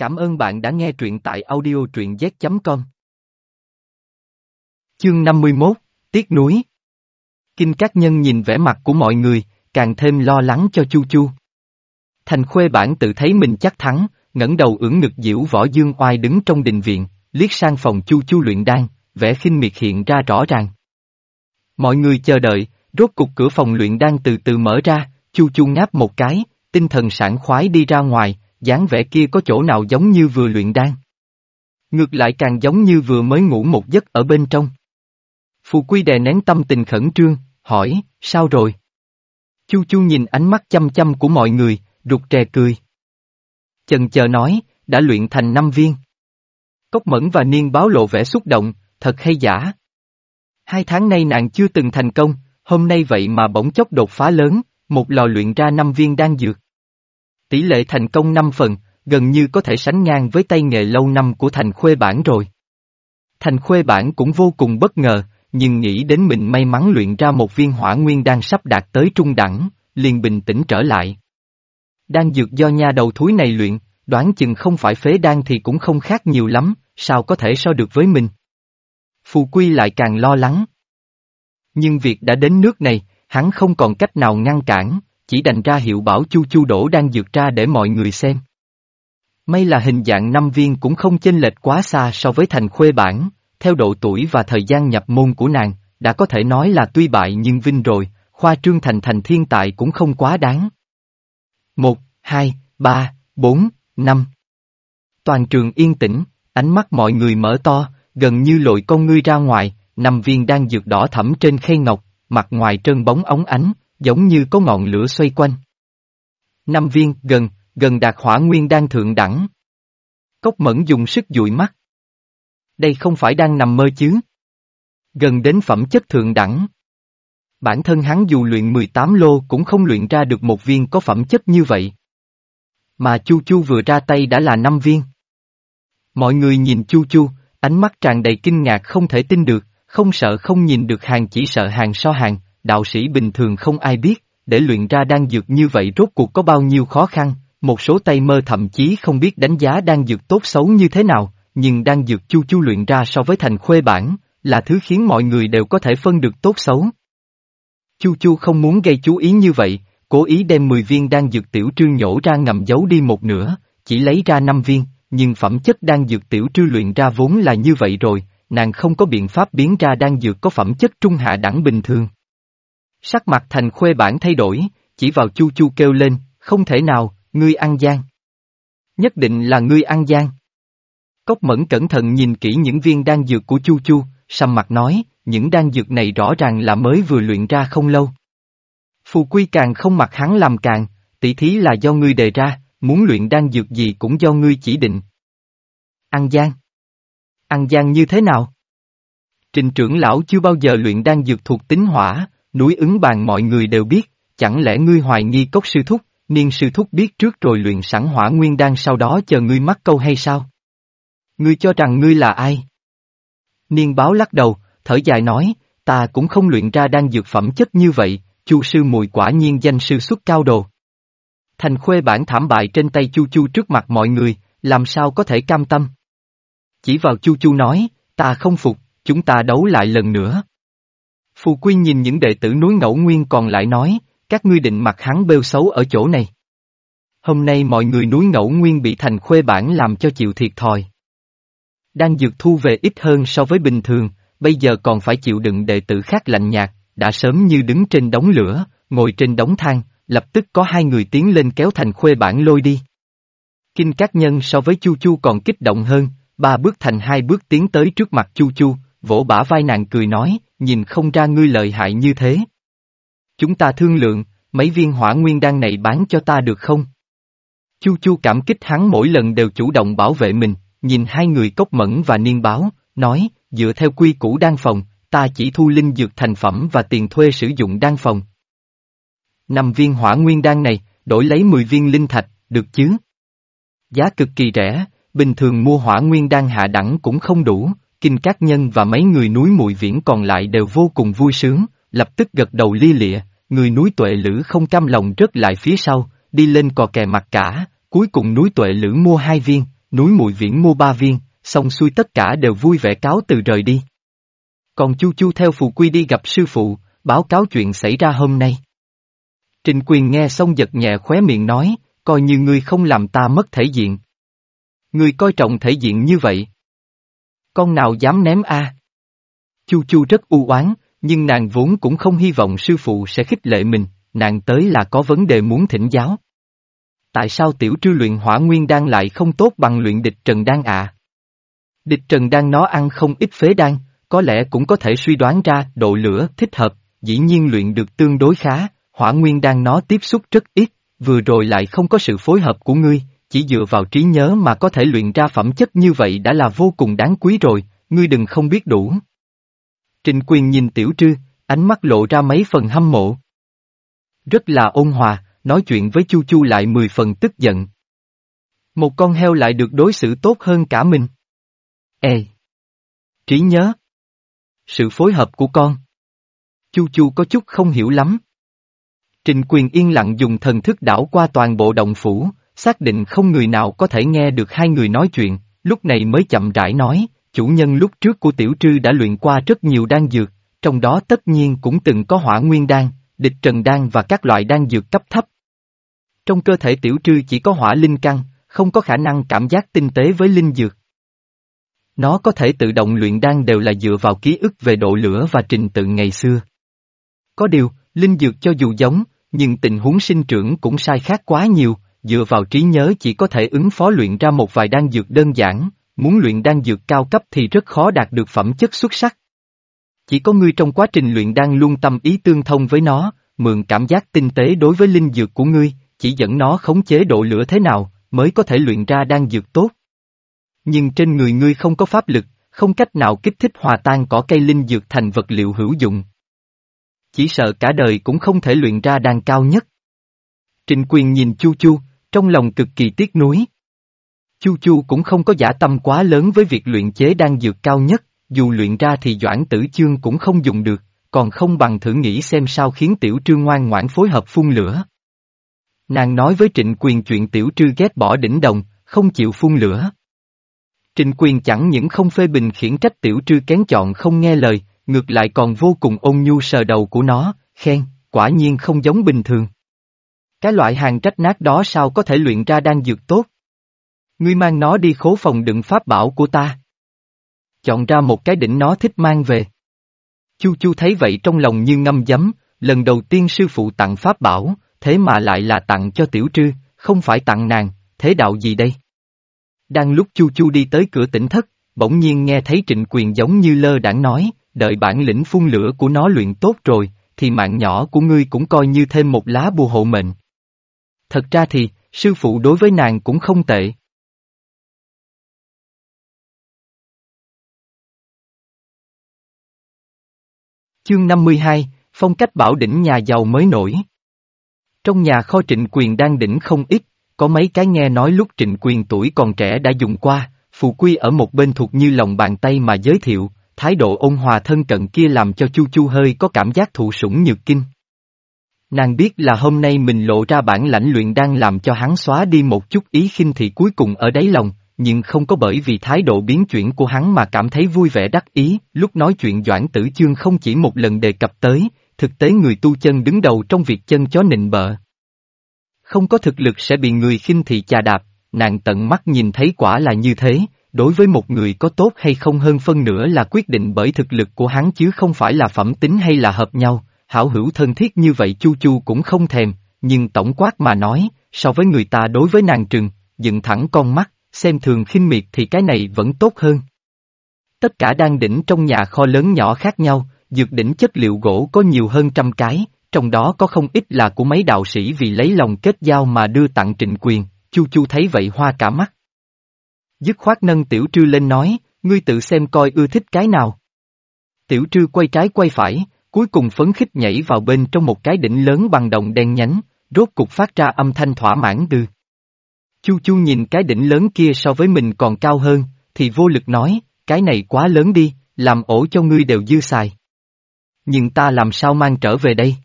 Cảm ơn bạn đã nghe truyện tại audio truyện z.com. Chương 51, Tiếc núi Kinh các nhân nhìn vẻ mặt của mọi người, càng thêm lo lắng cho Chu Chu. Thành khuê bản tự thấy mình chắc thắng, ngẩng đầu ưỡn ngực diễu võ dương oai đứng trong đình viện, liếc sang phòng Chu Chu luyện đan, vẻ khinh miệt hiện ra rõ ràng. Mọi người chờ đợi, rốt cục cửa phòng luyện đan từ từ mở ra, Chu Chu ngáp một cái, tinh thần sảng khoái đi ra ngoài, dáng vẻ kia có chỗ nào giống như vừa luyện đan. Ngược lại càng giống như vừa mới ngủ một giấc ở bên trong. Phù Quy đè nén tâm tình khẩn trương, hỏi, sao rồi? Chu Chu nhìn ánh mắt chăm chăm của mọi người, rụt rè cười. Chần chờ nói, đã luyện thành năm viên. Cốc Mẫn và Niên báo lộ vẻ xúc động, thật hay giả. Hai tháng nay nàng chưa từng thành công, hôm nay vậy mà bỗng chốc đột phá lớn, một lò luyện ra năm viên đan dược. Tỷ lệ thành công 5 phần, gần như có thể sánh ngang với tay nghề lâu năm của thành khuê bản rồi. Thành khuê bản cũng vô cùng bất ngờ, nhưng nghĩ đến mình may mắn luyện ra một viên hỏa nguyên đang sắp đạt tới trung đẳng, liền bình tĩnh trở lại. đang dược do nha đầu thúi này luyện, đoán chừng không phải phế đan thì cũng không khác nhiều lắm, sao có thể so được với mình. Phù Quy lại càng lo lắng. Nhưng việc đã đến nước này, hắn không còn cách nào ngăn cản, chỉ đành ra hiệu bảo Chu Chu đổ đang dược ra để mọi người xem. May là hình dạng năm viên cũng không chênh lệch quá xa so với thành khuê bản, theo độ tuổi và thời gian nhập môn của nàng, đã có thể nói là tuy bại nhưng vinh rồi, khoa trương thành thành thiên tài cũng không quá đáng. Một, hai, ba, bốn, năm. Toàn trường yên tĩnh, ánh mắt mọi người mở to, gần như lội con ngươi ra ngoài, năm viên đang dược đỏ thẫm trên khay ngọc, mặt ngoài trơn bóng ống ánh, giống như có ngọn lửa xoay quanh. Năm viên, gần, gần đạt hỏa nguyên đang thượng đẳng. Cốc mẫn dùng sức dụi mắt. Đây không phải đang nằm mơ chứ. Gần đến phẩm chất thượng đẳng. Bản thân hắn dù luyện 18 lô cũng không luyện ra được một viên có phẩm chất như vậy. Mà Chu Chu vừa ra tay đã là năm viên. Mọi người nhìn Chu Chu, ánh mắt tràn đầy kinh ngạc không thể tin được, không sợ không nhìn được hàng chỉ sợ hàng so hàng, đạo sĩ bình thường không ai biết, để luyện ra đan dược như vậy rốt cuộc có bao nhiêu khó khăn, một số tay mơ thậm chí không biết đánh giá đan dược tốt xấu như thế nào, nhưng đan dược chu chu luyện ra so với thành khuê bản, là thứ khiến mọi người đều có thể phân được tốt xấu. Chu chu không muốn gây chú ý như vậy, cố ý đem 10 viên đan dược tiểu trư nhổ ra ngầm giấu đi một nửa, chỉ lấy ra 5 viên, nhưng phẩm chất đan dược tiểu trư luyện ra vốn là như vậy rồi, nàng không có biện pháp biến ra đan dược có phẩm chất trung hạ đẳng bình thường. Sắc mặt thành khuê bản thay đổi, chỉ vào chu chu kêu lên, không thể nào, ngươi ăn gian. Nhất định là ngươi ăn gian. Cốc mẫn cẩn thận nhìn kỹ những viên đan dược của chu chu, sầm mặt nói, những đan dược này rõ ràng là mới vừa luyện ra không lâu. Phù quy càng không mặc hắn làm càng, tỷ thí là do ngươi đề ra, muốn luyện đan dược gì cũng do ngươi chỉ định. Ăn gian. Ăn gian như thế nào? Trình trưởng lão chưa bao giờ luyện đan dược thuộc tính hỏa, núi ứng bàn mọi người đều biết, chẳng lẽ ngươi hoài nghi cốc sư thúc, niên sư thúc biết trước rồi luyện sẵn hỏa nguyên đan sau đó chờ ngươi mắc câu hay sao? Ngươi cho rằng ngươi là ai? Niên báo lắc đầu, thở dài nói, ta cũng không luyện ra đan dược phẩm chất như vậy, chu sư mùi quả nhiên danh sư xuất cao đồ. Thành khuê bản thảm bại trên tay chu chu trước mặt mọi người, làm sao có thể cam tâm? Chỉ vào chu chu nói, ta không phục, chúng ta đấu lại lần nữa. Phù Quy nhìn những đệ tử núi ngẫu nguyên còn lại nói, các ngươi định mặt hắn bêu xấu ở chỗ này. Hôm nay mọi người núi ngẫu nguyên bị thành khuê bản làm cho chịu thiệt thòi. Đang dược thu về ít hơn so với bình thường, bây giờ còn phải chịu đựng đệ tử khác lạnh nhạt, đã sớm như đứng trên đống lửa, ngồi trên đống than, lập tức có hai người tiến lên kéo thành khuê bản lôi đi. Kinh các nhân so với Chu Chu còn kích động hơn, ba bước thành hai bước tiến tới trước mặt Chu Chu, vỗ bả vai nàng cười nói, nhìn không ra ngươi lợi hại như thế. Chúng ta thương lượng, mấy viên hỏa nguyên đan này bán cho ta được không? Chu Chu cảm kích hắn mỗi lần đều chủ động bảo vệ mình, nhìn hai người cốc mẫn và niên báo, nói, dựa theo quy củ đan phòng, ta chỉ thu linh dược thành phẩm và tiền thuê sử dụng đan phòng. Năm viên hỏa nguyên đan này, đổi lấy 10 viên linh thạch, được chứ? Giá cực kỳ rẻ, bình thường mua hỏa nguyên đan hạ đẳng cũng không đủ, Kinh các Nhân và mấy người núi mùi viễn còn lại đều vô cùng vui sướng, lập tức gật đầu lia lịa, người núi tuệ lữ không cam lòng rớt lại phía sau, đi lên cò kè mặt cả, cuối cùng núi tuệ lữ mua hai viên, núi mùi viễn mua ba viên, xong xuôi tất cả đều vui vẻ cáo từ rời đi. Còn Chu Chu theo phù quy đi gặp sư phụ, báo cáo chuyện xảy ra hôm nay. Trình quyền nghe xong giật nhẹ khóe miệng nói, coi như ngươi không làm ta mất thể diện. Ngươi coi trọng thể diện như vậy. Con nào dám ném a? Chu Chu rất u oán, nhưng nàng vốn cũng không hy vọng sư phụ sẽ khích lệ mình, nàng tới là có vấn đề muốn thỉnh giáo. Tại sao tiểu trư luyện hỏa nguyên đan lại không tốt bằng luyện địch trần đan ạ? Địch trần đan nó ăn không ít phế đan, có lẽ cũng có thể suy đoán ra độ lửa thích hợp, dĩ nhiên luyện được tương đối khá, hỏa nguyên đan nó tiếp xúc rất ít, vừa rồi lại không có sự phối hợp của ngươi, chỉ dựa vào trí nhớ mà có thể luyện ra phẩm chất như vậy đã là vô cùng đáng quý rồi, ngươi đừng không biết đủ. Trịnh quyền nhìn tiểu trư, ánh mắt lộ ra mấy phần hâm mộ. Rất là ôn hòa, nói chuyện với Chu Chu lại mười phần tức giận. Một con heo lại được đối xử tốt hơn cả mình. Ê! Trí nhớ! Sự phối hợp của con. Chu Chu có chút không hiểu lắm. Trình quyền yên lặng dùng thần thức đảo qua toàn bộ động phủ, xác định không người nào có thể nghe được hai người nói chuyện, lúc này mới chậm rãi nói, chủ nhân lúc trước của tiểu trư đã luyện qua rất nhiều đan dược, trong đó tất nhiên cũng từng có hỏa nguyên đan, địch trần đan và các loại đan dược cấp thấp. Trong cơ thể tiểu trư chỉ có hỏa linh căn, không có khả năng cảm giác tinh tế với linh dược. Nó có thể tự động luyện đan đều là dựa vào ký ức về độ lửa và trình tự ngày xưa. Có điều, linh dược cho dù giống, nhưng tình huống sinh trưởng cũng sai khác quá nhiều, dựa vào trí nhớ chỉ có thể ứng phó luyện ra một vài đan dược đơn giản, muốn luyện đan dược cao cấp thì rất khó đạt được phẩm chất xuất sắc. Chỉ có ngươi trong quá trình luyện đan luôn tâm ý tương thông với nó, mượn cảm giác tinh tế đối với linh dược của ngươi, chỉ dẫn nó khống chế độ lửa thế nào, mới có thể luyện ra đan dược tốt. Nhưng trên người ngươi không có pháp lực, không cách nào kích thích hòa tan cỏ cây linh dược thành vật liệu hữu dụng. Chỉ sợ cả đời cũng không thể luyện ra đan cao nhất. Trịnh quyền nhìn Chu Chu, trong lòng cực kỳ tiếc nuối. Chu Chu cũng không có giả tâm quá lớn với việc luyện chế đan dược cao nhất, dù luyện ra thì Doãn Tử Chương cũng không dùng được, còn không bằng thử nghĩ xem sao khiến Tiểu Trương ngoan ngoãn phối hợp phun lửa. Nàng nói với Trịnh Quyền chuyện Tiểu Trư ghét bỏ đỉnh đồng, không chịu phun lửa. Trịnh Quyền chẳng những không phê bình khiển trách Tiểu Trư kén chọn không nghe lời, ngược lại còn vô cùng ôn nhu sờ đầu của nó, khen, quả nhiên không giống bình thường. Cái loại hàng trách nát đó sao có thể luyện ra đan dược tốt? Ngươi mang nó đi khố phòng đựng pháp bảo của ta. Chọn ra một cái đỉnh nó thích mang về. Chu Chu thấy vậy trong lòng như ngâm giấm, lần đầu tiên sư phụ tặng pháp bảo, thế mà lại là tặng cho tiểu trư, không phải tặng nàng, thế đạo gì đây? Đang lúc Chu Chu đi tới cửa tỉnh thất, bỗng nhiên nghe thấy trịnh quyền giống như lơ đãng nói, đợi bản lĩnh phun lửa của nó luyện tốt rồi, thì mạng nhỏ của ngươi cũng coi như thêm một lá bùa hộ mệnh. Thật ra thì, sư phụ đối với nàng cũng không tệ. Chương 52, phong cách bảo đỉnh nhà giàu mới nổi. Trong nhà kho trịnh quyền đang đỉnh không ít, có mấy cái nghe nói lúc trịnh quyền tuổi còn trẻ đã dùng qua, phù quy ở một bên thuộc như lòng bàn tay mà giới thiệu, thái độ ôn hòa thân cận kia làm cho Chu Chu hơi có cảm giác thụ sủng nhược kinh. Nàng biết là hôm nay mình lộ ra bản lãnh luyện đang làm cho hắn xóa đi một chút ý khinh thị cuối cùng ở đáy lòng, nhưng không có bởi vì thái độ biến chuyển của hắn mà cảm thấy vui vẻ đắc ý, lúc nói chuyện Doãn Tử Chương không chỉ một lần đề cập tới, thực tế người tu chân đứng đầu trong việc chân chó nịnh bợ. Không có thực lực sẽ bị người khinh thị chà đạp, nàng tận mắt nhìn thấy quả là như thế, đối với một người có tốt hay không hơn phân nữa là quyết định bởi thực lực của hắn chứ không phải là phẩm tính hay là hợp nhau, hảo hữu thân thiết như vậy Chu Chu cũng không thèm, nhưng tổng quát mà nói, so với người ta đối với nàng trừng, dựng thẳng con mắt, xem thường khinh miệt thì cái này vẫn tốt hơn. Tất cả đang đỉnh trong nhà kho lớn nhỏ khác nhau, dược đỉnh chất liệu gỗ có nhiều hơn trăm cái, trong đó có không ít là của mấy đạo sĩ vì lấy lòng kết giao mà đưa tặng trịnh quyền, Chu Chu thấy vậy hoa cả mắt. Dứt khoát nâng tiểu trư lên nói, ngươi tự xem coi ưa thích cái nào. Tiểu trư quay trái quay phải, cuối cùng phấn khích nhảy vào bên trong một cái đỉnh lớn bằng đồng đen nhánh, rốt cục phát ra âm thanh thỏa mãn đư. Chu Chu nhìn cái đỉnh lớn kia so với mình còn cao hơn, thì vô lực nói, cái này quá lớn đi, làm ổ cho ngươi đều dư xài. Nhưng ta làm sao mang trở về đây?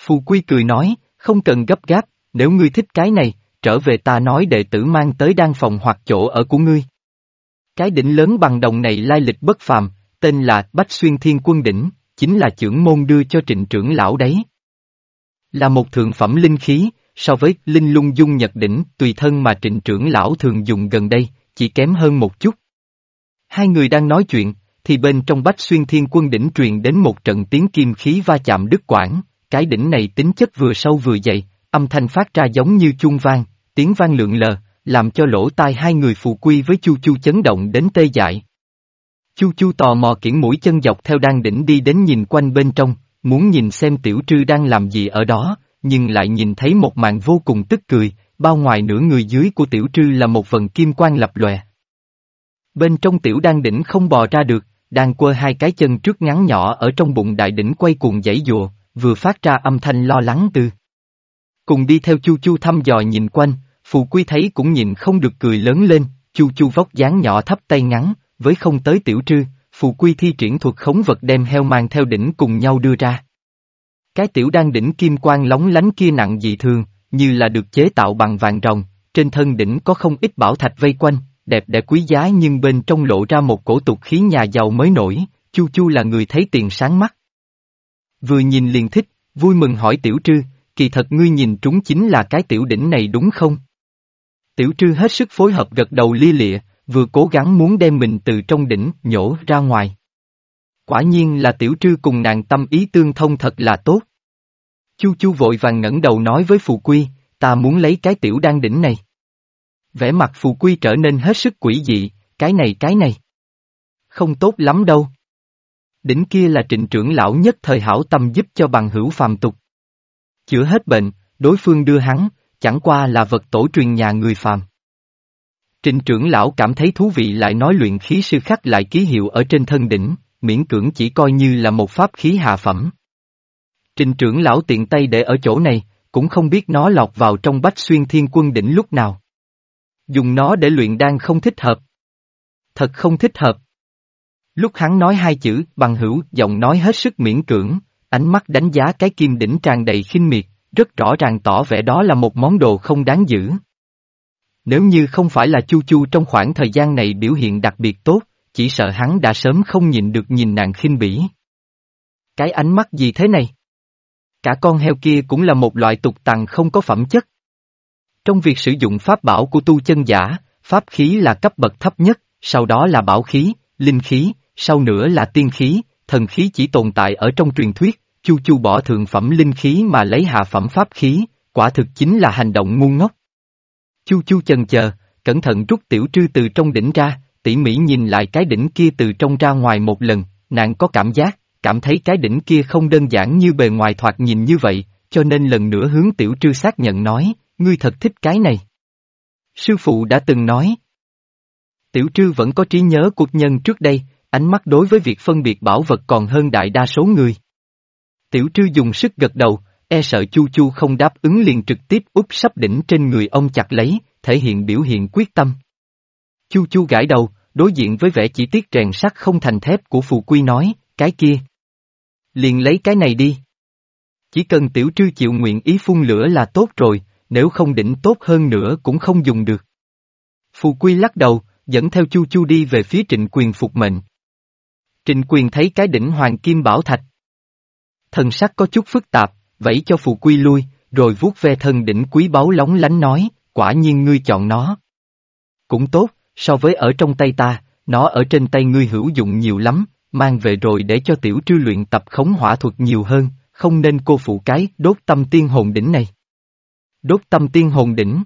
Phù Quy cười nói, không cần gấp gáp, nếu ngươi thích cái này, trở về ta nói đệ tử mang tới đan phòng hoặc chỗ ở của ngươi. Cái đỉnh lớn bằng đồng này lai lịch bất phàm, tên là Bách Xuyên Thiên Quân Đỉnh, chính là trưởng môn đưa cho trịnh trưởng lão đấy. Là một thượng phẩm linh khí, so với linh lung dung nhật đỉnh tùy thân mà trịnh trưởng lão thường dùng gần đây, chỉ kém hơn một chút. Hai người đang nói chuyện, thì bên trong bách xuyên thiên quân đỉnh truyền đến một trận tiếng kim khí va chạm đứt quãng, cái đỉnh này tính chất vừa sâu vừa dày, âm thanh phát ra giống như chuông vang, tiếng vang lượng lờ, làm cho lỗ tai hai người phù quy với chu chu chấn động đến tê dại. Chu chu tò mò kiển mũi chân dọc theo đan đỉnh đi đến nhìn quanh bên trong, muốn nhìn xem tiểu trư đang làm gì ở đó, nhưng lại nhìn thấy một màn vô cùng tức cười, bao ngoài nửa người dưới của tiểu trư là một vần kim quang lập lòe. Bên trong tiểu đan đỉnh không bò ra được, đang quơ hai cái chân trước ngắn nhỏ ở trong bụng đại đỉnh quay cuồng dãy dùa, vừa phát ra âm thanh lo lắng từ. Cùng đi theo chu chu thăm dò nhìn quanh, phù quy thấy cũng nhìn không được cười lớn lên, chu chu vóc dáng nhỏ thấp tay ngắn, với không tới tiểu trư, phù quy thi triển thuật khống vật đem heo mang theo đỉnh cùng nhau đưa ra. Cái tiểu đan đỉnh kim quang lóng lánh kia nặng dị thường, như là được chế tạo bằng vàng rồng, trên thân đỉnh có không ít bảo thạch vây quanh, đẹp đẽ quý giá nhưng bên trong lộ ra một cổ tục khí nhà giàu mới nổi, Chu Chu là người thấy tiền sáng mắt. Vừa nhìn liền thích, vui mừng hỏi tiểu trư, kỳ thật ngươi nhìn trúng chính là cái tiểu đỉnh này đúng không? Tiểu trư hết sức phối hợp gật đầu lia lịa, vừa cố gắng muốn đem mình từ trong đỉnh nhổ ra ngoài. Quả nhiên là tiểu trư cùng nàng tâm ý tương thông thật là tốt. Chu chu vội vàng ngẩng đầu nói với phù quy, ta muốn lấy cái tiểu đan đỉnh này. Vẻ mặt phù quy trở nên hết sức quỷ dị, cái này cái này. Không tốt lắm đâu. Đỉnh kia là trịnh trưởng lão nhất thời hảo tâm giúp cho bằng hữu phàm tục. Chữa hết bệnh, đối phương đưa hắn, chẳng qua là vật tổ truyền nhà người phàm. Trịnh trưởng lão cảm thấy thú vị lại nói luyện khí sư khắc lại ký hiệu ở trên thân đỉnh, miễn cưỡng chỉ coi như là một pháp khí hạ phẩm. Trình trưởng lão tiện tay để ở chỗ này, cũng không biết nó lọt vào trong bách xuyên thiên quân đỉnh lúc nào. Dùng nó để luyện đan không thích hợp. Thật không thích hợp. Lúc hắn nói hai chữ, bằng hữu, giọng nói hết sức miễn cưỡng, ánh mắt đánh giá cái kim đỉnh tràn đầy khinh miệt, rất rõ ràng tỏ vẻ đó là một món đồ không đáng giữ. Nếu như không phải là Chu Chu trong khoảng thời gian này biểu hiện đặc biệt tốt, chỉ sợ hắn đã sớm không nhìn được nhìn nàng khinh bỉ. Cái ánh mắt gì thế này? Cả con heo kia cũng là một loại tục tằng không có phẩm chất. Trong việc sử dụng pháp bảo của tu chân giả, pháp khí là cấp bậc thấp nhất, sau đó là bảo khí, linh khí, sau nữa là tiên khí, thần khí chỉ tồn tại ở trong truyền thuyết, chu chu bỏ thượng phẩm linh khí mà lấy hạ phẩm pháp khí, quả thực chính là hành động ngu ngốc. Chu chu chần chờ, cẩn thận rút tiểu trư từ trong đỉnh ra, tỉ mỉ nhìn lại cái đỉnh kia từ trong ra ngoài một lần, nàng có cảm giác, cảm thấy cái đỉnh kia không đơn giản như bề ngoài thoạt nhìn như vậy, cho nên lần nữa hướng tiểu trư xác nhận nói, ngươi thật thích cái này. Sư phụ đã từng nói. Tiểu trư vẫn có trí nhớ cuộc nhân trước đây, ánh mắt đối với việc phân biệt bảo vật còn hơn đại đa số người. Tiểu trư dùng sức gật đầu, e sợ chu chu không đáp ứng liền trực tiếp úp sắp đỉnh trên người ông chặt lấy, thể hiện biểu hiện quyết tâm. Chu chu gãi đầu, đối diện với vẻ chỉ tiết rèn sắt không thành thép của phù quy nói, cái kia. Liền lấy cái này đi. Chỉ cần tiểu trư chịu nguyện ý phun lửa là tốt rồi, nếu không đỉnh tốt hơn nữa cũng không dùng được. Phù quy lắc đầu, dẫn theo chu chu đi về phía trịnh quyền phục mệnh. Trịnh quyền thấy cái đỉnh hoàng kim bảo thạch. Thần sắc có chút phức tạp, vẫy cho phù quy lui, rồi vuốt ve thân đỉnh quý báu lóng lánh nói, quả nhiên ngươi chọn nó. Cũng tốt, so với ở trong tay ta, nó ở trên tay ngươi hữu dụng nhiều lắm, mang về rồi để cho tiểu trư luyện tập khống hỏa thuật nhiều hơn, không nên cô phụ cái đốt tâm tiên hồn đỉnh này. Đốt tâm tiên hồn đỉnh.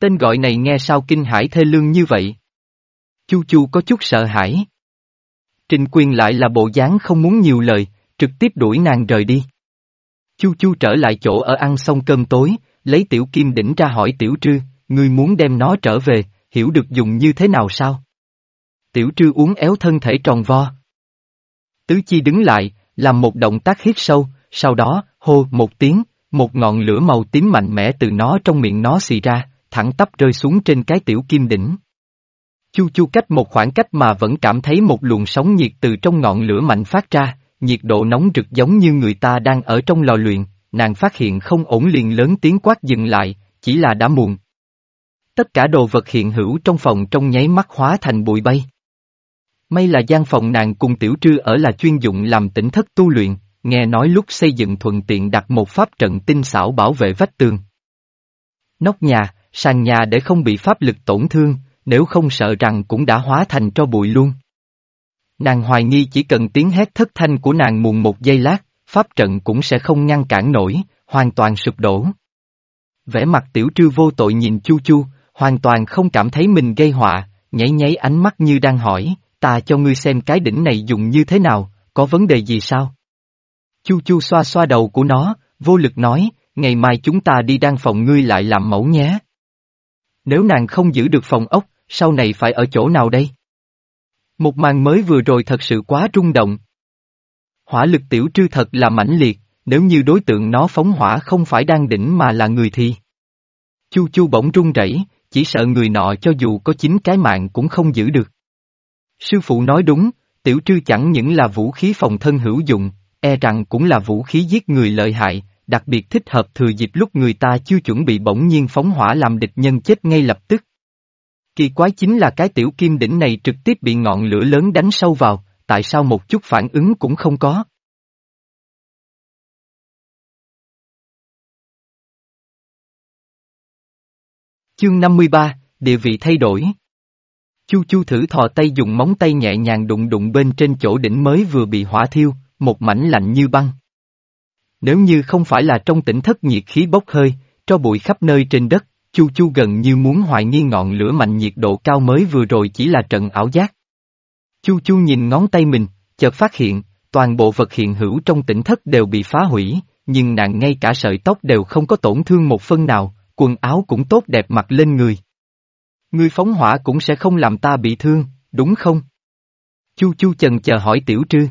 Tên gọi này nghe sao kinh hải thê lương như vậy. Chu Chu có chút sợ hãi. Trình quyền lại là bộ dáng không muốn nhiều lời, trực tiếp đuổi nàng rời đi. Chu Chu trở lại chỗ ở ăn xong cơm tối, lấy tiểu kim đỉnh ra hỏi tiểu trư, ngươi muốn đem nó trở về, hiểu được dùng như thế nào sao? Tiểu trư uống éo thân thể tròn vo. Tứ chi đứng lại, làm một động tác hít sâu, sau đó, hô một tiếng, một ngọn lửa màu tím mạnh mẽ từ nó trong miệng nó xì ra, thẳng tắp rơi xuống trên cái tiểu kim đỉnh. Chu chu cách một khoảng cách mà vẫn cảm thấy một luồng sóng nhiệt từ trong ngọn lửa mạnh phát ra, nhiệt độ nóng rực giống như người ta đang ở trong lò luyện, nàng phát hiện không ổn liền lớn tiếng quát dừng lại, chỉ là đã muộn. Tất cả đồ vật hiện hữu trong phòng trong nháy mắt hóa thành bụi bay. May là gian phòng nàng cùng tiểu trư ở là chuyên dụng làm tỉnh thất tu luyện, nghe nói lúc xây dựng thuận tiện đặt một pháp trận tinh xảo bảo vệ vách tường. Nóc nhà, sàn nhà để không bị pháp lực tổn thương, nếu không sợ rằng cũng đã hóa thành cho bụi luôn. Nàng hoài nghi chỉ cần tiếng hét thất thanh của nàng muộn một giây lát, pháp trận cũng sẽ không ngăn cản nổi, hoàn toàn sụp đổ. Vẻ mặt tiểu trư vô tội nhìn chu chu, hoàn toàn không cảm thấy mình gây họa, nháy nháy ánh mắt như đang hỏi, ta cho ngươi xem cái đỉnh này dùng như thế nào, có vấn đề gì sao? Chu chu xoa xoa đầu của nó, vô lực nói, ngày mai chúng ta đi đan phòng ngươi lại làm mẫu nhé. Nếu nàng không giữ được phòng ốc, sau này phải ở chỗ nào đây? Một màn mới vừa rồi thật sự quá rung động. Hỏa lực tiểu trư thật là mãnh liệt, nếu như đối tượng nó phóng hỏa không phải đang đỉnh mà là người thì. Chu chu bỗng run rẩy, chỉ sợ người nọ cho dù có chín cái mạng cũng không giữ được. Sư phụ nói đúng, tiểu trư chẳng những là vũ khí phòng thân hữu dụng, e rằng cũng là vũ khí giết người lợi hại, đặc biệt thích hợp thừa dịp lúc người ta chưa chuẩn bị bỗng nhiên phóng hỏa làm địch nhân chết ngay lập tức. Kỳ quái chính là cái tiểu kim đỉnh này trực tiếp bị ngọn lửa lớn đánh sâu vào, tại sao một chút phản ứng cũng không có. Chương 53, địa vị thay đổi. Chu chu thử thò tay dùng móng tay nhẹ nhàng đụng đụng bên trên chỗ đỉnh mới vừa bị hỏa thiêu, một mảnh lạnh như băng. Nếu như không phải là trong tỉnh thất nhiệt khí bốc hơi, cho bụi khắp nơi trên đất, Chu Chu gần như muốn hoài nghi ngọn lửa mạnh nhiệt độ cao mới vừa rồi chỉ là trận ảo giác. Chu Chu nhìn ngón tay mình, chợt phát hiện, toàn bộ vật hiện hữu trong tỉnh thất đều bị phá hủy, nhưng nàng ngay cả sợi tóc đều không có tổn thương một phân nào, quần áo cũng tốt đẹp mặc lên người. Ngươi phóng hỏa cũng sẽ không làm ta bị thương, đúng không? Chu Chu chần chờ hỏi Tiểu Trư.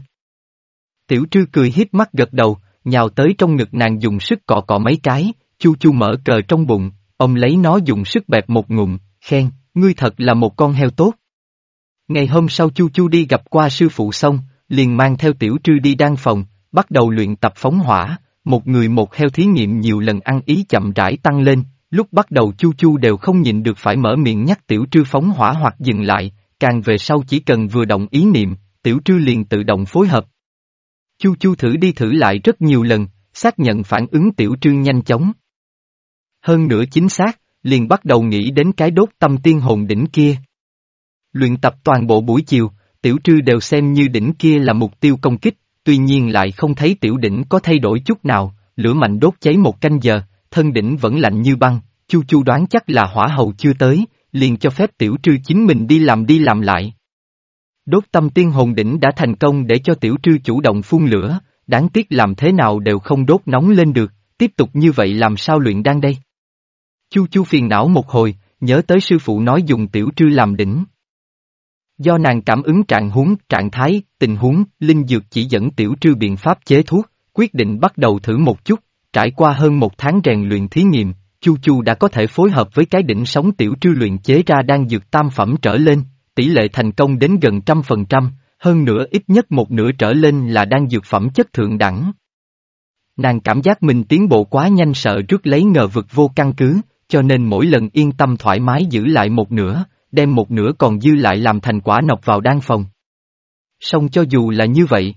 Tiểu Trư cười hít mắt gật đầu, nhào tới trong ngực nàng dùng sức cọ cọ mấy cái, Chu Chu mở cờ trong bụng, ông lấy nó dùng sức bẹp một ngụm, khen, ngươi thật là một con heo tốt. Ngày hôm sau Chu Chu đi gặp qua sư phụ xong, liền mang theo tiểu trư đi đan phòng, bắt đầu luyện tập phóng hỏa, một người một heo thí nghiệm nhiều lần ăn ý chậm rãi tăng lên, lúc bắt đầu Chu Chu đều không nhịn được phải mở miệng nhắc tiểu trư phóng hỏa hoặc dừng lại, càng về sau chỉ cần vừa động ý niệm, tiểu trư liền tự động phối hợp. Chu Chu thử đi thử lại rất nhiều lần, xác nhận phản ứng tiểu trư nhanh chóng, hơn nữa chính xác, liền bắt đầu nghĩ đến cái đốt tâm tiên hồn đỉnh kia. Luyện tập toàn bộ buổi chiều, tiểu trư đều xem như đỉnh kia là mục tiêu công kích, tuy nhiên lại không thấy tiểu đỉnh có thay đổi chút nào, lửa mạnh đốt cháy một canh giờ, thân đỉnh vẫn lạnh như băng, chu chu đoán chắc là hỏa hầu chưa tới, liền cho phép tiểu trư chính mình đi làm đi làm lại. Đốt tâm tiên hồn đỉnh đã thành công để cho tiểu trư chủ động phun lửa, đáng tiếc làm thế nào đều không đốt nóng lên được, tiếp tục như vậy làm sao luyện đang đây. Chu Chu phiền não một hồi, nhớ tới sư phụ nói dùng tiểu trư làm đỉnh. Do nàng cảm ứng trạng huống, trạng thái, tình huống, linh dược chỉ dẫn tiểu trư biện pháp chế thuốc, quyết định bắt đầu thử một chút, trải qua hơn một tháng rèn luyện thí nghiệm, Chu Chu đã có thể phối hợp với cái đỉnh sống tiểu trư luyện chế ra đang dược tam phẩm trở lên, tỷ lệ thành công đến gần trăm phần trăm, hơn nữa ít nhất một nửa trở lên là đang dược phẩm chất thượng đẳng. Nàng cảm giác mình tiến bộ quá nhanh sợ trước lấy ngờ vực vô căn cứ, cho nên mỗi lần yên tâm thoải mái giữ lại một nửa, đem một nửa còn dư lại làm thành quả nọc vào đan phòng. Song cho dù là như vậy,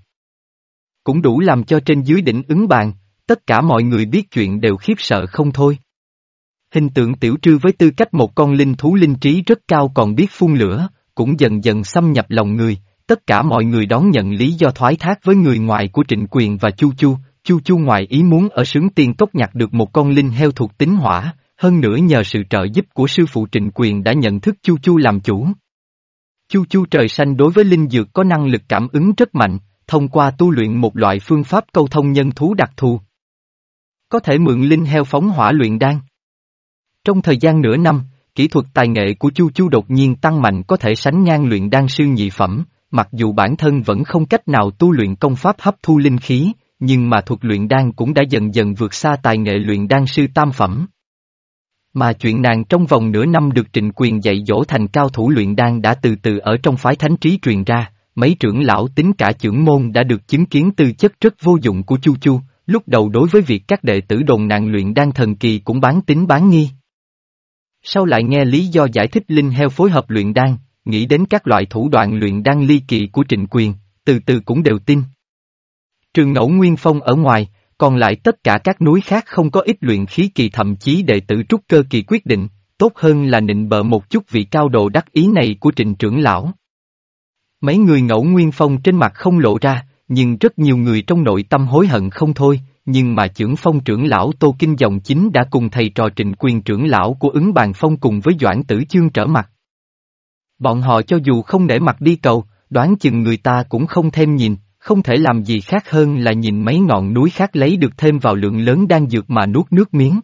cũng đủ làm cho trên dưới đỉnh ứng bàn, tất cả mọi người biết chuyện đều khiếp sợ không thôi. Hình tượng tiểu trư với tư cách một con linh thú linh trí rất cao còn biết phun lửa, cũng dần dần xâm nhập lòng người, tất cả mọi người đón nhận lý do thoái thác với người ngoài của trịnh quyền và chu chu, chu chu ngoài ý muốn ở sướng tiên cốc nhặt được một con linh heo thuộc tính hỏa, hơn nữa nhờ sự trợ giúp của sư phụ trịnh quyền đã nhận thức Chu Chu làm chủ. Chu Chu trời xanh đối với linh dược có năng lực cảm ứng rất mạnh, thông qua tu luyện một loại phương pháp câu thông nhân thú đặc thù. Có thể mượn linh heo phóng hỏa luyện đan. Trong thời gian nửa năm, kỹ thuật tài nghệ của Chu Chu đột nhiên tăng mạnh có thể sánh ngang luyện đan sư nhị phẩm, mặc dù bản thân vẫn không cách nào tu luyện công pháp hấp thu linh khí, nhưng mà thuật luyện đan cũng đã dần dần vượt xa tài nghệ luyện đan sư tam phẩm. Mà chuyện nàng trong vòng nửa năm được trịnh quyền dạy dỗ thành cao thủ luyện đan đã từ từ ở trong phái thánh trí truyền ra, mấy trưởng lão tính cả trưởng môn đã được chứng kiến tư chất rất vô dụng của Chu Chu, lúc đầu đối với việc các đệ tử đồn nàng luyện đan thần kỳ cũng bán tính bán nghi, Sau lại nghe lý do giải thích Linh Heo phối hợp luyện đan, nghĩ đến các loại thủ đoạn luyện đan ly kỳ của trịnh quyền, từ từ cũng đều tin. Trường ngẫu Nguyên Phong ở ngoài, còn lại tất cả các núi khác không có ít luyện khí kỳ thậm chí đệ tử trúc cơ kỳ quyết định, tốt hơn là nịnh bợ một chút vị cao độ đắc ý này của trịnh trưởng lão. Mấy người ngẫu Nguyên Phong trên mặt không lộ ra, nhưng rất nhiều người trong nội tâm hối hận không thôi, nhưng mà trưởng phong trưởng lão Tô Kinh Dòng chính đã cùng thầy trò trịnh quyền trưởng lão của ứng bàn phong cùng với Doãn Tử Chương trở mặt. Bọn họ cho dù không để mặt đi cầu, đoán chừng người ta cũng không thêm nhìn, không thể làm gì khác hơn là nhìn mấy ngọn núi khác lấy được thêm vào lượng lớn đang dược mà nuốt nước miếng.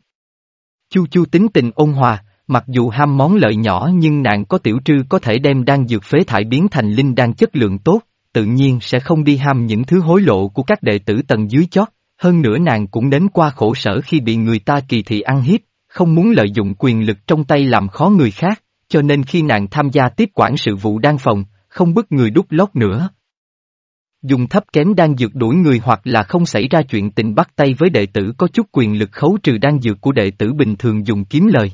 Chu Chu tính tình ôn hòa, mặc dù ham món lợi nhỏ nhưng nàng có tiểu trư có thể đem đan dược phế thải biến thành linh đan chất lượng tốt, tự nhiên sẽ không đi ham những thứ hối lộ của các đệ tử tầng dưới chót, hơn nữa nàng cũng đến qua khổ sở khi bị người ta kỳ thị ăn hiếp, không muốn lợi dụng quyền lực trong tay làm khó người khác, cho nên khi nàng tham gia tiếp quản sự vụ đan phòng, không bức người đúc lót nữa. Dùng thấp kém đang dược đuổi người hoặc là không xảy ra chuyện tình bắt tay với đệ tử có chút quyền lực khấu trừ đan dược của đệ tử bình thường dùng kiếm lời.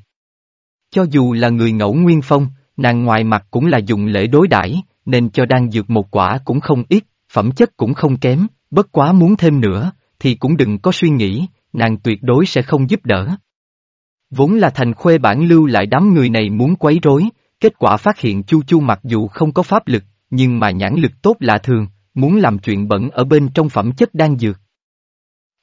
Cho dù là người ngẫu nguyên phong, nàng ngoài mặt cũng là dùng lễ đối đãi nên cho đan dược một quả cũng không ít, phẩm chất cũng không kém, bất quá muốn thêm nữa, thì cũng đừng có suy nghĩ, nàng tuyệt đối sẽ không giúp đỡ. Vốn là thành khuê bản lưu lại đám người này muốn quấy rối, kết quả phát hiện Chu Chu mặc dù không có pháp lực, nhưng mà nhãn lực tốt lạ thường, muốn làm chuyện bẩn ở bên trong phẩm chất đan dược.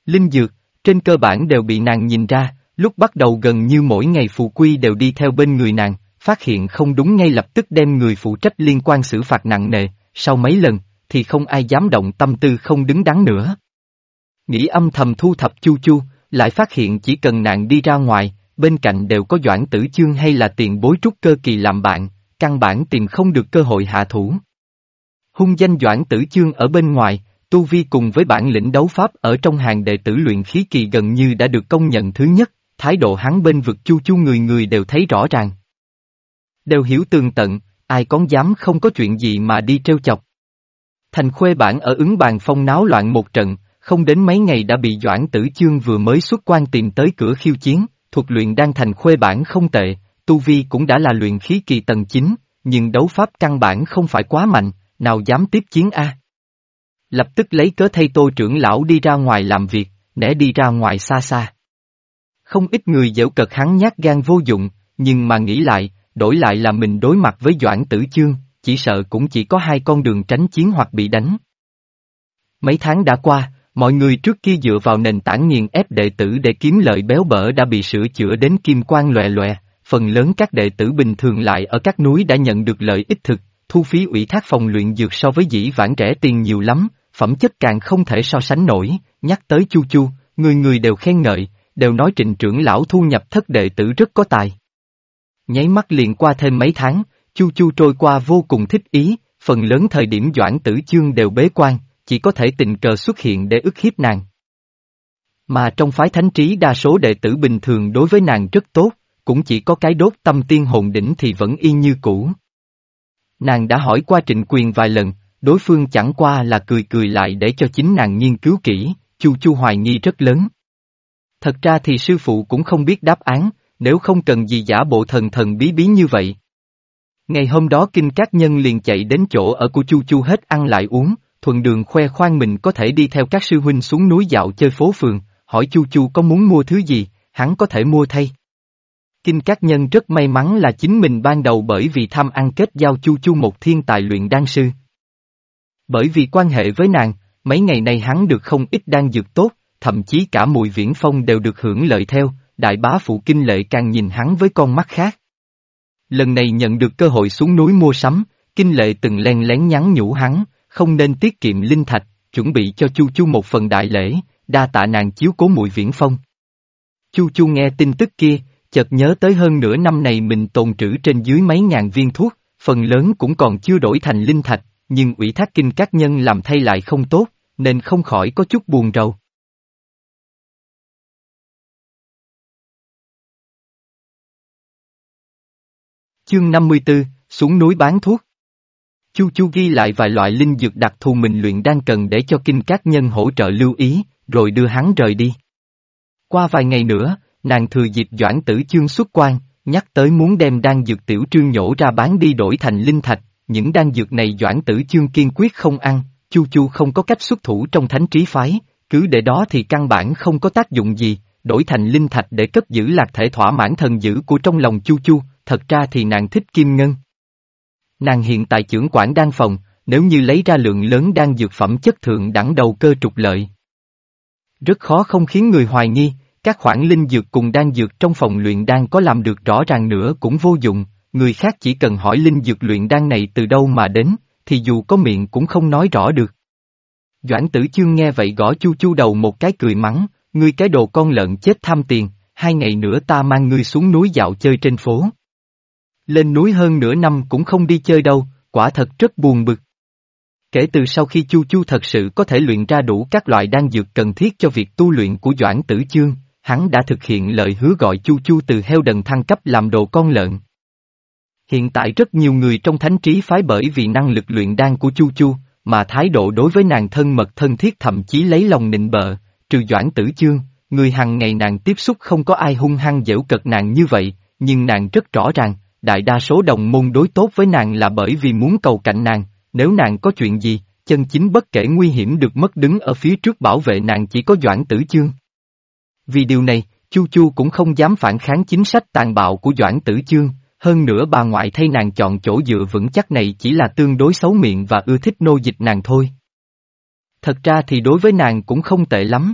Linh dược, trên cơ bản đều bị nàng nhìn ra, lúc bắt đầu gần như mỗi ngày phụ quy đều đi theo bên người nàng, phát hiện không đúng ngay lập tức đem người phụ trách liên quan xử phạt nặng nề, sau mấy lần, thì không ai dám động tâm tư không đứng đắn nữa. Nghĩ âm thầm thu thập chu chu, lại phát hiện chỉ cần nàng đi ra ngoài, bên cạnh đều có doãn tử chương hay là tiền bối trúc cơ kỳ làm bạn, căn bản tìm không được cơ hội hạ thủ. Hung danh doãn tử chương ở bên ngoài, tu vi cùng với bản lĩnh đấu pháp ở trong hàng đệ tử luyện khí kỳ gần như đã được công nhận thứ nhất, thái độ hắn bên vực chu chu người người đều thấy rõ ràng. Đều hiểu tường tận, ai có dám không có chuyện gì mà đi trêu chọc. Thành khuê bản ở ứng bàn phong náo loạn một trận, không đến mấy ngày đã bị Doãn Tử Chương vừa mới xuất quan tìm tới cửa khiêu chiến, thuật luyện đang thành khuê bản không tệ, Tu Vi cũng đã là luyện khí kỳ tầng 9, nhưng đấu pháp căn bản không phải quá mạnh, nào dám tiếp chiến a? Lập tức lấy cớ thay tô trưởng lão đi ra ngoài làm việc, nể đi ra ngoài xa xa. Không ít người dễu cật hắn nhát gan vô dụng, nhưng mà nghĩ lại, đổi lại là mình đối mặt với Doãn Tử Chương, chỉ sợ cũng chỉ có hai con đường tránh chiến hoặc bị đánh. Mấy tháng đã qua, mọi người trước kia dựa vào nền tảng nghiền ép đệ tử để kiếm lợi béo bở đã bị sửa chữa đến kim quang lòe lòe, phần lớn các đệ tử bình thường lại ở các núi đã nhận được lợi ích thực, thu phí ủy thác phòng luyện dược so với dĩ vãng rẻ tiền nhiều lắm, phẩm chất càng không thể so sánh nổi, nhắc tới chu chu, người người đều khen ngợi, đều nói trịnh trưởng lão thu nhập thất đệ tử rất có tài. Nháy mắt liền qua thêm mấy tháng, chu chu trôi qua vô cùng thích ý, phần lớn thời điểm doãn tử chương đều bế quan, chỉ có thể tình cờ xuất hiện để ức hiếp nàng. Mà trong phái thánh trí đa số đệ tử bình thường đối với nàng rất tốt, cũng chỉ có cái đốt tâm tiên hồn đỉnh thì vẫn y như cũ. Nàng đã hỏi qua trịnh quyền vài lần, đối phương chẳng qua là cười cười lại để cho chính nàng nghiên cứu kỹ, chu chu hoài nghi rất lớn. Thật ra thì sư phụ cũng không biết đáp án, nếu không cần gì giả bộ thần thần bí bí như vậy. Ngày hôm đó kinh các nhân liền chạy đến chỗ ở của chu chu hết ăn lại uống, thuận đường khoe khoang mình có thể đi theo các sư huynh xuống núi dạo chơi phố phường, hỏi chu chu có muốn mua thứ gì, hắn có thể mua thay. Kinh các nhân rất may mắn là chính mình ban đầu bởi vì tham ăn kết giao chu chu một thiên tài luyện đan sư. Bởi vì quan hệ với nàng, mấy ngày nay hắn được không ít đan dược tốt, thậm chí cả mùi viễn phong đều được hưởng lợi theo, đại bá phụ kinh lệ càng nhìn hắn với con mắt khác. Lần này nhận được cơ hội xuống núi mua sắm, kinh lệ từng len lén nhắn nhủ hắn, không nên tiết kiệm linh thạch, chuẩn bị cho Chu Chu một phần đại lễ, đa tạ nàng chiếu cố mùi viễn phong. Chu Chu nghe tin tức kia, chợt nhớ tới hơn nửa năm này mình tồn trữ trên dưới mấy ngàn viên thuốc, phần lớn cũng còn chưa đổi thành linh thạch, nhưng ủy thác kinh các nhân làm thay lại không tốt, nên không khỏi có chút buồn rầu. Chương 54, xuống núi bán thuốc. Chu Chu ghi lại vài loại linh dược đặc thù mình luyện đang cần để cho kinh các nhân hỗ trợ lưu ý, rồi đưa hắn rời đi. Qua vài ngày nữa, nàng thừa dịp Doãn Tử Chương xuất quan, nhắc tới muốn đem đan dược tiểu trương nhổ ra bán đi đổi thành linh thạch, những đan dược này Doãn Tử Chương kiên quyết không ăn, Chu Chu không có cách xuất thủ trong thánh trí phái, cứ để đó thì căn bản không có tác dụng gì, đổi thành linh thạch để cất giữ lạc thể thỏa mãn thần dữ của trong lòng Chu Chu, thật ra thì nàng thích kim ngân. Nàng hiện tại trưởng quản đan phòng, nếu như lấy ra lượng lớn đan dược phẩm chất thượng đẳng đầu cơ trục lợi. Rất khó không khiến người hoài nghi, các khoản linh dược cùng đan dược trong phòng luyện đan có làm được rõ ràng nữa cũng vô dụng, người khác chỉ cần hỏi linh dược luyện đan này từ đâu mà đến, thì dù có miệng cũng không nói rõ được. Doãn tử chương nghe vậy gõ chu chu đầu một cái cười mắng, ngươi cái đồ con lợn chết tham tiền, hai ngày nữa ta mang ngươi xuống núi dạo chơi trên phố. Lên núi hơn nửa năm cũng không đi chơi đâu, quả thật rất buồn bực. Kể từ sau khi Chu Chu thật sự có thể luyện ra đủ các loại đan dược cần thiết cho việc tu luyện của Doãn Tử Chương, hắn đã thực hiện lời hứa gọi Chu Chu từ heo đần thăng cấp làm đồ con lợn. Hiện tại rất nhiều người trong thánh trí phái bởi vì năng lực luyện đan của Chu Chu, mà thái độ đối với nàng thân mật thân thiết thậm chí lấy lòng nịnh bợ, trừ Doãn Tử Chương, người hằng ngày nàng tiếp xúc không có ai hung hăng dễu cật nàng như vậy, nhưng nàng rất rõ ràng, đại đa số đồng môn đối tốt với nàng là bởi vì muốn cầu cạnh nàng, nếu nàng có chuyện gì, chân chính bất kể nguy hiểm được mất đứng ở phía trước bảo vệ nàng chỉ có Doãn Tử Chương. Vì điều này, Chu Chu cũng không dám phản kháng chính sách tàn bạo của Doãn Tử Chương, hơn nữa bà ngoại thay nàng chọn chỗ dựa vững chắc này chỉ là tương đối xấu miệng và ưa thích nô dịch nàng thôi. Thật ra thì đối với nàng cũng không tệ lắm.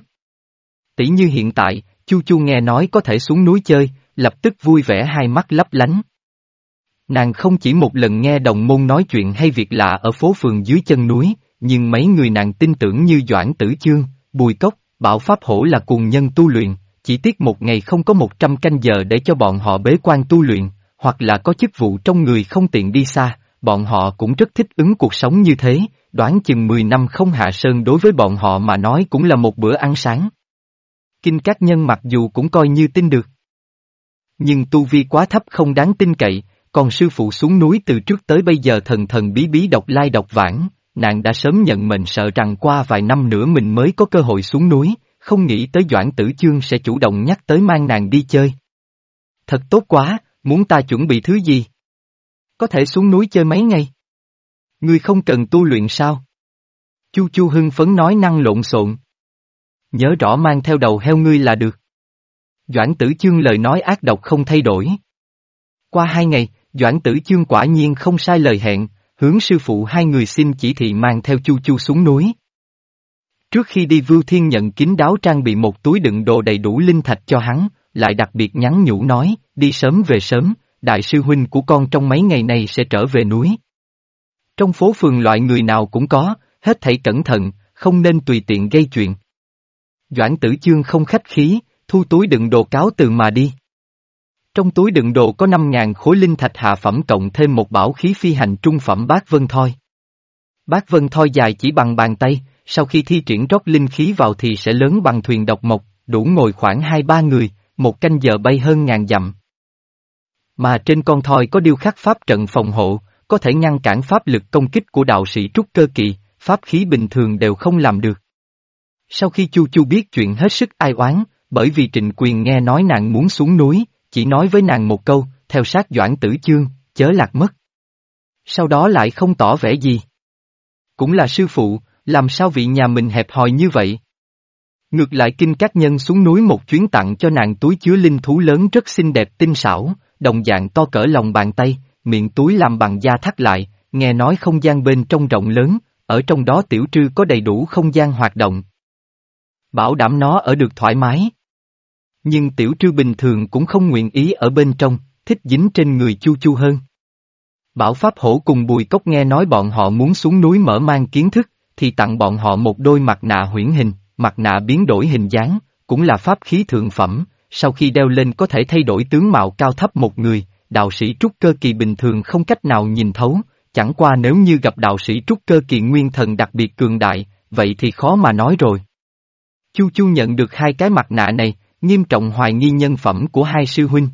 Tỷ như hiện tại, Chu Chu nghe nói có thể xuống núi chơi, lập tức vui vẻ hai mắt lấp lánh. Nàng không chỉ một lần nghe đồng môn nói chuyện hay việc lạ ở phố phường dưới chân núi, nhưng mấy người nàng tin tưởng như Doãn Tử Chương, Bùi Cốc, Bảo Pháp Hổ là cuồng nhân tu luyện, chỉ tiếc một ngày không có một trăm canh giờ để cho bọn họ bế quan tu luyện, hoặc là có chức vụ trong người không tiện đi xa, bọn họ cũng rất thích ứng cuộc sống như thế, đoán chừng 10 năm không hạ sơn đối với bọn họ mà nói cũng là một bữa ăn sáng. Kinh các nhân mặc dù cũng coi như tin được. Nhưng tu vi quá thấp không đáng tin cậy, còn sư phụ xuống núi từ trước tới bây giờ thần thần bí bí độc lai độc vãng, nàng đã sớm nhận mình sợ rằng qua vài năm nữa mình mới có cơ hội xuống núi, không nghĩ tới Doãn Tử Chương sẽ chủ động nhắc tới mang nàng đi chơi. Thật tốt quá, muốn ta chuẩn bị thứ gì? Có thể xuống núi chơi mấy ngày? Ngươi không cần tu luyện sao? Chu Chu hưng phấn nói năng lộn xộn. Nhớ rõ mang theo đầu heo ngươi là được. Doãn tử chương lời nói ác độc không thay đổi. Qua hai ngày, Doãn tử chương quả nhiên không sai lời hẹn, hướng sư phụ hai người xin chỉ thị mang theo Chu Chu xuống núi. Trước khi đi Vưu Thiên nhận kín đáo trang bị một túi đựng đồ đầy đủ linh thạch cho hắn, lại đặc biệt nhắn nhủ nói, đi sớm về sớm, đại sư huynh của con trong mấy ngày này sẽ trở về núi. Trong phố phường loại người nào cũng có, hết thảy cẩn thận, không nên tùy tiện gây chuyện. Doãn tử chương không khách khí, thu túi đựng đồ cáo từ mà đi. Trong túi đựng đồ có 5.000 khối linh thạch hạ phẩm cộng thêm một bảo khí phi hành trung phẩm bát vân thoi. Bát vân thoi dài chỉ bằng bàn tay, sau khi thi triển rót linh khí vào thì sẽ lớn bằng thuyền độc mộc, đủ ngồi khoảng 2-3 người, một canh giờ bay hơn ngàn dặm. Mà trên con thoi có điêu khắc pháp trận phòng hộ, có thể ngăn cản pháp lực công kích của đạo sĩ trúc cơ kỳ, pháp khí bình thường đều không làm được. Sau khi Chu Chu biết chuyện hết sức ai oán, bởi vì Trịnh Quyền nghe nói nàng muốn xuống núi, chỉ nói với nàng một câu, theo sát Doãn Tử Chương, chớ lạc mất. Sau đó lại không tỏ vẻ gì. Cũng là sư phụ, làm sao vị nhà mình hẹp hòi như vậy? Ngược lại kinh các nhân xuống núi một chuyến tặng cho nàng túi chứa linh thú lớn rất xinh đẹp tinh xảo, đồng dạng to cỡ lòng bàn tay, miệng túi làm bằng da thắt lại, nghe nói không gian bên trong rộng lớn, ở trong đó tiểu trư có đầy đủ không gian hoạt động. Bảo đảm nó ở được thoải mái. Nhưng tiểu trư bình thường cũng không nguyện ý ở bên trong, thích dính trên người chu chu hơn. Bảo Pháp Hổ cùng Bùi Cốc nghe nói bọn họ muốn xuống núi mở mang kiến thức, thì tặng bọn họ một đôi mặt nạ huyễn hình, mặt nạ biến đổi hình dáng, cũng là pháp khí thượng phẩm, sau khi đeo lên có thể thay đổi tướng mạo cao thấp một người, đạo sĩ trúc cơ kỳ bình thường không cách nào nhìn thấu, chẳng qua nếu như gặp đạo sĩ trúc cơ kỳ nguyên thần đặc biệt cường đại, vậy thì khó mà nói rồi. Chu Chu nhận được hai cái mặt nạ này, nghiêm trọng hoài nghi nhân phẩm của hai sư huynh.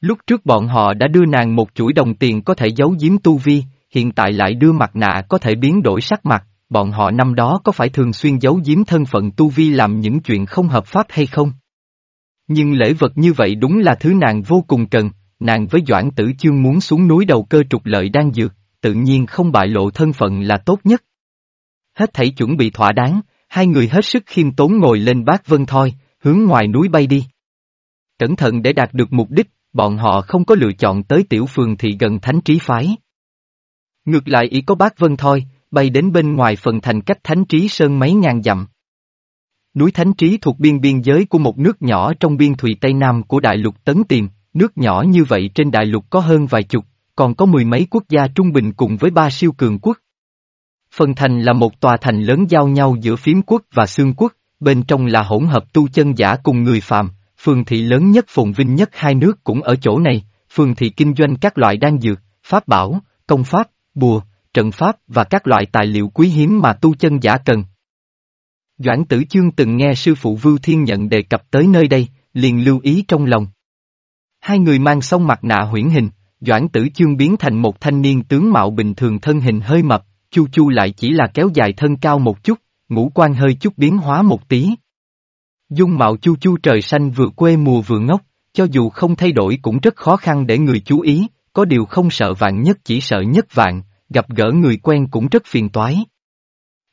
Lúc trước bọn họ đã đưa nàng một chuỗi đồng tiền có thể giấu giếm tu vi, hiện tại lại đưa mặt nạ có thể biến đổi sắc mặt, bọn họ năm đó có phải thường xuyên giấu giếm thân phận tu vi làm những chuyện không hợp pháp hay không? Nhưng lễ vật như vậy đúng là thứ nàng vô cùng cần, nàng với Doãn Tử Chương muốn xuống núi đầu cơ trục lợi đang dược, tự nhiên không bại lộ thân phận là tốt nhất. Hết thảy chuẩn bị thỏa đáng, hai người hết sức khiêm tốn ngồi lên bát vân thoi, hướng ngoài núi bay đi. Cẩn thận để đạt được mục đích, bọn họ không có lựa chọn tới tiểu phường thị gần thánh trí phái. Ngược lại ý có bác vân thoi, bay đến bên ngoài phần thành cách thánh trí sơn mấy ngàn dặm. Núi Thánh Trí thuộc biên biên giới của một nước nhỏ trong biên thùy Tây Nam của đại lục Tấn Tiềm, nước nhỏ như vậy trên đại lục có hơn vài chục, còn có mười mấy quốc gia trung bình cùng với ba siêu cường quốc. Phần thành là một tòa thành lớn giao nhau giữa phiếm quốc và xương quốc, bên trong là hỗn hợp tu chân giả cùng người phàm, phường thị lớn nhất phồn vinh nhất hai nước cũng ở chỗ này, phường thị kinh doanh các loại đan dược, pháp bảo, công pháp, bùa, trận pháp và các loại tài liệu quý hiếm mà tu chân giả cần. Doãn tử chương từng nghe sư phụ Vưu Thiên Nhận đề cập tới nơi đây, liền lưu ý trong lòng. Hai người mang xong mặt nạ huyễn hình, Doãn tử chương biến thành một thanh niên tướng mạo bình thường thân hình hơi mập, Chu Chu lại chỉ là kéo dài thân cao một chút, ngũ quan hơi chút biến hóa một tí. Dung mạo Chu Chu trời xanh vừa quê mùa vừa ngốc, cho dù không thay đổi cũng rất khó khăn để người chú ý, có điều không sợ vạn nhất chỉ sợ nhất vạn, gặp gỡ người quen cũng rất phiền toái.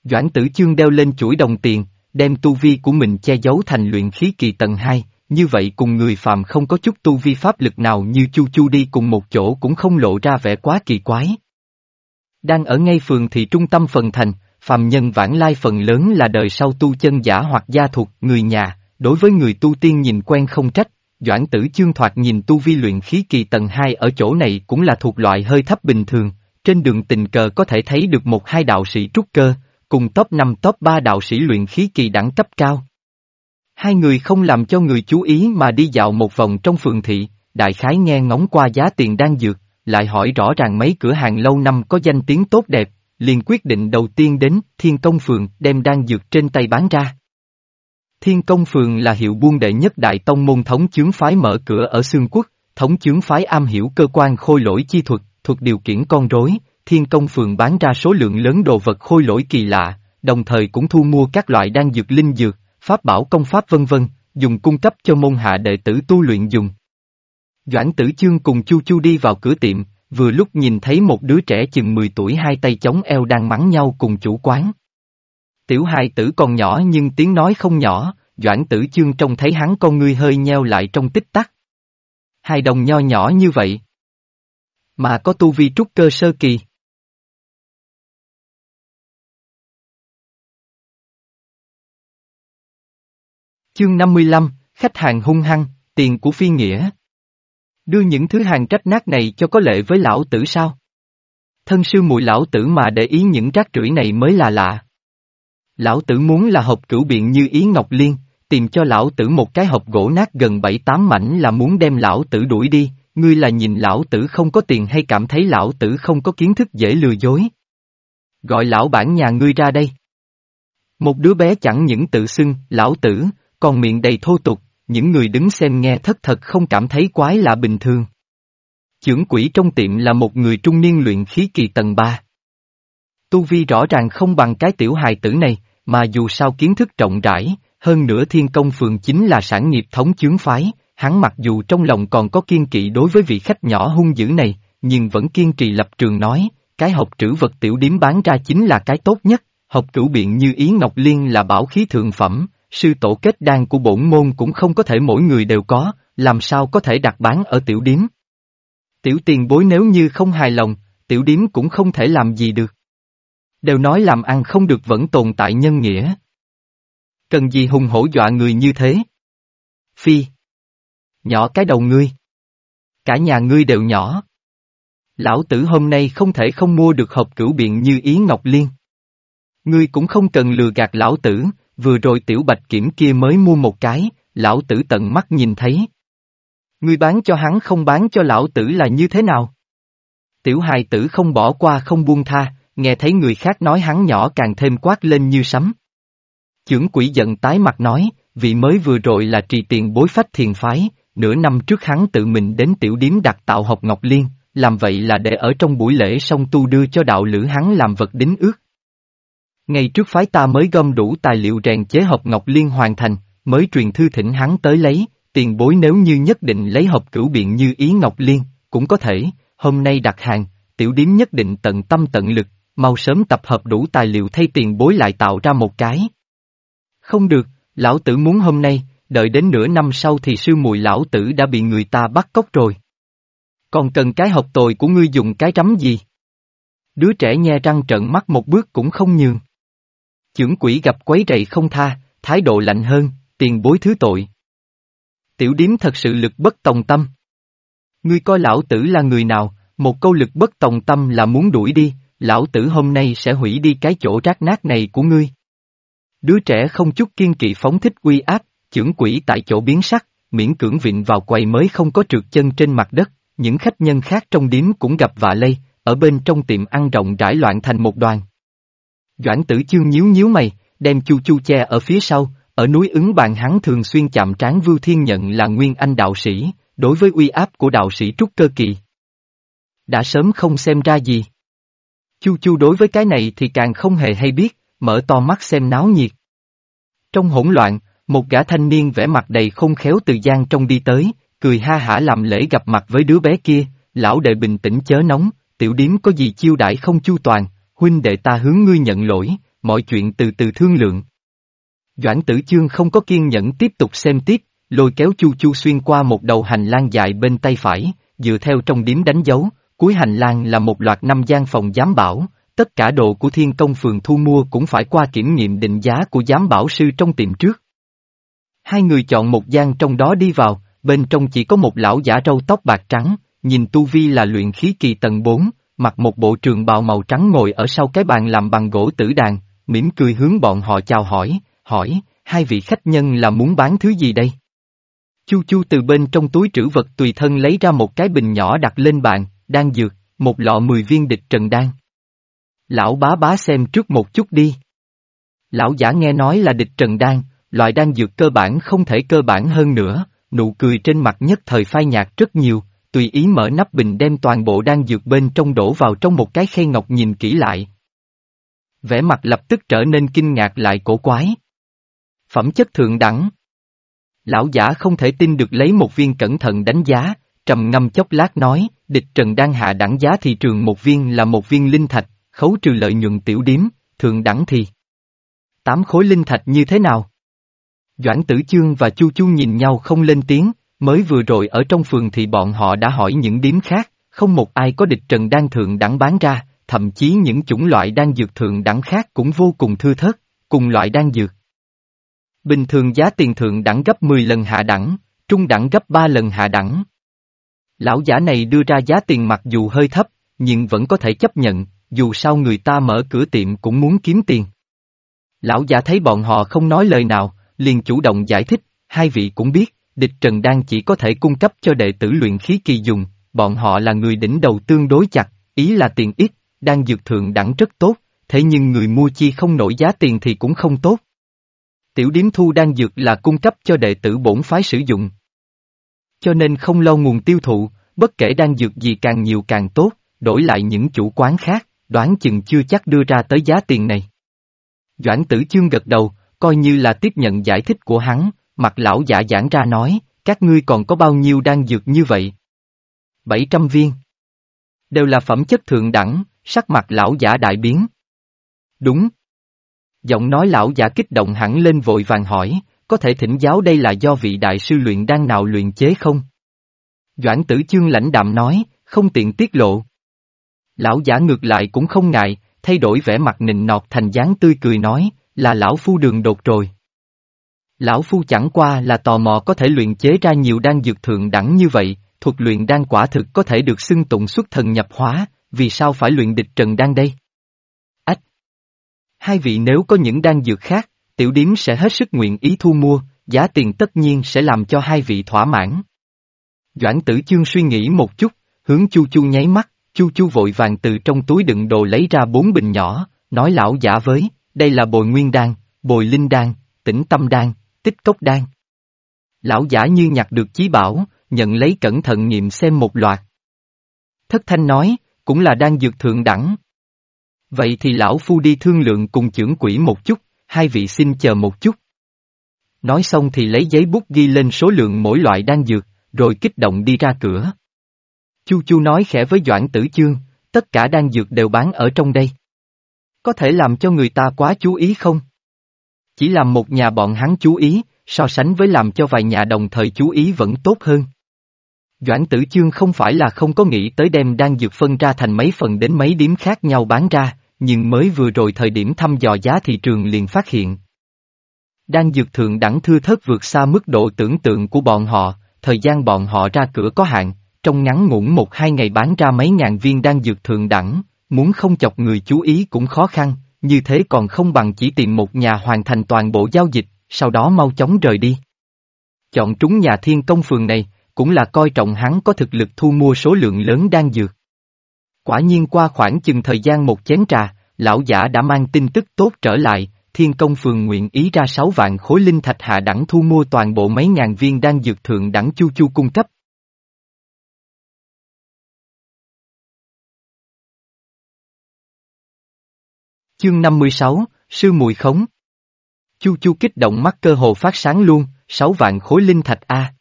Doãn tử chương đeo lên chuỗi đồng tiền, đem tu vi của mình che giấu thành luyện khí kỳ tầng 2, như vậy cùng người phàm không có chút tu vi pháp lực nào như Chu Chu đi cùng một chỗ cũng không lộ ra vẻ quá kỳ quái. Đang ở ngay phường thì trung tâm phần thành, phàm nhân vãng lai phần lớn là đời sau tu chân giả hoặc gia thuộc người nhà, đối với người tu tiên nhìn quen không trách, Doãn tử chương thoạt nhìn tu vi luyện khí kỳ tầng 2 ở chỗ này cũng là thuộc loại hơi thấp bình thường, trên đường tình cờ có thể thấy được một hai đạo sĩ trúc cơ, cùng top 5 top 3 đạo sĩ luyện khí kỳ đẳng cấp cao. Hai người không làm cho người chú ý mà đi dạo một vòng trong phường thị, đại khái nghe ngóng qua giá tiền đang dược, lại hỏi rõ ràng mấy cửa hàng lâu năm có danh tiếng tốt đẹp, liền quyết định đầu tiên đến Thiên Công Phường đem đan dược trên tay bán ra. Thiên Công Phường là hiệu buôn đệ nhất đại tông môn thống chướng phái mở cửa ở Xương Quốc, thống chướng phái am hiểu cơ quan khôi lỗi chi thuật, thuộc điều khiển con rối, Thiên Công Phường bán ra số lượng lớn đồ vật khôi lỗi kỳ lạ, đồng thời cũng thu mua các loại đan dược linh dược, pháp bảo công pháp vân vân, dùng cung cấp cho môn hạ đệ tử tu luyện dùng. Doãn tử chương cùng Chu Chu đi vào cửa tiệm, vừa lúc nhìn thấy một đứa trẻ chừng 10 tuổi hai tay chống eo đang mắng nhau cùng chủ quán. Tiểu hài tử còn nhỏ nhưng tiếng nói không nhỏ, Doãn tử chương trông thấy hắn con ngươi hơi nheo lại trong tích tắc. Hai đồng nho nhỏ như vậy. Mà có tu vi trúc cơ sơ kỳ. Chương 55, khách hàng hung hăng, tiền của phi nghĩa. Đưa những thứ hàng trách nát này cho có lệ với lão tử sao? Thân sư muội lão tử mà để ý những rác rưởi này mới là lạ. Lão tử muốn là hộp cửu biện như ý Ngọc Liên, tìm cho lão tử một cái hộp gỗ nát gần bảy tám mảnh là muốn đem lão tử đuổi đi, ngươi là nhìn lão tử không có tiền hay cảm thấy lão tử không có kiến thức dễ lừa dối. Gọi lão bản nhà ngươi ra đây. Một đứa bé chẳng những tự xưng, lão tử, còn miệng đầy thô tục, những người đứng xem nghe thất thật không cảm thấy quái lạ bình thường. Chưởng quỷ trong tiệm là một người trung niên luyện khí kỳ tầng 3. Tu vi rõ ràng không bằng cái tiểu hài tử này, mà dù sao kiến thức rộng rãi, hơn nữa thiên công phường chính là sản nghiệp thống chướng phái, hắn mặc dù trong lòng còn có kiên kỵ đối với vị khách nhỏ hung dữ này, nhưng vẫn kiên trì lập trường nói, cái hộp trữ vật tiểu điếm bán ra chính là cái tốt nhất, hộp cửu biện như Ý Ngọc Liên là bảo khí thượng phẩm, sư tổ kết đan của bổn môn cũng không có thể mỗi người đều có, làm sao có thể đặt bán ở tiểu điếm. Tiểu tiền bối nếu như không hài lòng, tiểu điếm cũng không thể làm gì được. Đều nói làm ăn không được vẫn tồn tại nhân nghĩa. Cần gì hùng hổ dọa người như thế? Phi. Nhỏ cái đầu ngươi. Cả nhà ngươi đều nhỏ. Lão tử hôm nay không thể không mua được hộp cửu biện như ý Ngọc Liên. Ngươi cũng không cần lừa gạt lão tử, vừa rồi tiểu bạch kiểm kia mới mua một cái, lão tử tận mắt nhìn thấy. Ngươi bán cho hắn không bán cho lão tử là như thế nào? Tiểu hài tử không bỏ qua không buông tha, nghe thấy người khác nói hắn nhỏ càng thêm quát lên như sấm. Chưởng quỷ giận tái mặt nói, vị mới vừa rồi là trì tiền bối phách thiền phái, nửa năm trước hắn tự mình đến tiểu điếm đặt tạo học Ngọc Liên, làm vậy là để ở trong buổi lễ song tu đưa cho đạo lữ hắn làm vật đính ước. Ngày trước phái ta mới gom đủ tài liệu rèn chế hộp Ngọc Liên hoàn thành, mới truyền thư thỉnh hắn tới lấy, tiền bối nếu như nhất định lấy hộp cửu biện như ý Ngọc Liên, cũng có thể, hôm nay đặt hàng, tiểu điếm nhất định tận tâm tận lực, mau sớm tập hợp đủ tài liệu thay tiền bối lại tạo ra một cái. Không được, lão tử muốn hôm nay, đợi đến nửa năm sau thì sư mùi lão tử đã bị người ta bắt cóc rồi. Còn cần cái hộp tồi của ngươi dùng cái rắm gì? Đứa trẻ nhe răng trợn mắt một bước cũng không nhường. Chưởng quỷ gặp quấy rầy không tha, thái độ lạnh hơn, tiền bối thứ tội. Tiểu điếm thật sự lực bất tòng tâm. Ngươi coi lão tử là người nào, một câu lực bất tòng tâm là muốn đuổi đi, lão tử hôm nay sẽ hủy đi cái chỗ rác nát này của ngươi. Đứa trẻ không chút kiên kỵ phóng thích uy áp, chưởng quỷ tại chỗ biến sắc, miễn cưỡng vịn vào quầy mới không có trượt chân trên mặt đất, những khách nhân khác trong điếm cũng gặp vạ lây, ở bên trong tiệm ăn rộng rãi loạn thành một đoàn. Doãn tử chương nhíu nhíu mày, đem chu chu che ở phía sau, ở núi ứng bàn hắn thường xuyên chạm trán Vưu Thiên nhận là nguyên anh đạo sĩ, đối với uy áp của đạo sĩ trúc cơ kỳ. Đã sớm không xem ra gì. Chu chu đối với cái này thì càng không hề hay biết, mở to mắt xem náo nhiệt. Trong hỗn loạn, một gã thanh niên vẻ mặt đầy không khéo từ gian trong đi tới, cười ha hả làm lễ gặp mặt với đứa bé kia, lão đệ bình tĩnh chớ nóng, tiểu điếm có gì chiêu đãi không chu toàn, huynh đệ ta hướng ngươi nhận lỗi, mọi chuyện từ từ thương lượng. Doãn tử chương không có kiên nhẫn tiếp tục xem tiếp, lôi kéo chu chu xuyên qua một đầu hành lang dài bên tay phải, dựa theo trong điếm đánh dấu, cuối hành lang là một loạt năm gian phòng giám bảo, tất cả đồ của thiên công phường thu mua cũng phải qua kiểm nghiệm định giá của giám bảo sư trong tiệm trước. Hai người chọn một gian trong đó đi vào, bên trong chỉ có một lão giả râu tóc bạc trắng, nhìn tu vi là luyện khí kỳ tầng 4, mặc một bộ trường bào màu trắng ngồi ở sau cái bàn làm bằng gỗ tử đàn, mỉm cười hướng bọn họ chào hỏi, hỏi, hai vị khách nhân là muốn bán thứ gì đây? Chu Chu từ bên trong túi trữ vật tùy thân lấy ra một cái bình nhỏ đặt lên bàn, đang dược, một lọ 10 viên địch trần đan. Lão bá bá xem trước một chút đi. Lão giả nghe nói là địch trần đan, loại đan dược cơ bản không thể cơ bản hơn nữa, nụ cười trên mặt nhất thời phai nhạt rất nhiều, tùy ý mở nắp bình đem toàn bộ đan dược bên trong đổ vào trong một cái khay ngọc nhìn kỹ lại. Vẻ mặt lập tức trở nên kinh ngạc lại cổ quái. Phẩm chất thượng đẳng. Lão giả không thể tin được lấy một viên cẩn thận đánh giá, trầm ngâm chốc lát nói, địch trần đang hạ đẳng giá thị trường một viên là một viên linh thạch, khấu trừ lợi nhuận tiểu điếm, thượng đẳng thì. Tám khối linh thạch như thế nào? Doãn tử chương và chu chu nhìn nhau không lên tiếng, mới vừa rồi ở trong phường thì bọn họ đã hỏi những điếm khác, không một ai có địch trần đan thượng đẳng bán ra, thậm chí những chủng loại đan dược thượng đẳng khác cũng vô cùng thưa thớt, cùng loại đan dược. Bình thường giá tiền thượng đẳng gấp 10 lần hạ đẳng, trung đẳng gấp 3 lần hạ đẳng. Lão giả này đưa ra giá tiền mặc dù hơi thấp, nhưng vẫn có thể chấp nhận, dù sao người ta mở cửa tiệm cũng muốn kiếm tiền. Lão giả thấy bọn họ không nói lời nào, liền chủ động giải thích, hai vị cũng biết, địch trần đan chỉ có thể cung cấp cho đệ tử luyện khí kỳ dùng, bọn họ là người đỉnh đầu tương đối chặt, ý là tiền ít, đang dược thượng đẳng rất tốt, thế nhưng người mua chi không nổi giá tiền thì cũng không tốt. Tiểu điếm thu đang dược là cung cấp cho đệ tử bổn phái sử dụng. Cho nên không lâu nguồn tiêu thụ, bất kể đang dược gì càng nhiều càng tốt, đổi lại những chủ quán khác, đoán chừng chưa chắc đưa ra tới giá tiền này. Doãn tử chương gật đầu, coi như là tiếp nhận giải thích của hắn, mặt lão giả giảng ra nói, các ngươi còn có bao nhiêu đang dược như vậy? 700 viên. Đều là phẩm chất thượng đẳng, sắc mặt lão giả đại biến. Đúng. Giọng nói lão giả kích động hẳn lên vội vàng hỏi, có thể thỉnh giáo đây là do vị đại sư luyện đang nào luyện chế không? Doãn tử chương lãnh đạm nói, không tiện tiết lộ. Lão giả ngược lại cũng không ngại, thay đổi vẻ mặt nịnh nọt thành dáng tươi cười nói, là lão phu đường đột rồi. Lão phu chẳng qua là tò mò có thể luyện chế ra nhiều đan dược thượng đẳng như vậy, thuật luyện đan quả thực có thể được xưng tụng xuất thần nhập hóa, vì sao phải luyện địch trần đan đây? Ách! Hai vị nếu có những đan dược khác, tiểu điếm sẽ hết sức nguyện ý thu mua, giá tiền tất nhiên sẽ làm cho hai vị thỏa mãn. Doãn tử chương suy nghĩ một chút, hướng chu chu nháy mắt, chu chu vội vàng từ trong túi đựng đồ lấy ra bốn bình nhỏ, nói lão giả với, đây là bồi nguyên đan, bồi linh đan, tĩnh tâm đan, tích cốc đan. Lão giả như nhặt được chí bảo, nhận lấy cẩn thận nghiệm xem một loạt. Thất thanh nói, cũng là đan dược thượng đẳng. Vậy thì lão phu đi thương lượng cùng trưởng quỷ một chút, hai vị xin chờ một chút. nói xong thì lấy giấy bút ghi lên số lượng mỗi loại đan dược, rồi kích động đi ra cửa. Chu Chu nói khẽ với Doãn Tử Chương, tất cả đan dược đều bán ở trong đây. Có thể làm cho người ta quá chú ý không? Chỉ làm một nhà bọn hắn chú ý, so sánh với làm cho vài nhà đồng thời chú ý vẫn tốt hơn. Doãn tử chương không phải là không có nghĩ tới đem đan dược phân ra thành mấy phần đến mấy điểm khác nhau bán ra, nhưng mới vừa rồi thời điểm thăm dò giá thị trường liền phát hiện. Đan dược thượng đẳng thưa thớt vượt xa mức độ tưởng tượng của bọn họ, thời gian bọn họ ra cửa có hạn, trong ngắn ngủn một hai ngày bán ra mấy ngàn viên đan dược thượng đẳng, muốn không chọc người chú ý cũng khó khăn, như thế còn không bằng chỉ tìm một nhà hoàn thành toàn bộ giao dịch, sau đó mau chóng rời đi. Chọn trúng nhà thiên công phường này, cũng là coi trọng hắn có thực lực thu mua số lượng lớn đang dược. Quả nhiên qua khoảng chừng thời gian một chén trà, lão giả đã mang tin tức tốt trở lại, thiên công phường nguyện ý ra 6 vạn khối linh thạch hạ đẳng thu mua toàn bộ mấy ngàn viên đang dược thượng đẳng chu chu cung cấp. Chương 56, Sư Mùi Khống Chu Chu kích động mắt cơ hồ phát sáng luôn, 6 vạn khối linh thạch A.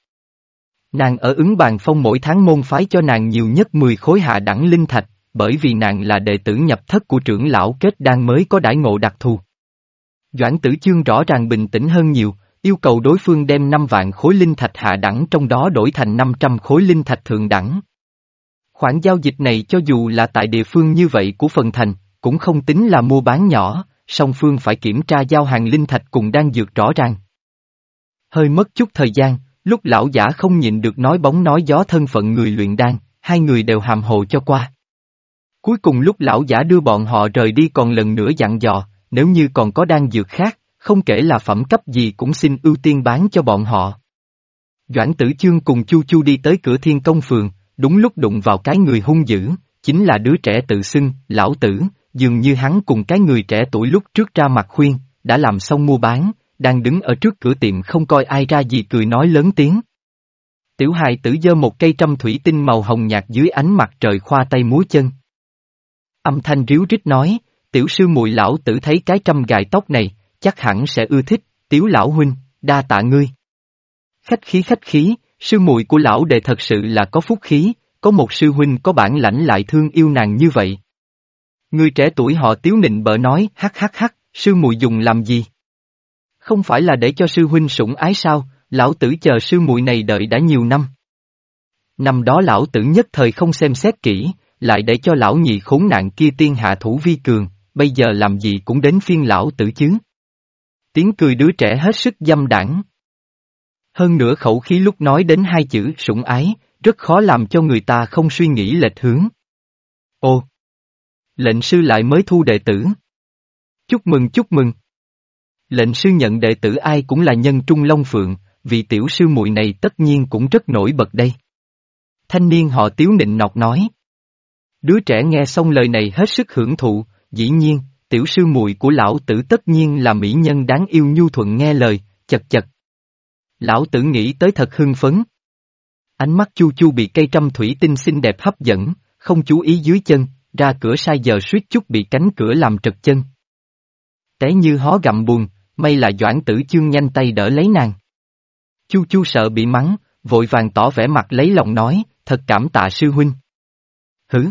Nàng ở ứng bàn phong mỗi tháng môn phái cho nàng nhiều nhất 10 khối hạ đẳng linh thạch, bởi vì nàng là đệ tử nhập thất của trưởng lão kết đan mới có đãi ngộ đặc thù. Doãn tử chương rõ ràng bình tĩnh hơn nhiều, yêu cầu đối phương đem 5 vạn khối linh thạch hạ đẳng trong đó đổi thành 500 khối linh thạch thượng đẳng. Khoản giao dịch này cho dù là tại địa phương như vậy của phần thành, cũng không tính là mua bán nhỏ, song phương phải kiểm tra giao hàng linh thạch cùng đang dược rõ ràng. Hơi mất chút thời gian, lúc lão giả không nhịn được nói bóng nói gió thân phận người luyện đan, hai người đều hàm hồ cho qua. Cuối cùng lúc lão giả đưa bọn họ rời đi còn lần nữa dặn dò, nếu như còn có đan dược khác, không kể là phẩm cấp gì cũng xin ưu tiên bán cho bọn họ. Doãn tử chương cùng Chu Chu đi tới cửa thiên công phường, đúng lúc đụng vào cái người hung dữ, chính là đứa trẻ tự xưng, lão tử, dường như hắn cùng cái người trẻ tuổi lúc trước ra mặt khuyên, đã làm xong mua bán, đang đứng ở trước cửa tiệm không coi ai ra gì cười nói lớn tiếng. Tiểu hài tử dơ một cây trăm thủy tinh màu hồng nhạt dưới ánh mặt trời khoa tay múa chân. Âm thanh ríu rít nói, tiểu sư mùi lão tử thấy cái trăm gài tóc này, chắc hẳn sẽ ưa thích, tiểu lão huynh, đa tạ ngươi. Khách khí khách khí, sư muội của lão đệ thật sự là có phúc khí, có một sư huynh có bản lãnh lại thương yêu nàng như vậy. Người trẻ tuổi họ tiếu nịnh bợ nói, hắc hắc hắc, sư muội dùng làm gì? Không phải là để cho sư huynh sủng ái sao, lão tử chờ sư muội này đợi đã nhiều năm. Năm đó lão tử nhất thời không xem xét kỹ, lại để cho lão nhị khốn nạn kia tiên hạ thủ vi cường, bây giờ làm gì cũng đến phiên lão tử chứ. Tiếng cười đứa trẻ hết sức dâm đảng. Hơn nữa khẩu khí lúc nói đến hai chữ sủng ái, rất khó làm cho người ta không suy nghĩ lệch hướng. Ô! Lệnh sư lại mới thu đệ tử. Chúc mừng chúc mừng. Lệnh sư nhận đệ tử ai cũng là nhân trung long phượng, vì tiểu sư muội này tất nhiên cũng rất nổi bật đây. Thanh niên họ tiếu nịnh nọc nói. Đứa trẻ nghe xong lời này hết sức hưởng thụ, dĩ nhiên, tiểu sư muội của lão tử tất nhiên là mỹ nhân đáng yêu nhu thuận nghe lời, chật chật. Lão tử nghĩ tới thật hưng phấn. Ánh mắt chu chu bị cây trăm thủy tinh xinh đẹp hấp dẫn, không chú ý dưới chân, ra cửa sai giờ suýt chút bị cánh cửa làm trật chân. Té như hó gặm buồn, may là doãn tử chương nhanh tay đỡ lấy nàng. Chu chu sợ bị mắng, vội vàng tỏ vẻ mặt lấy lòng nói, thật cảm tạ sư huynh. Hứ!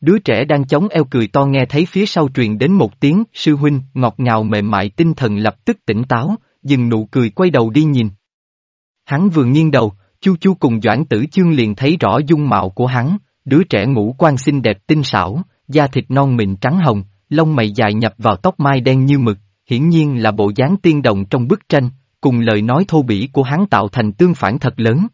Đứa trẻ đang chống eo cười to nghe thấy phía sau truyền đến một tiếng, sư huynh, ngọt ngào mềm mại tinh thần lập tức tỉnh táo, dừng nụ cười quay đầu đi nhìn. Hắn vừa nghiêng đầu, chu chu cùng doãn tử chương liền thấy rõ dung mạo của hắn, đứa trẻ ngũ quan xinh đẹp tinh xảo, da thịt non mịn trắng hồng, lông mày dài nhập vào tóc mai đen như mực, hiển nhiên là bộ dáng tiên đồng trong bức tranh, cùng lời nói thô bỉ của hắn tạo thành tương phản thật lớn.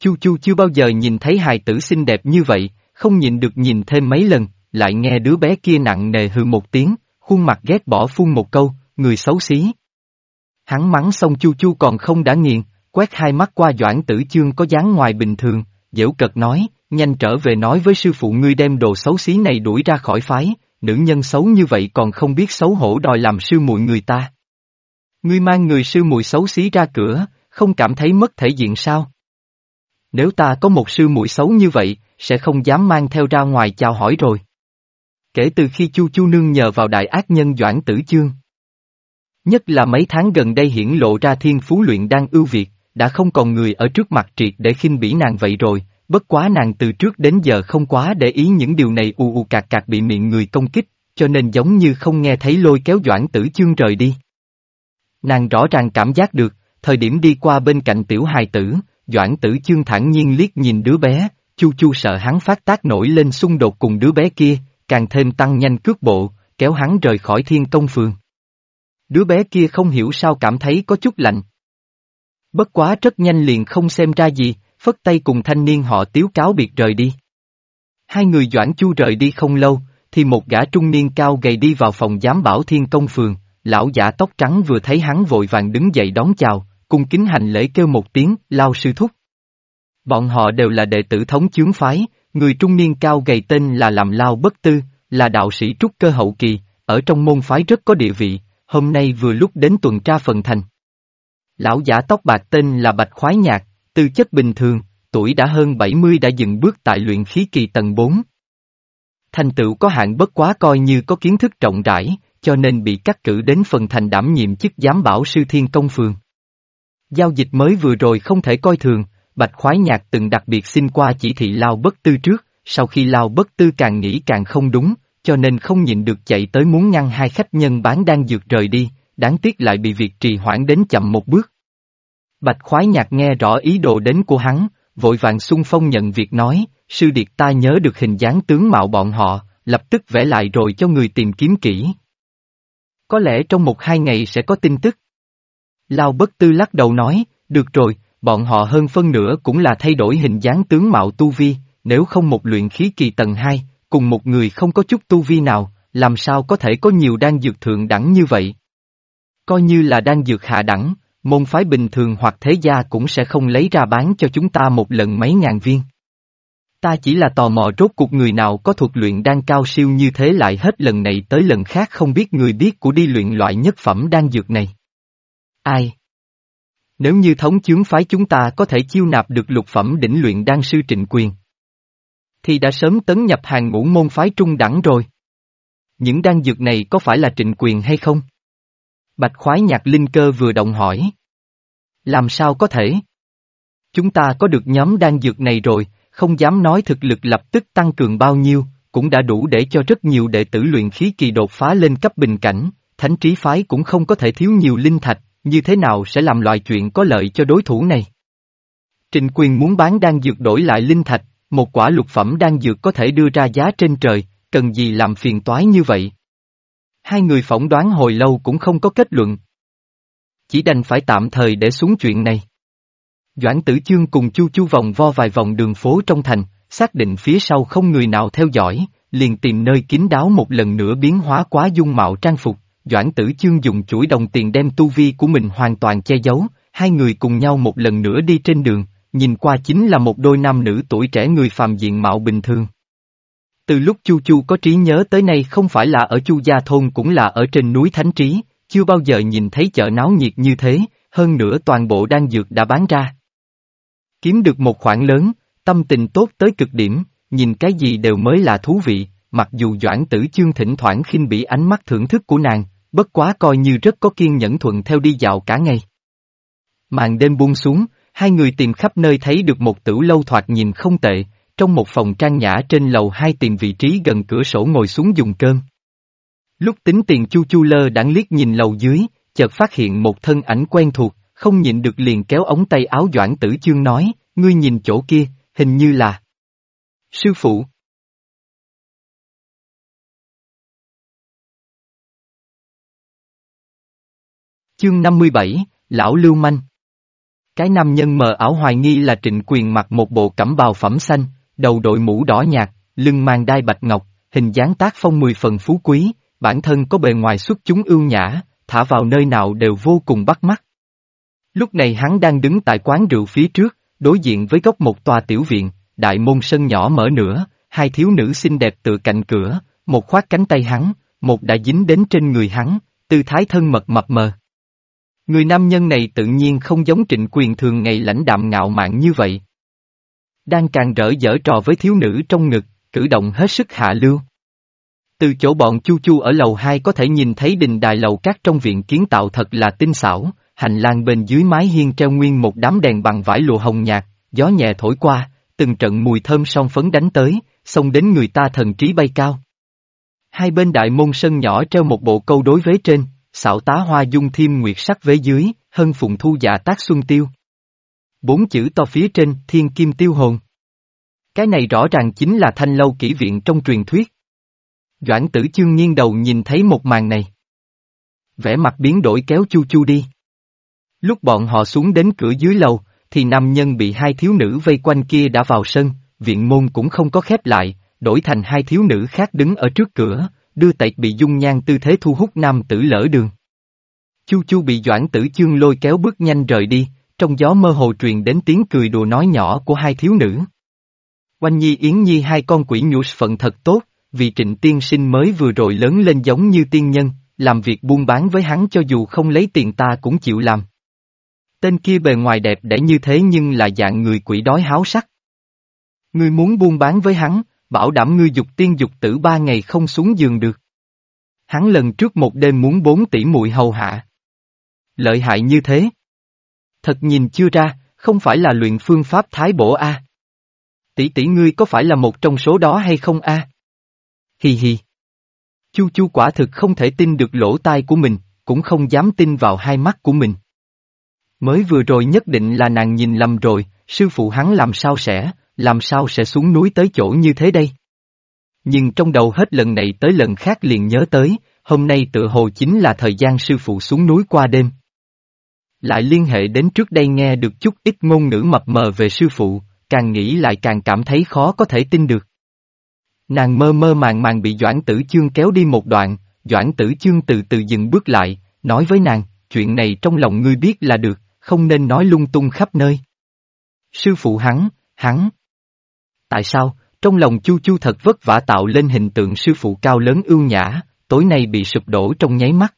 Chu Chu chưa bao giờ nhìn thấy hài tử xinh đẹp như vậy, không nhìn được nhìn thêm mấy lần, lại nghe đứa bé kia nặng nề hừ một tiếng, khuôn mặt ghét bỏ phun một câu, người xấu xí. Hắn mắng xong Chu Chu còn không đã nghiền, quét hai mắt qua Doãn Tử Chương có dáng ngoài bình thường, dễu cật nói, nhanh trở về nói với sư phụ ngươi đem đồ xấu xí này đuổi ra khỏi phái, nữ nhân xấu như vậy còn không biết xấu hổ đòi làm sư muội người ta. Ngươi mang người sư muội xấu xí ra cửa, không cảm thấy mất thể diện sao? Nếu ta có một sư muội xấu như vậy, sẽ không dám mang theo ra ngoài chào hỏi rồi. Kể từ khi Chu Chu Nương nhờ vào đại ác nhân Doãn Tử Chương. Nhất là mấy tháng gần đây hiển lộ ra thiên phú luyện đang ưu việt, đã không còn người ở trước mặt triệt để khinh bỉ nàng vậy rồi, bất quá nàng từ trước đến giờ không quá để ý những điều này u u cạc cạc bị miệng người công kích, cho nên giống như không nghe thấy lôi kéo Doãn Tử Chương rời đi. Nàng rõ ràng cảm giác được, thời điểm đi qua bên cạnh tiểu hài tử, Doãn Tử Chương thẳng nhiên liếc nhìn đứa bé, Chu Chu sợ hắn phát tác nổi lên xung đột cùng đứa bé kia, càng thêm tăng nhanh cước bộ, kéo hắn rời khỏi thiên công phường. Đứa bé kia không hiểu sao cảm thấy có chút lạnh. Bất quá rất nhanh liền không xem ra gì, phất tay cùng thanh niên họ tiếu cáo biệt rời đi. Hai người Doãn Chu rời đi không lâu, thì một gã trung niên cao gầy đi vào phòng giám bảo thiên công phường, lão giả tóc trắng vừa thấy hắn vội vàng đứng dậy đón chào, cung kính hành lễ kêu một tiếng, lao sư thúc. Bọn họ đều là đệ tử thống chướng phái, người trung niên cao gầy tên là làm lao bất tư, là đạo sĩ trúc cơ hậu kỳ, ở trong môn phái rất có địa vị, hôm nay vừa lúc đến tuần tra phần thành. Lão giả tóc bạc tên là Bạch Khoái Nhạc, tư chất bình thường, tuổi đã hơn 70 đã dừng bước tại luyện khí kỳ tầng 4. Thành tựu có hạn bất quá coi như có kiến thức rộng rãi, cho nên bị cắt cử đến phần thành đảm nhiệm chức giám bảo sư thiên công phường. Giao dịch mới vừa rồi không thể coi thường, Bạch Khoái Nhạc từng đặc biệt xin qua chỉ thị Lao Bất Tư trước, sau khi Lao Bất Tư càng nghĩ càng không đúng, cho nên không nhịn được chạy tới muốn ngăn hai khách nhân bán đang dược rời đi, đáng tiếc lại bị việc trì hoãn đến chậm một bước. Bạch Khoái Nhạc nghe rõ ý đồ đến của hắn, vội vàng xung phong nhận việc nói, sư điệt ta nhớ được hình dáng tướng mạo bọn họ, lập tức vẽ lại rồi cho người tìm kiếm kỹ. Có lẽ trong một hai ngày sẽ có tin tức. Lao bất tư lắc đầu nói, được rồi, bọn họ hơn phân nửa cũng là thay đổi hình dáng tướng mạo tu vi, nếu không một luyện khí kỳ tầng 2, cùng một người không có chút tu vi nào, làm sao có thể có nhiều đan dược thượng đẳng như vậy? Coi như là đan dược hạ đẳng, môn phái bình thường hoặc thế gia cũng sẽ không lấy ra bán cho chúng ta một lần mấy ngàn viên. Ta chỉ là tò mò rốt cuộc người nào có thuật luyện đan cao siêu như thế lại hết lần này tới lần khác không biết người biết của đi luyện loại nhất phẩm đan dược này. Ai? Nếu như thống chướng phái chúng ta có thể chiêu nạp được lục phẩm đỉnh luyện đan sư trịnh quyền. Thì đã sớm tấn nhập hàng ngũ môn phái trung đẳng rồi. Những đan dược này có phải là trịnh quyền hay không? Bạch khoái nhạc linh cơ vừa động hỏi. Làm sao có thể? Chúng ta có được nhóm đan dược này rồi, không dám nói thực lực lập tức tăng cường bao nhiêu, cũng đã đủ để cho rất nhiều đệ tử luyện khí kỳ đột phá lên cấp bình cảnh, thánh trí phái cũng không có thể thiếu nhiều linh thạch, như thế nào sẽ làm loại chuyện có lợi cho đối thủ này? Trịnh quyền muốn bán đan dược đổi lại linh thạch, một quả lục phẩm đan dược có thể đưa ra giá trên trời, cần gì làm phiền toái như vậy? Hai người phỏng đoán hồi lâu cũng không có kết luận. Chỉ đành phải tạm thời để xuống chuyện này. Doãn tử chương cùng chu chu vòng vo vài vòng đường phố trong thành, xác định phía sau không người nào theo dõi, liền tìm nơi kín đáo một lần nữa biến hóa quá dung mạo trang phục. Doãn tử chương dùng chuỗi đồng tiền đem tu vi của mình hoàn toàn che giấu, hai người cùng nhau một lần nữa đi trên đường, nhìn qua chính là một đôi nam nữ tuổi trẻ người phàm diện mạo bình thường. Từ lúc Chu Chu có trí nhớ tới nay không phải là ở Chu Gia Thôn cũng là ở trên núi Thánh Trí, chưa bao giờ nhìn thấy chợ náo nhiệt như thế, hơn nữa toàn bộ đan dược đã bán ra. Kiếm được một khoản lớn, tâm tình tốt tới cực điểm, nhìn cái gì đều mới là thú vị, mặc dù Doãn Tử Chương thỉnh thoảng khinh bị ánh mắt thưởng thức của nàng, bất quá coi như rất có kiên nhẫn thuận theo đi dạo cả ngày. Màn đêm buông xuống, hai người tìm khắp nơi thấy được một tử lâu thoạt nhìn không tệ, trong một phòng trang nhã trên lầu hai tìm vị trí gần cửa sổ ngồi xuống dùng cơm. Lúc tính tiền chu chu lơ đãng liếc nhìn lầu dưới, chợt phát hiện một thân ảnh quen thuộc, không nhịn được liền kéo ống tay áo Doãn Tử Chương nói, ngươi nhìn chỗ kia, hình như là... Sư phụ. Chương 57, Lão Lưu Manh Cái nam nhân mờ ảo hoài nghi là trịnh quyền mặc một bộ cẩm bào phẩm xanh, đầu đội mũ đỏ nhạt, lưng mang đai bạch ngọc, hình dáng tác phong mười phần phú quý, bản thân có bề ngoài xuất chúng ưu nhã, thả vào nơi nào đều vô cùng bắt mắt. Lúc này hắn đang đứng tại quán rượu phía trước, đối diện với góc một tòa tiểu viện, đại môn sân nhỏ mở nửa, hai thiếu nữ xinh đẹp tựa cạnh cửa, một khoát cánh tay hắn, một đã dính đến trên người hắn, tư thái thân mật mập mờ. Người nam nhân này tự nhiên không giống trịnh quyền thường ngày lãnh đạm ngạo mạn như vậy. Đang càng rỡ dở trò với thiếu nữ trong ngực, cử động hết sức hạ lưu. Từ chỗ bọn Chu Chu ở lầu 2 có thể nhìn thấy đình đài lầu các trong viện kiến tạo thật là tinh xảo, hành lang bên dưới mái hiên treo nguyên một đám đèn bằng vải lụa hồng nhạt, gió nhẹ thổi qua, từng trận mùi thơm son phấn đánh tới, xông đến người ta thần trí bay cao. Hai bên đại môn sân nhỏ treo một bộ câu đối vế trên, xảo tá hoa dung thiêm nguyệt sắc vế dưới, hân phụng thu dạ tác xuân tiêu. Bốn chữ to phía trên, thiên kim tiêu hồn. Cái này rõ ràng chính là thanh lâu kỹ viện trong truyền thuyết. Doãn tử chương nghiêng đầu nhìn thấy một màn này. Vẻ mặt biến đổi kéo chu chu đi. Lúc bọn họ xuống đến cửa dưới lầu, thì nam nhân bị hai thiếu nữ vây quanh kia đã vào sân, viện môn cũng không có khép lại, đổi thành hai thiếu nữ khác đứng ở trước cửa, đưa tay bị dung nhan tư thế thu hút nam tử lỡ đường. Chu chu bị doãn tử chương lôi kéo bước nhanh rời đi, trong gió mơ hồ truyền đến tiếng cười đùa nói nhỏ của hai thiếu nữ. Oanh Nhi Yến Nhi hai con quỷ nhũ phận thật tốt, vì trịnh tiên sinh mới vừa rồi lớn lên giống như tiên nhân, làm việc buôn bán với hắn cho dù không lấy tiền ta cũng chịu làm. Tên kia bề ngoài đẹp đẽ như thế nhưng là dạng người quỷ đói háo sắc. Ngươi muốn buôn bán với hắn, bảo đảm ngươi dục tiên dục tử ba ngày không xuống giường được. Hắn lần trước một đêm muốn bốn tỷ muội hầu hạ. Lợi hại như thế. Thật nhìn chưa ra, không phải là luyện phương pháp thái bổ a. Tỷ tỷ ngươi có phải là một trong số đó hay không a? Hi hi. Chu chu quả thực không thể tin được lỗ tai của mình, cũng không dám tin vào hai mắt của mình. Mới vừa rồi nhất định là nàng nhìn lầm rồi, sư phụ hắn làm sao sẽ, làm sao sẽ xuống núi tới chỗ như thế đây? Nhưng trong đầu hết lần này tới lần khác liền nhớ tới, hôm nay tự hồ chính là thời gian sư phụ xuống núi qua đêm. Lại liên hệ đến trước đây nghe được chút ít ngôn ngữ mập mờ về sư phụ, càng nghĩ lại càng cảm thấy khó có thể tin được. Nàng mơ mơ màng màng bị Doãn Tử Chương kéo đi một đoạn, Doãn Tử Chương từ từ dừng bước lại, nói với nàng, chuyện này trong lòng ngươi biết là được, không nên nói lung tung khắp nơi. Sư phụ hắn, hắn. Tại sao, trong lòng Chu Chu thật vất vả tạo lên hình tượng sư phụ cao lớn ưu nhã, tối nay bị sụp đổ trong nháy mắt.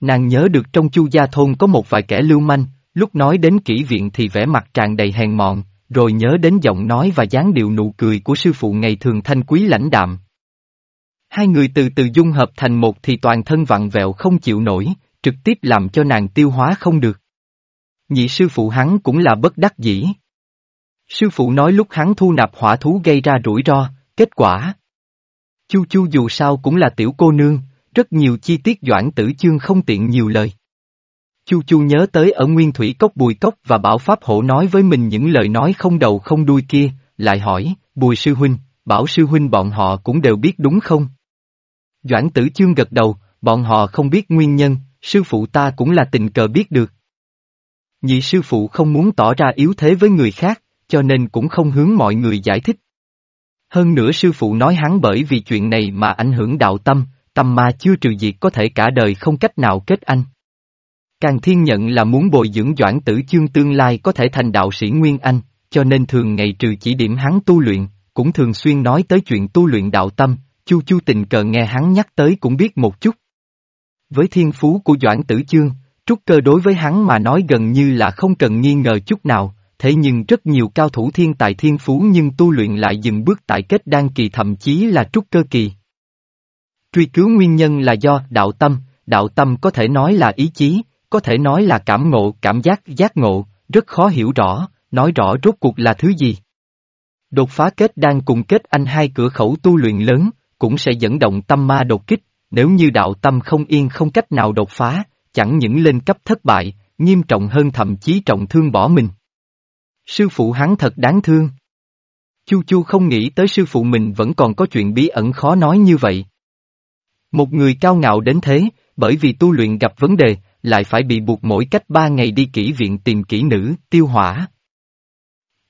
Nàng nhớ được trong Chu gia thôn có một vài kẻ lưu manh, lúc nói đến kỹ viện thì vẻ mặt tràn đầy hèn mọn, rồi nhớ đến giọng nói và dáng điệu nụ cười của sư phụ ngày thường thanh quý lãnh đạm. Hai người từ từ dung hợp thành một thì toàn thân vặn vẹo không chịu nổi, trực tiếp làm cho nàng tiêu hóa không được. Nhị sư phụ hắn cũng là bất đắc dĩ. Sư phụ nói lúc hắn thu nạp hỏa thú gây ra rủi ro, kết quả. Chu chu dù sao cũng là tiểu cô nương, rất nhiều chi tiết doãn tử chương không tiện nhiều lời. Chu chu nhớ tới ở nguyên thủy cốc bùi cốc và bảo pháp hổ nói với mình những lời nói không đầu không đuôi kia, lại hỏi, bùi sư huynh, bảo sư huynh bọn họ cũng đều biết đúng không? Doãn tử chương gật đầu, bọn họ không biết nguyên nhân, sư phụ ta cũng là tình cờ biết được. Nhị sư phụ không muốn tỏ ra yếu thế với người khác, cho nên cũng không hướng mọi người giải thích. Hơn nữa sư phụ nói hắn bởi vì chuyện này mà ảnh hưởng đạo tâm, tâm ma chưa trừ diệt có thể cả đời không cách nào kết anh. Càng thiên nhận là muốn bồi dưỡng doãn tử chương tương lai có thể thành đạo sĩ Nguyên Anh, cho nên thường ngày trừ chỉ điểm hắn tu luyện, cũng thường xuyên nói tới chuyện tu luyện đạo tâm, chu chu tình cờ nghe hắn nhắc tới cũng biết một chút. Với thiên phú của doãn tử chương, trúc cơ đối với hắn mà nói gần như là không cần nghi ngờ chút nào, thế nhưng rất nhiều cao thủ thiên tài thiên phú nhưng tu luyện lại dừng bước tại kết đan kỳ thậm chí là trúc cơ kỳ. Truy cứu nguyên nhân là do đạo tâm, đạo tâm có thể nói là ý chí, có thể nói là cảm ngộ, cảm giác, giác ngộ, rất khó hiểu rõ, nói rõ rốt cuộc là thứ gì. Đột phá kết đang cùng kết anh hai cửa khẩu tu luyện lớn, cũng sẽ dẫn động tâm ma đột kích, nếu như đạo tâm không yên không cách nào đột phá, chẳng những lên cấp thất bại, nghiêm trọng hơn thậm chí trọng thương bỏ mình. Sư phụ hắn thật đáng thương. Chu Chu không nghĩ tới sư phụ mình vẫn còn có chuyện bí ẩn khó nói như vậy. Một người cao ngạo đến thế, bởi vì tu luyện gặp vấn đề, lại phải bị buộc mỗi cách ba ngày đi kỹ viện tìm kỹ nữ, tiêu hỏa.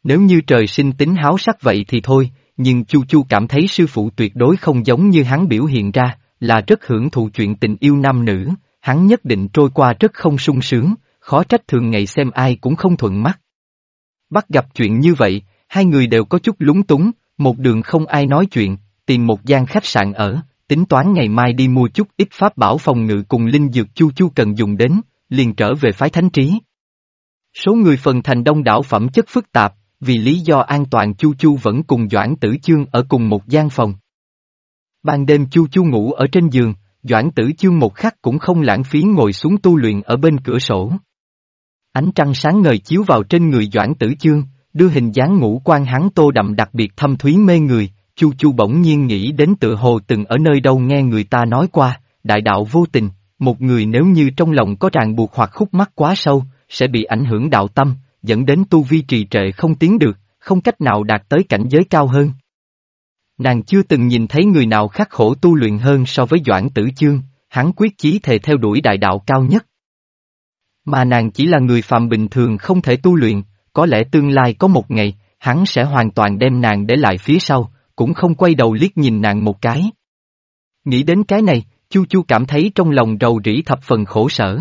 Nếu như trời sinh tính háo sắc vậy thì thôi, nhưng Chu Chu cảm thấy sư phụ tuyệt đối không giống như hắn biểu hiện ra, là rất hưởng thụ chuyện tình yêu nam nữ, hắn nhất định trôi qua rất không sung sướng, khó trách thường ngày xem ai cũng không thuận mắt. Bắt gặp chuyện như vậy, hai người đều có chút lúng túng, một đường không ai nói chuyện, tìm một gian khách sạn ở, tính toán ngày mai đi mua chút ít pháp bảo phòng ngự cùng linh dược chu chu cần dùng đến, liền trở về phái thánh trí. Số người phần thành đông đảo phẩm chất phức tạp, vì lý do an toàn chu chu vẫn cùng Doãn Tử Chương ở cùng một gian phòng. Ban đêm Chu Chu ngủ ở trên giường, Doãn Tử Chương một khắc cũng không lãng phí ngồi xuống tu luyện ở bên cửa sổ. Ánh trăng sáng ngời chiếu vào trên người Doãn Tử Chương, đưa hình dáng ngũ quan hắn tô đậm đặc biệt thâm thúy mê người, Chu Chu bỗng nhiên nghĩ đến tự hồ từng ở nơi đâu nghe người ta nói qua, đại đạo vô tình, một người nếu như trong lòng có ràng buộc hoặc khúc mắc quá sâu, sẽ bị ảnh hưởng đạo tâm, dẫn đến tu vi trì trệ không tiến được, không cách nào đạt tới cảnh giới cao hơn. Nàng chưa từng nhìn thấy người nào khắc khổ tu luyện hơn so với Doãn Tử Chương, hắn quyết chí thề theo đuổi đại đạo cao nhất. Mà nàng chỉ là người phàm bình thường không thể tu luyện, có lẽ tương lai có một ngày, hắn sẽ hoàn toàn đem nàng để lại phía sau, cũng không quay đầu liếc nhìn nàng một cái. Nghĩ đến cái này, Chu Chu cảm thấy trong lòng rầu rĩ thập phần khổ sở.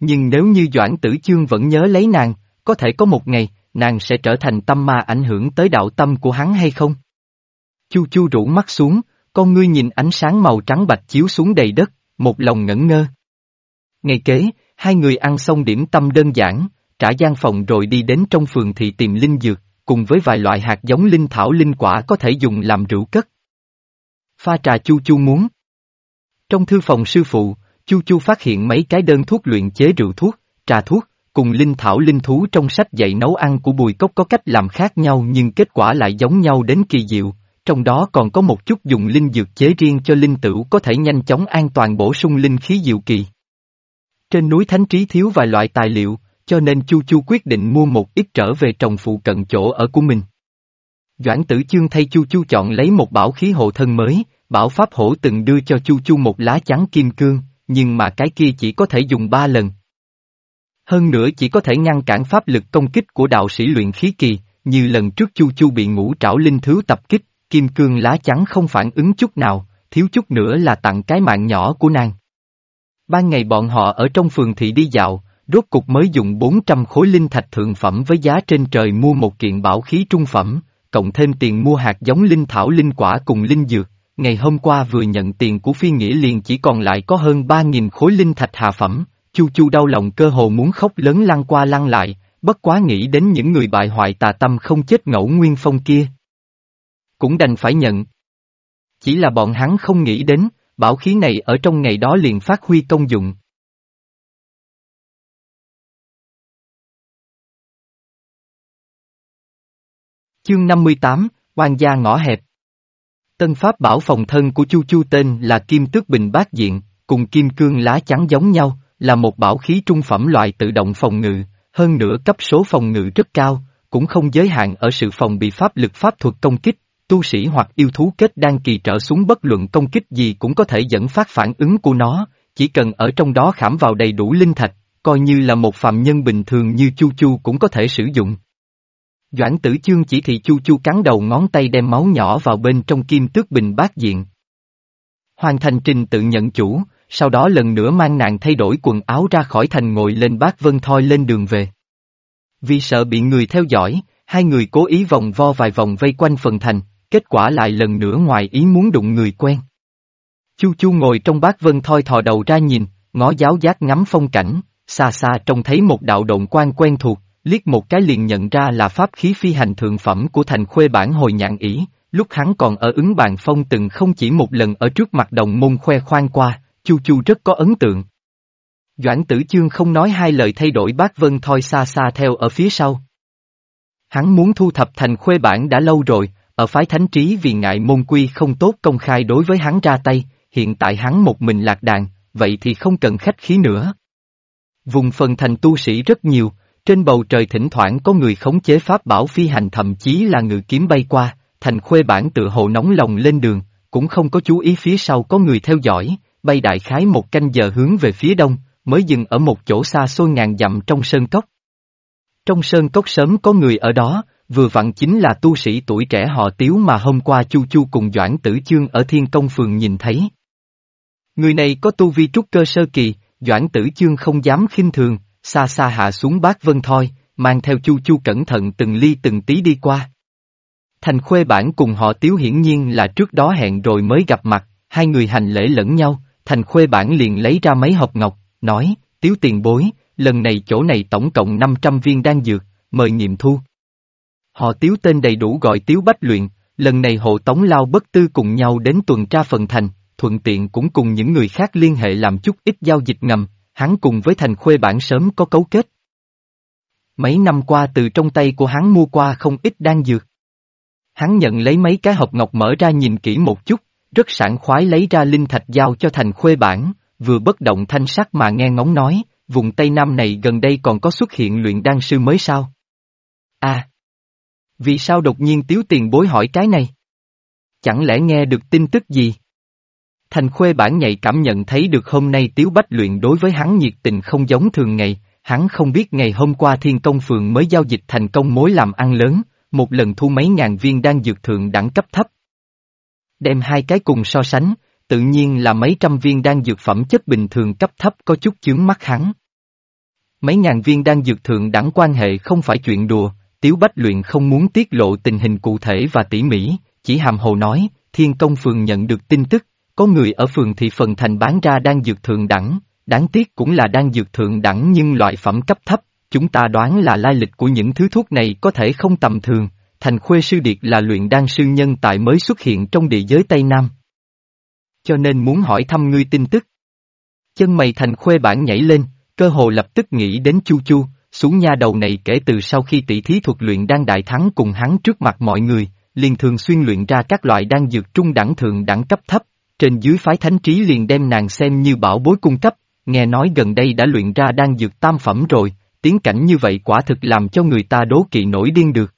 Nhưng nếu như Doãn Tử Chương vẫn nhớ lấy nàng, có thể có một ngày, nàng sẽ trở thành tâm ma ảnh hưởng tới đạo tâm của hắn hay không? Chu Chu rủ mắt xuống, con ngươi nhìn ánh sáng màu trắng bạch chiếu xuống đầy đất, một lòng ngẩn ngơ. Ngày kế, hai người ăn xong điểm tâm đơn giản, trả gian phòng rồi đi đến trong phường thị tìm linh dược, cùng với vài loại hạt giống linh thảo linh quả có thể dùng làm rượu cất. Pha trà Chu Chu muốn. Trong thư phòng sư phụ, Chu Chu phát hiện mấy cái đơn thuốc luyện chế rượu thuốc, trà thuốc, cùng linh thảo linh thú trong sách dạy nấu ăn của Bùi Cốc có cách làm khác nhau nhưng kết quả lại giống nhau đến kỳ diệu, trong đó còn có một chút dùng linh dược chế riêng cho linh tửu có thể nhanh chóng an toàn bổ sung linh khí diệu kỳ. Trên núi Thánh Trí thiếu vài loại tài liệu, cho nên Chu Chu quyết định mua một ít trở về trồng phụ cận chỗ ở của mình. Doãn tử chương thay Chu Chu chọn lấy một bảo khí hộ thân mới, bảo pháp hổ từng đưa cho Chu Chu một lá chắn kim cương, nhưng mà cái kia chỉ có thể dùng ba lần. Hơn nữa chỉ có thể ngăn cản pháp lực công kích của đạo sĩ luyện khí kỳ, như lần trước Chu Chu bị ngũ trảo linh thứ tập kích, kim cương lá chắn không phản ứng chút nào, thiếu chút nữa là tặng cái mạng nhỏ của nàng. Ban ngày bọn họ ở trong phường thị đi dạo, rốt cục mới dùng 400 khối linh thạch thượng phẩm với giá trên trời mua một kiện bảo khí trung phẩm, cộng thêm tiền mua hạt giống linh thảo linh quả cùng linh dược. Ngày hôm qua vừa nhận tiền của phi nghĩa liền chỉ còn lại có hơn 3.000 khối linh thạch hạ phẩm, chu chu đau lòng cơ hồ muốn khóc lớn lăn qua lăn lại, bất quá nghĩ đến những người bại hoại tà tâm không chết ngẫu nguyên phong kia. Cũng đành phải nhận. Chỉ là bọn hắn không nghĩ đến, bảo khí này ở trong ngày đó liền phát huy công dụng. Chương 58, quan gia ngõ hẹp. Tân pháp bảo phòng thân của Chu Chu tên là Kim Tước Bình Bát Diện, cùng Kim Cương lá trắng giống nhau, là một bảo khí trung phẩm loại tự động phòng ngự, hơn nữa cấp số phòng ngự rất cao, cũng không giới hạn ở sự phòng bị pháp lực pháp thuật công kích, tu sĩ hoặc yêu thú kết đan kỳ trở xuống bất luận công kích gì cũng có thể dẫn phát phản ứng của nó, chỉ cần ở trong đó khảm vào đầy đủ linh thạch, coi như là một phạm nhân bình thường như Chu Chu cũng có thể sử dụng. Doãn tử chương chỉ thị chu chu cắn đầu ngón tay đem máu nhỏ vào bên trong kim tước bình bát diện. Hoàn thành trình tự nhận chủ, sau đó lần nữa mang nàng thay đổi quần áo ra khỏi thành ngồi lên bát vân thoi lên đường về. Vì sợ bị người theo dõi, hai người cố ý vòng vo vài vòng vây quanh phần thành, kết quả lại lần nữa ngoài ý muốn đụng người quen. Chu chu ngồi trong bát vân thoi thò đầu ra nhìn, ngó giáo giác ngắm phong cảnh, xa xa trông thấy một đạo động quan quen thuộc, liếc một cái liền nhận ra là pháp khí phi hành thượng phẩm của thành khuê bản hồi nhạn ý, lúc hắn còn ở ứng bàn phong từng không chỉ một lần ở trước mặt đồng môn khoe khoang qua, chu chu rất có ấn tượng. Doãn tử chương không nói hai lời thay đổi bác vân thoi xa xa theo ở phía sau. Hắn muốn thu thập thành khuê bản đã lâu rồi, ở phái thánh trí vì ngại môn quy không tốt công khai đối với hắn ra tay, hiện tại hắn một mình lạc đàn, vậy thì không cần khách khí nữa. Vùng phần thành tu sĩ rất nhiều, trên bầu trời thỉnh thoảng có người khống chế pháp bảo phi hành thậm chí là ngự kiếm bay qua, thành khuê bản tự hồ nóng lòng lên đường, cũng không có chú ý phía sau có người theo dõi, bay đại khái một canh giờ hướng về phía đông, mới dừng ở một chỗ xa xôi ngàn dặm trong sơn cốc. Trong sơn cốc sớm có người ở đó, vừa vặn chính là tu sĩ tuổi trẻ họ tiếu mà hôm qua Chu Chu cùng Doãn Tử Chương ở Thiên Công Phường nhìn thấy. Người này có tu vi trúc cơ sơ kỳ, Doãn Tử Chương không dám khinh thường, xa xa hạ xuống bát vân thoi, mang theo chu chu cẩn thận từng ly từng tí đi qua. Thành khuê bản cùng họ tiếu hiển nhiên là trước đó hẹn rồi mới gặp mặt, hai người hành lễ lẫn nhau, thành khuê bản liền lấy ra mấy hộp ngọc, nói, tiếu tiền bối, lần này chỗ này tổng cộng 500 viên đan dược, mời nghiệm thu. Họ tiếu tên đầy đủ gọi tiếu bách luyện, lần này hộ tống lao bất tư cùng nhau đến tuần tra phần thành, thuận tiện cũng cùng những người khác liên hệ làm chút ít giao dịch ngầm, hắn cùng với thành khuê bản sớm có cấu kết. Mấy năm qua từ trong tay của hắn mua qua không ít đan dược. Hắn nhận lấy mấy cái hộp ngọc mở ra nhìn kỹ một chút, rất sảng khoái lấy ra linh thạch giao cho thành khuê bản, vừa bất động thanh sắc mà nghe ngóng nói, vùng Tây Nam này gần đây còn có xuất hiện luyện đan sư mới sao? À! Vì sao đột nhiên tiếu tiền bối hỏi cái này? Chẳng lẽ nghe được tin tức gì? Thành khuê bản nhạy cảm nhận thấy được hôm nay tiếu bách luyện đối với hắn nhiệt tình không giống thường ngày, hắn không biết ngày hôm qua thiên công phường mới giao dịch thành công mối làm ăn lớn, một lần thu mấy ngàn viên đang dược thượng đẳng cấp thấp. Đem hai cái cùng so sánh, tự nhiên là mấy trăm viên đan dược phẩm chất bình thường cấp thấp có chút chướng mắt hắn. Mấy ngàn viên đan dược thượng đẳng quan hệ không phải chuyện đùa, Tiếu Bách Luyện không muốn tiết lộ tình hình cụ thể và tỉ mỉ, chỉ hàm hồ nói, thiên công phường nhận được tin tức, có người ở phường thị phần thành bán ra đang dược thượng đẳng, đáng tiếc cũng là đang dược thượng đẳng nhưng loại phẩm cấp thấp, chúng ta đoán là lai lịch của những thứ thuốc này có thể không tầm thường, thành khuê sư điệt là luyện đan sư nhân tại mới xuất hiện trong địa giới Tây Nam, cho nên muốn hỏi thăm ngươi tin tức. Chân mày thành khuê bản nhảy lên, cơ hồ lập tức nghĩ đến Chu Chu, xuống nha đầu này kể từ sau khi tỷ thí thuật luyện đan đại thắng cùng hắn trước mặt mọi người, liền thường xuyên luyện ra các loại đan dược trung đẳng thượng đẳng cấp thấp, trên dưới phái thánh trí liền đem nàng xem như bảo bối cung cấp, nghe nói gần đây đã luyện ra đang dược tam phẩm rồi, tiến cảnh như vậy quả thực làm cho người ta đố kỵ nổi điên được.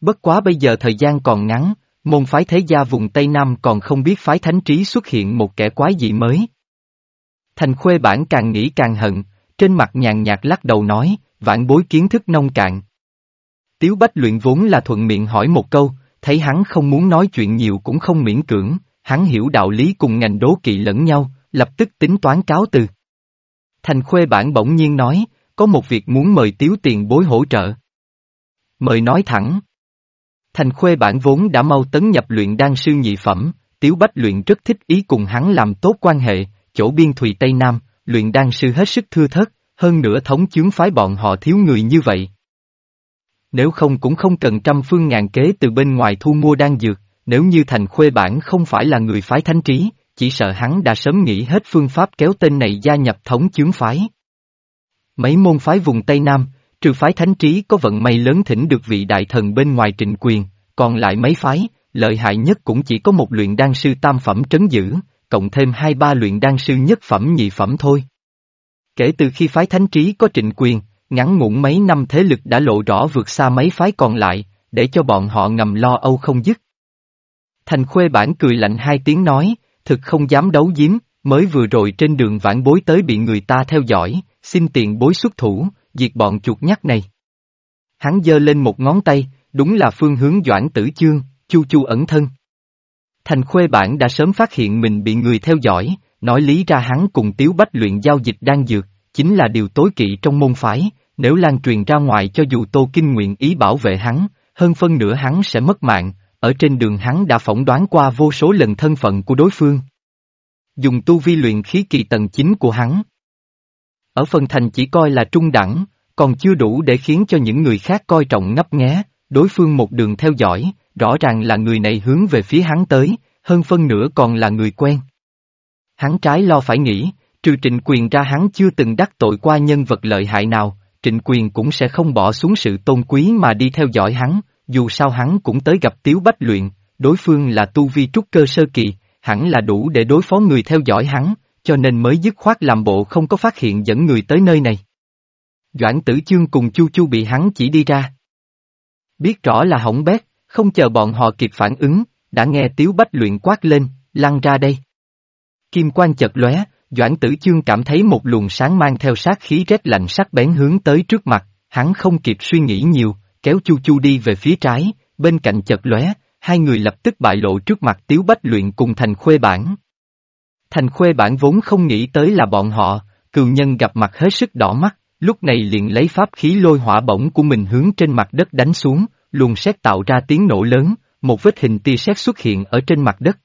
Bất quá bây giờ thời gian còn ngắn, Môn phái thế gia vùng Tây Nam còn không biết phái thánh trí xuất hiện một kẻ quái dị mới. Thành khuê bản càng nghĩ càng hận, trên mặt nhàn nhạt lắc đầu nói, vãn bối kiến thức nông cạn. Tiếu Bách luyện vốn là thuận miệng hỏi một câu, thấy hắn không muốn nói chuyện nhiều cũng không miễn cưỡng, hắn hiểu đạo lý cùng ngành đố kỵ lẫn nhau, lập tức tính toán cáo từ. Thành khuê bản bỗng nhiên nói, có một việc muốn mời Tiếu tiền bối hỗ trợ. Mời nói thẳng. Thành khuê bản vốn đã mau tấn nhập luyện đan sư nhị phẩm, Tiếu Bách luyện rất thích ý cùng hắn làm tốt quan hệ, chỗ biên thùy Tây Nam, luyện đan sư hết sức thưa thớt, hơn nữa thống chướng phái bọn họ thiếu người như vậy. Nếu không cũng không cần trăm phương ngàn kế từ bên ngoài thu mua đan dược, nếu như thành khuê bản không phải là người phái thánh trí, chỉ sợ hắn đã sớm nghĩ hết phương pháp kéo tên này gia nhập thống chướng phái. Mấy môn phái vùng Tây Nam, Trừ phái thánh trí có vận may lớn thỉnh được vị đại thần bên ngoài trịnh quyền, còn lại mấy phái, lợi hại nhất cũng chỉ có một luyện đan sư tam phẩm trấn giữ, cộng thêm hai ba luyện đan sư nhất phẩm nhị phẩm thôi. Kể từ khi phái thánh trí có trịnh quyền, ngắn ngủn mấy năm thế lực đã lộ rõ vượt xa mấy phái còn lại, để cho bọn họ ngầm lo âu không dứt. Thành khuê bản cười lạnh hai tiếng nói, thực không dám đấu giếm, mới vừa rồi trên đường vãn bối tới bị người ta theo dõi, xin tiền bối xuất thủ, diệt bọn chuột nhắt này. Hắn giơ lên một ngón tay, đúng là phương hướng Doãn Tử Chương, Chu Chu ẩn thân. Thành khuê bản đã sớm phát hiện mình bị người theo dõi, nói lý ra hắn cùng Tiếu Bách luyện giao dịch đang dược, chính là điều tối kỵ trong môn phái, nếu lan truyền ra ngoài cho dù Tô Kinh nguyện ý bảo vệ hắn, hơn phân nửa hắn sẽ mất mạng, ở trên đường hắn đã phỏng đoán qua vô số lần thân phận của đối phương. Dùng tu vi luyện khí kỳ tầng 9 của hắn, ở phần thành chỉ coi là trung đẳng, còn chưa đủ để khiến cho những người khác coi trọng ngấp nghé, đối phương một đường theo dõi, rõ ràng là người này hướng về phía hắn tới, hơn phân nửa còn là người quen. Hắn trái lo phải nghĩ, trừ trịnh quyền ra hắn chưa từng đắc tội qua nhân vật lợi hại nào, trịnh quyền cũng sẽ không bỏ xuống sự tôn quý mà đi theo dõi hắn, dù sao hắn cũng tới gặp Tiếu Bách Luyện, đối phương là tu vi trúc cơ sơ kỳ, hẳn là đủ để đối phó người theo dõi hắn, cho nên mới dứt khoát làm bộ không có phát hiện dẫn người tới nơi này. Doãn tử chương cùng Chu Chu bị hắn chỉ đi ra. Biết rõ là hỏng bét, không chờ bọn họ kịp phản ứng, đã nghe Tiếu Bách luyện quát lên, lăn ra đây. Kim quan chật lóe, Doãn tử chương cảm thấy một luồng sáng mang theo sát khí rét lạnh sắc bén hướng tới trước mặt, hắn không kịp suy nghĩ nhiều, kéo Chu Chu đi về phía trái, bên cạnh chật lóe, hai người lập tức bại lộ trước mặt Tiếu Bách luyện cùng thành khuê bản. Thành khuê bản vốn không nghĩ tới là bọn họ, cường nhân gặp mặt hết sức đỏ mắt, lúc này liền lấy pháp khí lôi hỏa bổng của mình hướng trên mặt đất đánh xuống, luồng sét tạo ra tiếng nổ lớn, một vết hình tia sét xuất hiện ở trên mặt đất.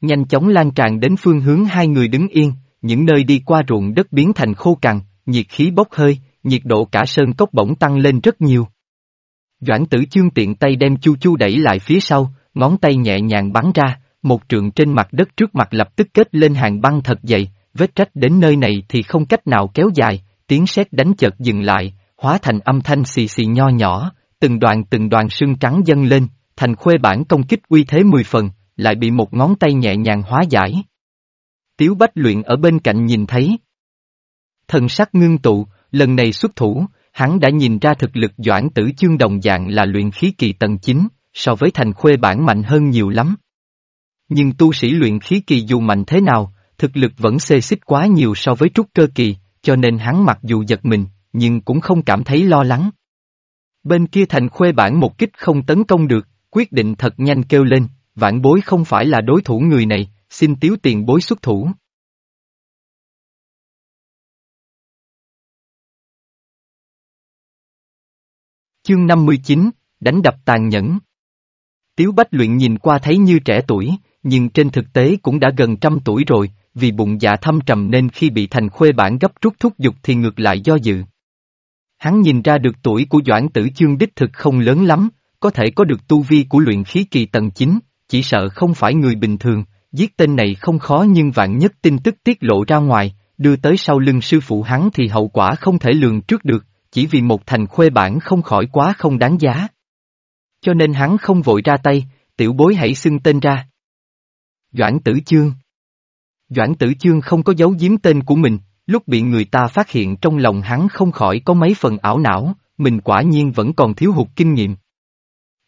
Nhanh chóng lan tràn đến phương hướng hai người đứng yên, những nơi đi qua ruộng đất biến thành khô cằn, nhiệt khí bốc hơi, nhiệt độ cả sơn cốc bỗng tăng lên rất nhiều. Doãn tử chương tiện tay đem chu chu đẩy lại phía sau, ngón tay nhẹ nhàng bắn ra, một trượng trên mặt đất trước mặt lập tức kết lên hàng băng thật dày, vết trách đến nơi này thì không cách nào kéo dài, tiếng sét đánh chợt dừng lại, hóa thành âm thanh xì xì nho nhỏ, từng đoàn từng đoàn sương trắng dâng lên, thành khuê bản công kích uy thế mười phần, lại bị một ngón tay nhẹ nhàng hóa giải. Tiếu Bách luyện ở bên cạnh nhìn thấy. Thần sắc ngưng tụ, lần này xuất thủ, hắn đã nhìn ra thực lực doãn tử chương đồng dạng là luyện khí kỳ tầng 9, so với thành khuê bản mạnh hơn nhiều lắm. Nhưng tu sĩ luyện khí kỳ dù mạnh thế nào, thực lực vẫn xê xích quá nhiều so với trúc cơ kỳ, cho nên hắn mặc dù giật mình, nhưng cũng không cảm thấy lo lắng. Bên kia thành khuê bản một kích không tấn công được, quyết định thật nhanh kêu lên, vãn bối không phải là đối thủ người này, xin tiếu tiền bối xuất thủ. Chương 59, đánh đập tàn nhẫn. Tiếu Bách luyện nhìn qua thấy như trẻ tuổi, nhưng trên thực tế cũng đã gần trăm tuổi rồi, vì bụng dạ thâm trầm nên khi bị thành khuê bản gấp rút thúc giục thì ngược lại do dự. Hắn nhìn ra được tuổi của Doãn Tử Chương đích thực không lớn lắm, có thể có được tu vi của luyện khí kỳ tầng 9, chỉ sợ không phải người bình thường, giết tên này không khó nhưng vạn nhất tin tức tiết lộ ra ngoài, đưa tới sau lưng sư phụ hắn thì hậu quả không thể lường trước được, chỉ vì một thành khuê bản không khỏi quá không đáng giá. Cho nên hắn không vội ra tay, tiểu bối hãy xưng tên ra. Doãn Tử Chương Doãn Tử Chương không có giấu giếm tên của mình, lúc bị người ta phát hiện trong lòng hắn không khỏi có mấy phần ảo não, mình quả nhiên vẫn còn thiếu hụt kinh nghiệm.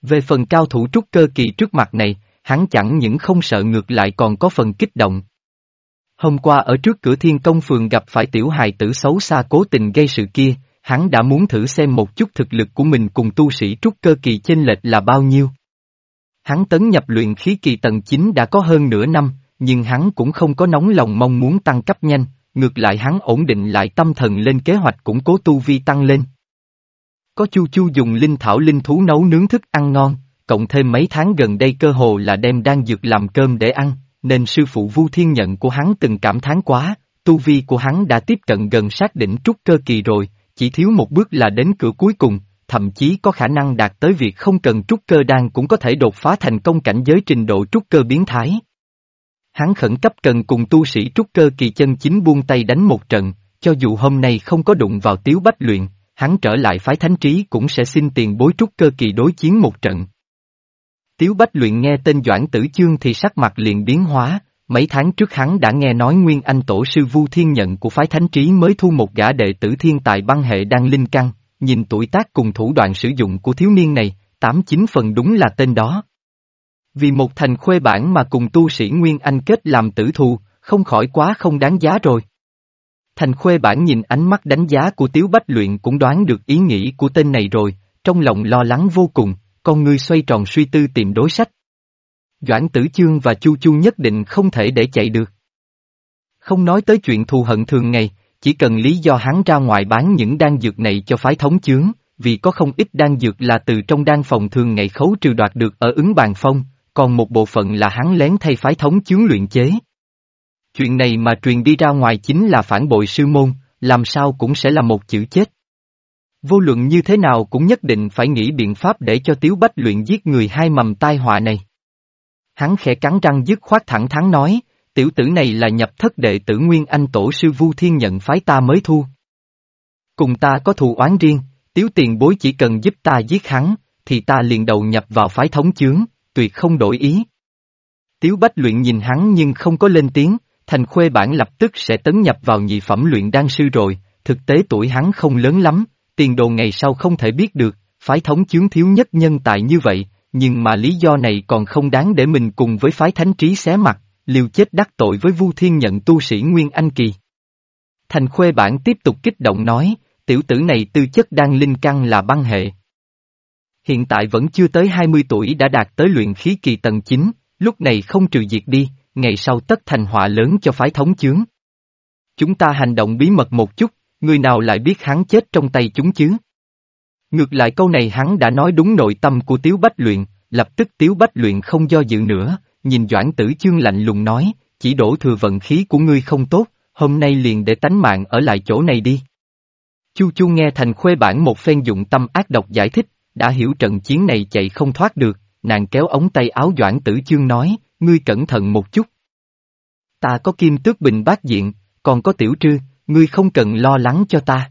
Về phần cao thủ trúc cơ kỳ trước mặt này, hắn chẳng những không sợ ngược lại còn có phần kích động. Hôm qua ở trước cửa thiên công phường gặp phải tiểu hài tử xấu xa cố tình gây sự kia, hắn đã muốn thử xem một chút thực lực của mình cùng tu sĩ trúc cơ kỳ chênh lệch là bao nhiêu. Hắn tấn nhập luyện khí kỳ tầng 9 đã có hơn nửa năm, nhưng hắn cũng không có nóng lòng mong muốn tăng cấp nhanh, ngược lại hắn ổn định lại tâm thần lên kế hoạch củng cố tu vi tăng lên. Có chu chu dùng linh thảo linh thú nấu nướng thức ăn ngon, cộng thêm mấy tháng gần đây cơ hồ là đem đang dược làm cơm để ăn, nên sư phụ Vu Thiên Nhận của hắn từng cảm thán quá, tu vi của hắn đã tiếp cận gần sát đỉnh trúc cơ kỳ rồi, chỉ thiếu một bước là đến cửa cuối cùng, thậm chí có khả năng đạt tới việc không cần trúc cơ đan cũng có thể đột phá thành công cảnh giới trình độ trúc cơ biến thái. Hắn khẩn cấp cần cùng tu sĩ trúc cơ kỳ chân chính buông tay đánh một trận, cho dù hôm nay không có đụng vào tiếu bách luyện, hắn trở lại phái thánh trí cũng sẽ xin tiền bối trúc cơ kỳ đối chiến một trận. Tiếu Bách luyện nghe tên Doãn Tử Chương thì sắc mặt liền biến hóa, mấy tháng trước hắn đã nghe nói Nguyên Anh Tổ sư Vu Thiên Nhận của phái thánh trí mới thu một gã đệ tử thiên tài băng hệ đang linh căn, nhìn tuổi tác cùng thủ đoạn sử dụng của thiếu niên này, tám chín phần đúng là tên đó. Vì một thành khuê bản mà cùng tu sĩ Nguyên Anh kết làm tử thù, không khỏi quá không đáng giá rồi. Thành khuê bản nhìn ánh mắt đánh giá của Tiếu Bách Luyện cũng đoán được ý nghĩ của tên này rồi, trong lòng lo lắng vô cùng, con ngươi xoay tròn suy tư tìm đối sách. Doãn Tử Chương và Chu Chu nhất định không thể để chạy được. Không nói tới chuyện thù hận thường ngày, chỉ cần lý do hắn ra ngoài bán những đan dược này cho phái thống chướng, vì có không ít đan dược là từ trong đan phòng thường ngày khấu trừ đoạt được ở ứng bàn phong, còn một bộ phận là hắn lén thay phái thống chướng luyện chế. Chuyện này mà truyền đi ra ngoài chính là phản bội sư môn, làm sao cũng sẽ là một chữ chết. Vô luận như thế nào cũng nhất định phải nghĩ biện pháp để cho Tiếu Bách luyện giết người hai mầm tai họa này. Hắn khẽ cắn răng dứt khoát thẳng thắn nói, tiểu tử này là nhập thất đệ tử Nguyên Anh Tổ sư Vu Thiên nhận phái ta mới thu. Cùng ta có thù oán riêng, tiếu tiền bối chỉ cần giúp ta giết hắn, thì ta liền đầu nhập vào phái thống chướng, tuyệt không đổi ý. Tiếu Bách luyện nhìn hắn nhưng không có lên tiếng, thành khuê bản lập tức sẽ tấn nhập vào nhị phẩm luyện đan sư rồi, thực tế tuổi hắn không lớn lắm, tiền đồ ngày sau không thể biết được, phái thống chướng thiếu nhất nhân tài như vậy, nhưng mà lý do này còn không đáng để mình cùng với phái thánh trí xé mặt, liều chết đắc tội với Vu Thiên nhận tu sĩ Nguyên Anh Kỳ. Thành Khuê Bản tiếp tục kích động nói, tiểu tử này tư chất đang linh căn là băng hệ. Hiện tại vẫn chưa tới 20 tuổi đã đạt tới luyện khí kỳ tầng 9, lúc này không trừ diệt đi, ngày sau tất thành họa lớn cho phái thống chướng. Chúng ta hành động bí mật một chút, người nào lại biết hắn chết trong tay chúng chứ? Ngược lại câu này hắn đã nói đúng nội tâm của Tiếu Bách Luyện, lập tức Tiếu Bách Luyện không do dự nữa, nhìn Doãn Tử Chương lạnh lùng nói, chỉ đổ thừa vận khí của ngươi không tốt, hôm nay liền để tánh mạng ở lại chỗ này đi. Chu Chu nghe thành khuê bản một phen dụng tâm ác độc giải thích, đã hiểu trận chiến này chạy không thoát được, nàng kéo ống tay áo Doãn Tử Chương nói, ngươi cẩn thận một chút. Ta có kim tước bình bát diện, còn có tiểu trư, ngươi không cần lo lắng cho ta.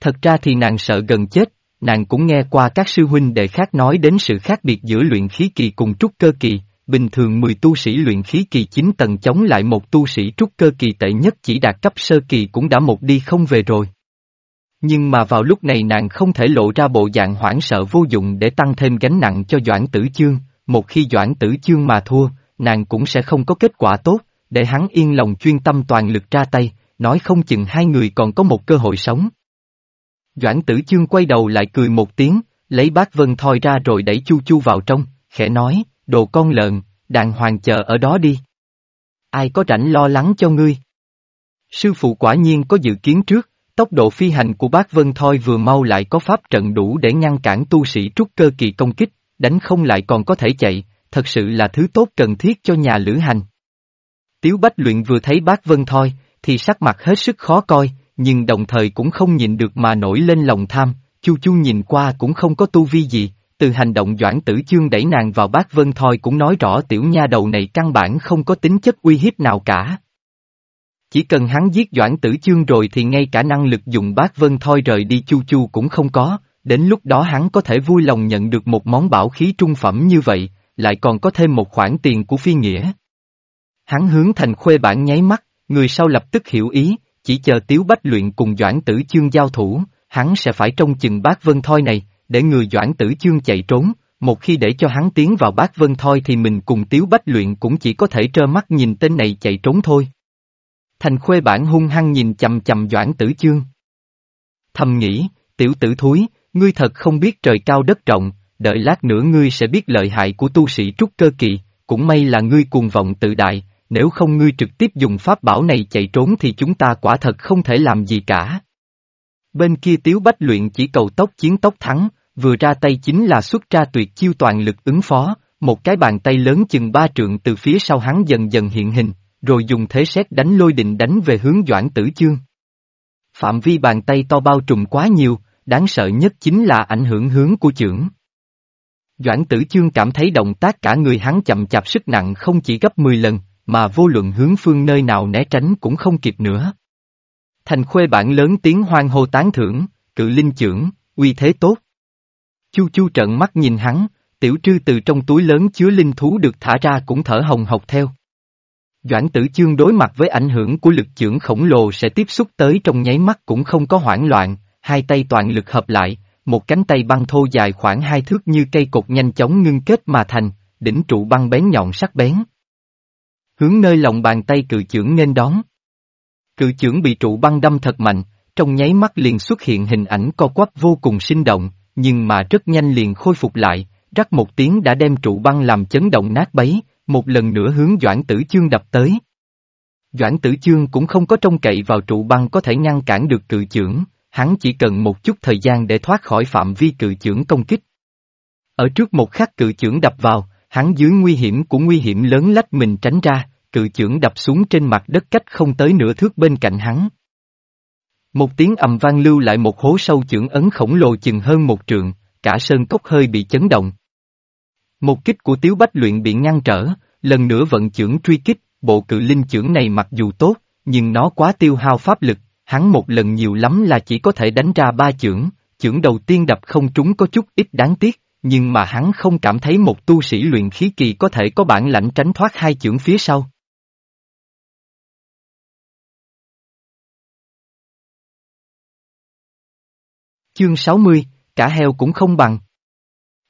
Thật ra thì nàng sợ gần chết, nàng cũng nghe qua các sư huynh đệ khác nói đến sự khác biệt giữa luyện khí kỳ cùng trúc cơ kỳ, bình thường 10 tu sĩ luyện khí kỳ 9 tầng chống lại một tu sĩ trúc cơ kỳ tệ nhất chỉ đạt cấp sơ kỳ cũng đã một đi không về rồi. Nhưng mà vào lúc này nàng không thể lộ ra bộ dạng hoảng sợ vô dụng để tăng thêm gánh nặng cho Doãn Tử Chương, một khi Doãn Tử Chương mà thua, nàng cũng sẽ không có kết quả tốt, để hắn yên lòng chuyên tâm toàn lực ra tay, nói không chừng hai người còn có một cơ hội sống. Doãn Tử Chương quay đầu lại cười một tiếng, lấy bát vân thoi ra rồi đẩy Chu Chu vào trong, khẽ nói, đồ con lợn, đàng hoàng chờ ở đó đi. Ai có rảnh lo lắng cho ngươi? Sư phụ quả nhiên có dự kiến trước, Tốc độ phi hành của bác Vân Thoi vừa mau lại có pháp trận đủ để ngăn cản tu sĩ trúc cơ kỳ công kích, đánh không lại còn có thể chạy, thật sự là thứ tốt cần thiết cho nhà lữ hành. Tiếu Bách Luyện vừa thấy bác Vân Thoi, thì sắc mặt hết sức khó coi, nhưng đồng thời cũng không nhìn được mà nổi lên lòng tham, Chu Chu nhìn qua cũng không có tu vi gì, từ hành động Doãn Tử Chương đẩy nàng vào bác Vân Thoi cũng nói rõ tiểu nha đầu này căn bản không có tính chất uy hiếp nào cả. Chỉ cần hắn giết Doãn Tử Chương rồi thì ngay cả năng lực dùng bát vân thoi rời đi chu chu cũng không có, đến lúc đó hắn có thể vui lòng nhận được một món bảo khí trung phẩm như vậy, lại còn có thêm một khoản tiền của phi nghĩa. Hắn hướng thành khuê bản nháy mắt, người sau lập tức hiểu ý, chỉ chờ Tiếu Bách luyện cùng Doãn Tử Chương giao thủ, hắn sẽ phải trông chừng bát vân thoi này, để người Doãn Tử Chương chạy trốn, một khi để cho hắn tiến vào bát vân thoi thì mình cùng Tiếu Bách luyện cũng chỉ có thể trơ mắt nhìn tên này chạy trốn thôi. Thành khuê bản hung hăng nhìn chầm chầm Doãn Tử Chương. Thầm nghĩ, tiểu tử thúi, ngươi thật không biết trời cao đất rộng, đợi lát nữa ngươi sẽ biết lợi hại của tu sĩ trúc cơ kỳ, cũng may là ngươi cuồng vọng tự đại, nếu không ngươi trực tiếp dùng pháp bảo này chạy trốn thì chúng ta quả thật không thể làm gì cả. Bên kia Tiếu Bách luyện chỉ cầu tốc chiến tốc thắng, vừa ra tay chính là xuất ra tuyệt chiêu toàn lực ứng phó, một cái bàn tay lớn chừng ba trượng từ phía sau hắn dần dần hiện hình, rồi dùng thế xét đánh lôi định đánh về hướng Doãn Tử Chương. Phạm vi bàn tay to bao trùm quá nhiều, đáng sợ nhất chính là ảnh hưởng hướng của trưởng. Doãn Tử Chương cảm thấy động tác cả người hắn chậm chạp sức nặng không chỉ gấp 10 lần, mà vô luận hướng phương nơi nào né tránh cũng không kịp nữa. Thành khuê bản lớn tiếng hoang hô tán thưởng, cự linh trưởng, uy thế tốt. Chu chu trận mắt nhìn hắn, tiểu trư từ trong túi lớn chứa linh thú được thả ra cũng thở hồng hộc theo. Doãn tử chương đối mặt với ảnh hưởng của lực trưởng khổng lồ sẽ tiếp xúc tới trong nháy mắt cũng không có hoảng loạn, hai tay toàn lực hợp lại, một cánh tay băng thô dài khoảng hai thước như cây cột nhanh chóng ngưng kết mà thành, đỉnh trụ băng bén nhọn sắc bén. Hướng nơi lòng bàn tay cự trưởng nên đón. Cự trưởng bị trụ băng đâm thật mạnh, trong nháy mắt liền xuất hiện hình ảnh co quắp vô cùng sinh động, nhưng mà rất nhanh liền khôi phục lại, rắc một tiếng đã đem trụ băng làm chấn động nát bấy, một lần nữa hướng Doãn Tử Chương đập tới. Doãn Tử Chương cũng không có trông cậy vào trụ băng có thể ngăn cản được cự trưởng, hắn chỉ cần một chút thời gian để thoát khỏi phạm vi cự trưởng công kích. Ở trước một khắc cự trưởng đập vào, hắn dưới nguy hiểm của nguy hiểm lớn lách mình tránh ra, cự trưởng đập xuống trên mặt đất cách không tới nửa thước bên cạnh hắn. Một tiếng ầm vang lưu lại một hố sâu trưởng ấn khổng lồ chừng hơn một trượng, cả sơn cốc hơi bị chấn động, một kích của Tiếu Bách luyện bị ngăn trở, lần nữa vận trưởng truy kích, bộ cự linh trưởng này mặc dù tốt, nhưng nó quá tiêu hao pháp lực, hắn một lần nhiều lắm là chỉ có thể đánh ra ba trưởng, trưởng đầu tiên đập không trúng có chút ít đáng tiếc, nhưng mà hắn không cảm thấy một tu sĩ luyện khí kỳ có thể có bản lãnh tránh thoát hai chưởng phía sau. Chương 60, cả heo cũng không bằng.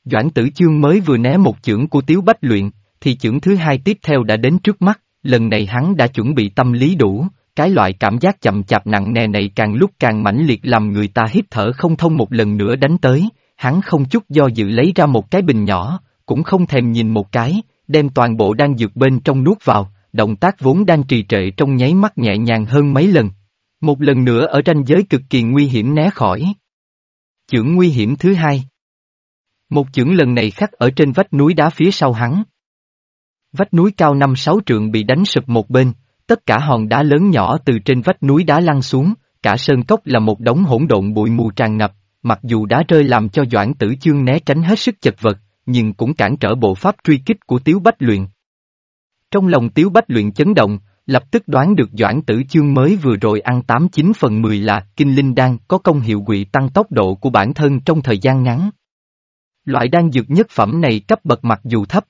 Doãn tử chương mới vừa né một chưởng của Tiếu Bách luyện, thì chưởng thứ hai tiếp theo đã đến trước mắt, lần này hắn đã chuẩn bị tâm lý đủ, cái loại cảm giác chậm chạp nặng nề này càng lúc càng mãnh liệt làm người ta hít thở không thông một lần nữa đánh tới, hắn không chút do dự lấy ra một cái bình nhỏ, cũng không thèm nhìn một cái, đem toàn bộ đang dược bên trong nuốt vào, động tác vốn đang trì trệ trong nháy mắt nhẹ nhàng hơn mấy lần. Một lần nữa ở ranh giới cực kỳ nguy hiểm né khỏi. Chưởng nguy hiểm thứ hai một chưởng lần này khắc ở trên vách núi đá phía sau hắn. Vách núi cao năm sáu trượng bị đánh sụp một bên, tất cả hòn đá lớn nhỏ từ trên vách núi đá lăn xuống, cả sơn cốc là một đống hỗn độn bụi mù tràn ngập, mặc dù đá rơi làm cho Doãn Tử Chương né tránh hết sức chật vật, nhưng cũng cản trở bộ pháp truy kích của Tiếu Bách Luyện. Trong lòng Tiếu Bách Luyện chấn động, lập tức đoán được Doãn Tử Chương mới vừa rồi ăn 89 phần 10 là Kinh Linh Đan có công hiệu quỵ tăng tốc độ của bản thân trong thời gian ngắn. Loại đan dược nhất phẩm này cấp bậc mặc dù thấp.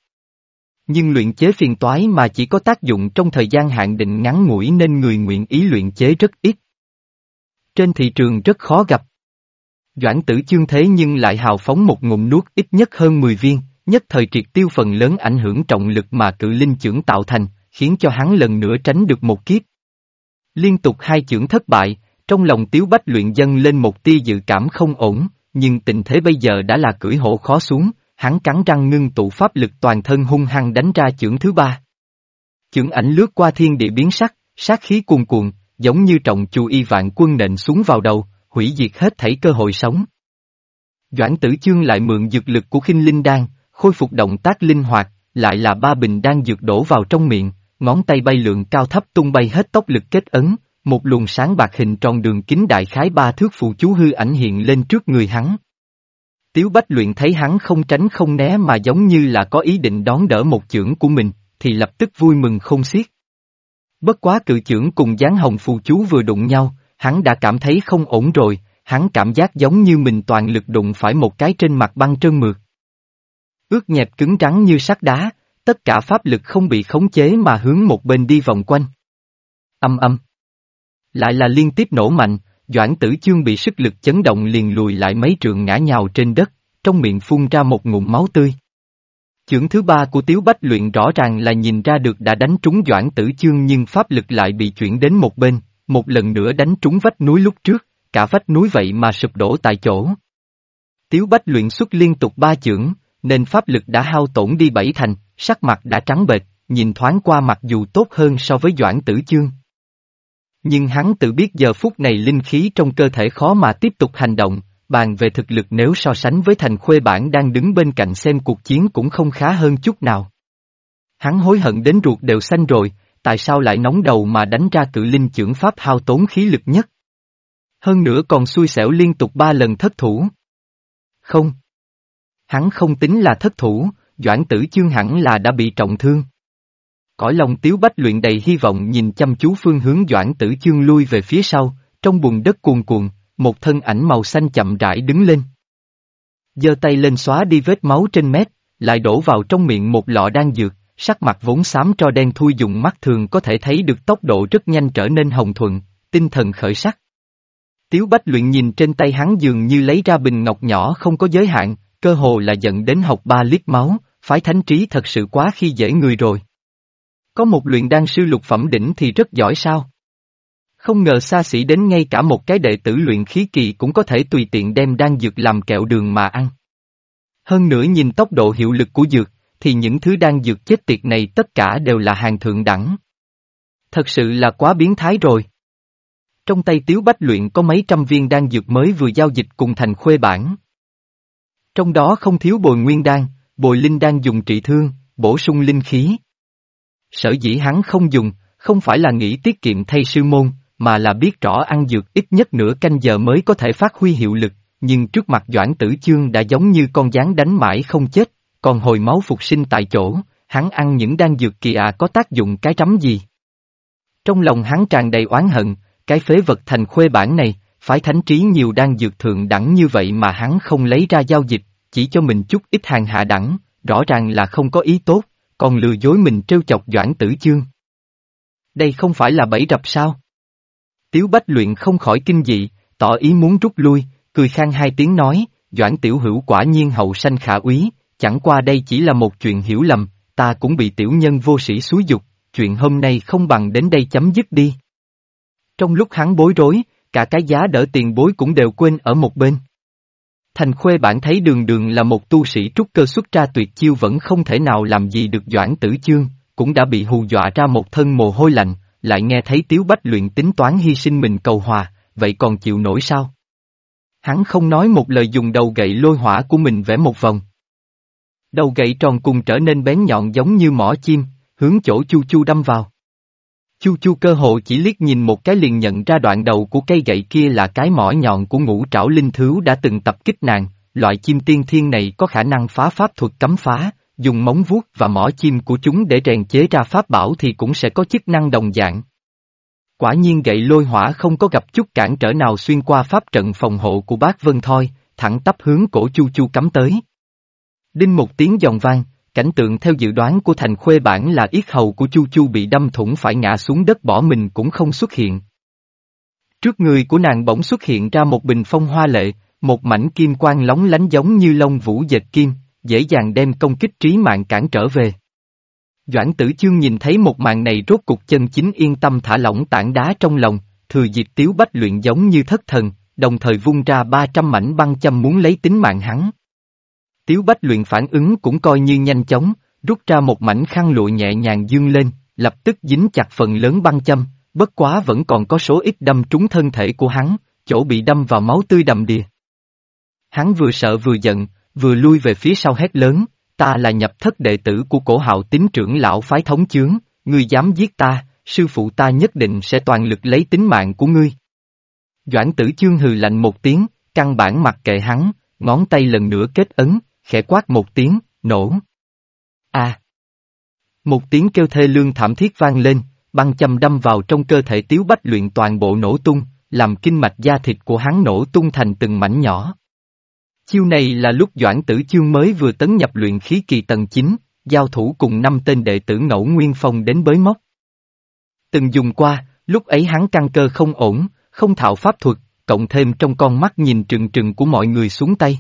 Nhưng luyện chế phiền toái mà chỉ có tác dụng trong thời gian hạn định ngắn ngủi nên người nguyện ý luyện chế rất ít. Trên thị trường rất khó gặp. Doãn tử chương thế nhưng lại hào phóng một ngụm nuốt ít nhất hơn 10 viên, nhất thời triệt tiêu phần lớn ảnh hưởng trọng lực mà cự linh trưởng tạo thành, khiến cho hắn lần nữa tránh được một kiếp. Liên tục hai trưởng thất bại, trong lòng tiếu bách luyện dân lên một tia dự cảm không ổn, nhưng tình thế bây giờ đã là cưỡi hổ khó xuống, hắn cắn răng ngưng tụ pháp lực toàn thân hung hăng đánh ra trưởng thứ ba. Trưởng ảnh lướt qua thiên địa biến sắc, sát khí cuồn cuộn, giống như trọng chu y vạn quân nện xuống vào đầu, hủy diệt hết thảy cơ hội sống. Doãn tử chương lại mượn dược lực của khinh linh đan, khôi phục động tác linh hoạt, lại là ba bình đan dược đổ vào trong miệng, ngón tay bay lượng cao thấp tung bay hết tốc lực kết ấn, một luồng sáng bạc hình tròn đường kính đại khái ba thước phù chú hư ảnh hiện lên trước người hắn. Tiếu Bách luyện thấy hắn không tránh không né mà giống như là có ý định đón đỡ một chưởng của mình, thì lập tức vui mừng không xiết. Bất quá cự chưởng cùng dáng hồng phù chú vừa đụng nhau, hắn đã cảm thấy không ổn rồi, hắn cảm giác giống như mình toàn lực đụng phải một cái trên mặt băng trơn mượt. Ướt nhẹp cứng rắn như sắt đá, tất cả pháp lực không bị khống chế mà hướng một bên đi vòng quanh. Âm âm. Lại là liên tiếp nổ mạnh, Doãn tử chương bị sức lực chấn động liền lùi lại mấy trường ngã nhào trên đất, trong miệng phun ra một ngụm máu tươi. Chưởng thứ ba của Tiếu Bách luyện rõ ràng là nhìn ra được đã đánh trúng Doãn tử chương nhưng pháp lực lại bị chuyển đến một bên, một lần nữa đánh trúng vách núi lúc trước, cả vách núi vậy mà sụp đổ tại chỗ. Tiếu Bách luyện xuất liên tục ba chưởng, nên pháp lực đã hao tổn đi bảy thành, sắc mặt đã trắng bệch, nhìn thoáng qua mặc dù tốt hơn so với Doãn Tử Chương. Nhưng hắn tự biết giờ phút này linh khí trong cơ thể khó mà tiếp tục hành động, bàn về thực lực nếu so sánh với thành khuê bản đang đứng bên cạnh xem cuộc chiến cũng không khá hơn chút nào. Hắn hối hận đến ruột đều xanh rồi, tại sao lại nóng đầu mà đánh ra cự linh trưởng pháp hao tốn khí lực nhất? Hơn nữa còn xui xẻo liên tục ba lần thất thủ. Không. Hắn không tính là thất thủ, Doãn tử chương hẳn là đã bị trọng thương. Cõi lòng tiếu bách luyện đầy hy vọng nhìn chăm chú phương hướng Doãn tử chương lui về phía sau, trong bùn đất cuồn cuộn, một thân ảnh màu xanh chậm rãi đứng lên. giơ tay lên xóa đi vết máu trên mép, lại đổ vào trong miệng một lọ đan dược, sắc mặt vốn xám cho đen thui dùng mắt thường có thể thấy được tốc độ rất nhanh trở nên hồng thuận, tinh thần khởi sắc. Tiếu Bách luyện nhìn trên tay hắn dường như lấy ra bình ngọc nhỏ không có giới hạn, cơ hồ là giận đến học ba lít máu, phái thánh trí thật sự quá khi dễ người rồi. Có một luyện đan sư lục phẩm đỉnh thì rất giỏi sao? Không ngờ xa xỉ đến ngay cả một cái đệ tử luyện khí kỳ cũng có thể tùy tiện đem đan dược làm kẹo đường mà ăn. Hơn nữa nhìn tốc độ hiệu lực của dược, thì những thứ đang dược chết tiệt này tất cả đều là hàng thượng đẳng. Thật sự là quá biến thái rồi. Trong tay Tiếu Bách luyện có mấy trăm viên đan dược mới vừa giao dịch cùng thành khuê bản. Trong đó không thiếu bồi nguyên đan, bồi linh đan dùng trị thương, bổ sung linh khí. Sở dĩ hắn không dùng, không phải là nghĩ tiết kiệm thay sư môn, mà là biết rõ ăn dược ít nhất nửa canh giờ mới có thể phát huy hiệu lực, nhưng trước mặt Doãn Tử Chương đã giống như con gián đánh mãi không chết, còn hồi máu phục sinh tại chỗ, hắn ăn những đan dược kỳ à có tác dụng cái rắm gì. Trong lòng hắn tràn đầy oán hận, cái phế vật thành khuê bản này, phải thánh trí nhiều đan dược thượng đẳng như vậy mà hắn không lấy ra giao dịch, chỉ cho mình chút ít hàng hạ đẳng, rõ ràng là không có ý tốt, còn lừa dối mình trêu chọc Doãn Tử Chương. Đây không phải là bẫy rập sao? Tiếu Bách luyện không khỏi kinh dị, tỏ ý muốn rút lui, cười khang hai tiếng nói, Doãn Tiểu Hữu quả nhiên hậu sanh khả úy, chẳng qua đây chỉ là một chuyện hiểu lầm, ta cũng bị tiểu nhân vô sĩ xúi dục, chuyện hôm nay không bằng đến đây chấm dứt đi. Trong lúc hắn bối rối, cả cái giá đỡ tiền bối cũng đều quên ở một bên. Thành Khuê bản thấy đường đường là một tu sĩ trúc cơ xuất ra tuyệt chiêu vẫn không thể nào làm gì được Doãn Tử Chương, cũng đã bị hù dọa ra một thân mồ hôi lạnh, lại nghe thấy Tiếu Bách luyện tính toán hy sinh mình cầu hòa, vậy còn chịu nổi sao? Hắn không nói một lời dùng đầu gậy lôi hỏa của mình vẽ một vòng. Đầu gậy tròn cùng trở nên bén nhọn giống như mỏ chim, hướng chỗ chu chu đâm vào. Chu Chu cơ hồ chỉ liếc nhìn một cái liền nhận ra đoạn đầu của cây gậy kia là cái mỏ nhọn của ngũ trảo linh thứu đã từng tập kích nàng, loại chim tiên thiên này có khả năng phá pháp thuật cấm phá, dùng móng vuốt và mỏ chim của chúng để rèn chế ra pháp bảo thì cũng sẽ có chức năng đồng dạng. Quả nhiên gậy lôi hỏa không có gặp chút cản trở nào xuyên qua pháp trận phòng hộ của bác Vân Thoi, thẳng tắp hướng cổ Chu Chu cắm tới. Đinh một tiếng giòn vang, cảnh tượng theo dự đoán của thành khuê bản là yết hầu của Chu Chu bị đâm thủng phải ngã xuống đất bỏ mình cũng không xuất hiện. Trước người của nàng bỗng xuất hiện ra một bình phong hoa lệ, một mảnh kim quang lóng lánh giống như lông vũ dệt kim, dễ dàng đem công kích trí mạng cản trở về. Doãn tử chương nhìn thấy một màn này rốt cục chân chính yên tâm thả lỏng tảng đá trong lòng, thừa dịp tiếu bách luyện giống như thất thần, đồng thời vung ra 300 mảnh băng châm muốn lấy tính mạng hắn. Tiếu bách luyện phản ứng cũng coi như nhanh chóng, rút ra một mảnh khăn lụa nhẹ nhàng dương lên, lập tức dính chặt phần lớn băng châm, bất quá vẫn còn có số ít đâm trúng thân thể của hắn, chỗ bị đâm vào máu tươi đầm đìa. Hắn vừa sợ vừa giận, vừa lui về phía sau hét lớn, ta là nhập thất đệ tử của cổ hạo tín trưởng lão phái thống chướng, ngươi dám giết ta, sư phụ ta nhất định sẽ toàn lực lấy tính mạng của ngươi. Doãn tử chương hừ lạnh một tiếng, căn bản mặc kệ hắn, ngón tay lần nữa kết ấn, khẽ quát một tiếng, nổ. A. Một tiếng kêu thê lương thảm thiết vang lên, băng châm đâm vào trong cơ thể tiếu bách luyện toàn bộ nổ tung, làm kinh mạch da thịt của hắn nổ tung thành từng mảnh nhỏ. Chiêu này là lúc Doãn Tử Chương mới vừa tấn nhập luyện khí kỳ tầng 9, giao thủ cùng năm tên đệ tử ngẫu nguyên phong đến bới móc. Từng dùng qua, lúc ấy hắn căng cơ không ổn, không thạo pháp thuật, cộng thêm trong con mắt nhìn trừng trừng của mọi người xuống tay.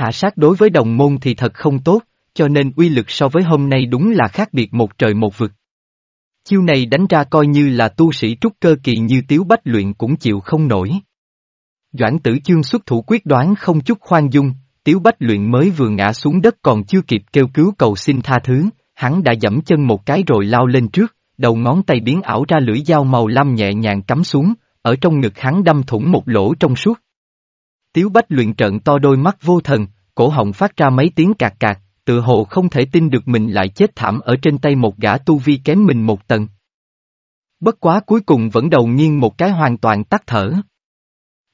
Hạ sát đối với đồng môn thì thật không tốt, cho nên uy lực so với hôm nay đúng là khác biệt một trời một vực. Chiêu này đánh ra coi như là tu sĩ trúc cơ kỳ như Tiếu Bách luyện cũng chịu không nổi. Doãn tử chương xuất thủ quyết đoán không chút khoan dung, Tiếu Bách luyện mới vừa ngã xuống đất còn chưa kịp kêu cứu cầu xin tha thứ, hắn đã dẫm chân một cái rồi lao lên trước, đầu ngón tay biến ảo ra lưỡi dao màu lam nhẹ nhàng cắm xuống, ở trong ngực hắn đâm thủng một lỗ trong suốt. Tiếu Bách luyện trận to đôi mắt vô thần, cổ họng phát ra mấy tiếng cạc cạc, tự hồ không thể tin được mình lại chết thảm ở trên tay một gã tu vi kém mình một tầng. Bất quá cuối cùng vẫn đầu nghiêng một cái hoàn toàn tắt thở.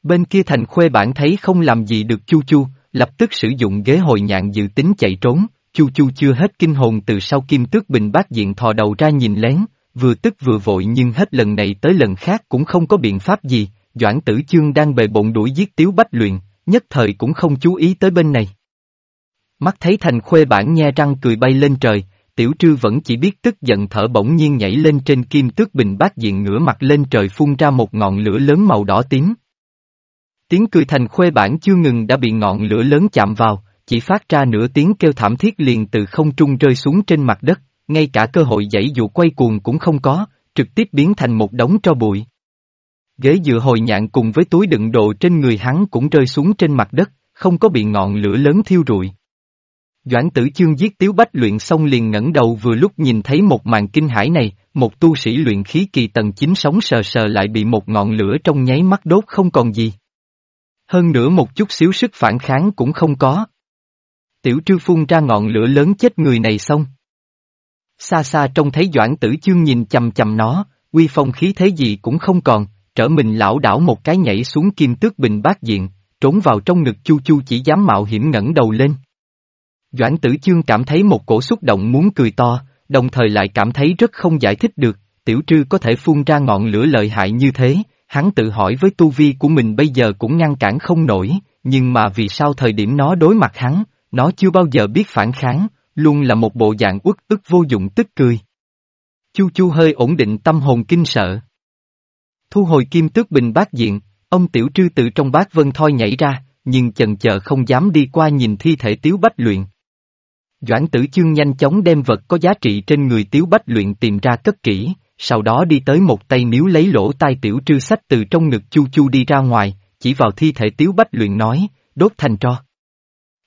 Bên kia thành khuê bản thấy không làm gì được chu chu, lập tức sử dụng ghế hồi nhạn dự tính chạy trốn, chu chu chưa hết kinh hồn từ sau kim tước bình bát diện thò đầu ra nhìn lén, vừa tức vừa vội nhưng hết lần này tới lần khác cũng không có biện pháp gì, Doãn tử chương đang bề bộn đuổi giết tiếu bách luyện, nhất thời cũng không chú ý tới bên này. Mắt thấy thành khuê bản nhe răng cười bay lên trời, tiểu trư vẫn chỉ biết tức giận thở bỗng nhiên nhảy lên trên kim tước bình bát diện ngửa mặt lên trời phun ra một ngọn lửa lớn màu đỏ tím. Tiếng cười thành khuê bản chưa ngừng đã bị ngọn lửa lớn chạm vào, chỉ phát ra nửa tiếng kêu thảm thiết liền từ không trung rơi xuống trên mặt đất, ngay cả cơ hội dãy dụ quay cuồng cũng không có, trực tiếp biến thành một đống tro bụi. Ghế dựa hồi nhạn cùng với túi đựng đồ trên người hắn cũng rơi xuống trên mặt đất, không có bị ngọn lửa lớn thiêu rụi. Doãn tử chương giết tiếu bách luyện xong liền ngẩng đầu vừa lúc nhìn thấy một màn kinh hải này, một tu sĩ luyện khí kỳ tầng chính sống sờ sờ lại bị một ngọn lửa trong nháy mắt đốt không còn gì. Hơn nữa một chút xíu sức phản kháng cũng không có. Tiểu trư phun ra ngọn lửa lớn chết người này xong. Xa xa trông thấy Doãn tử chương nhìn chầm chầm nó, uy phong khí thế gì cũng không còn, trở mình lão đảo một cái nhảy xuống kim tước bình bát diện, trốn vào trong ngực chu chu chỉ dám mạo hiểm ngẩng đầu lên. Doãn tử chương cảm thấy một cổ xúc động muốn cười to, đồng thời lại cảm thấy rất không giải thích được, tiểu trư có thể phun ra ngọn lửa lợi hại như thế, hắn tự hỏi với tu vi của mình bây giờ cũng ngăn cản không nổi, nhưng mà vì sao thời điểm nó đối mặt hắn, nó chưa bao giờ biết phản kháng, luôn là một bộ dạng uất ức vô dụng tức cười. Chu chu hơi ổn định tâm hồn kinh sợ. Thu hồi kim tước bình bát diện, ông tiểu trư tự trong bát vân thoi nhảy ra, nhưng chần chờ không dám đi qua nhìn thi thể tiếu bách luyện. Doãn tử chương nhanh chóng đem vật có giá trị trên người tiếu bách luyện tìm ra cất kỹ, sau đó đi tới một tay níu lấy lỗ tai tiểu trư sách từ trong ngực chu chu đi ra ngoài, chỉ vào thi thể tiếu bách luyện nói, đốt thành tro.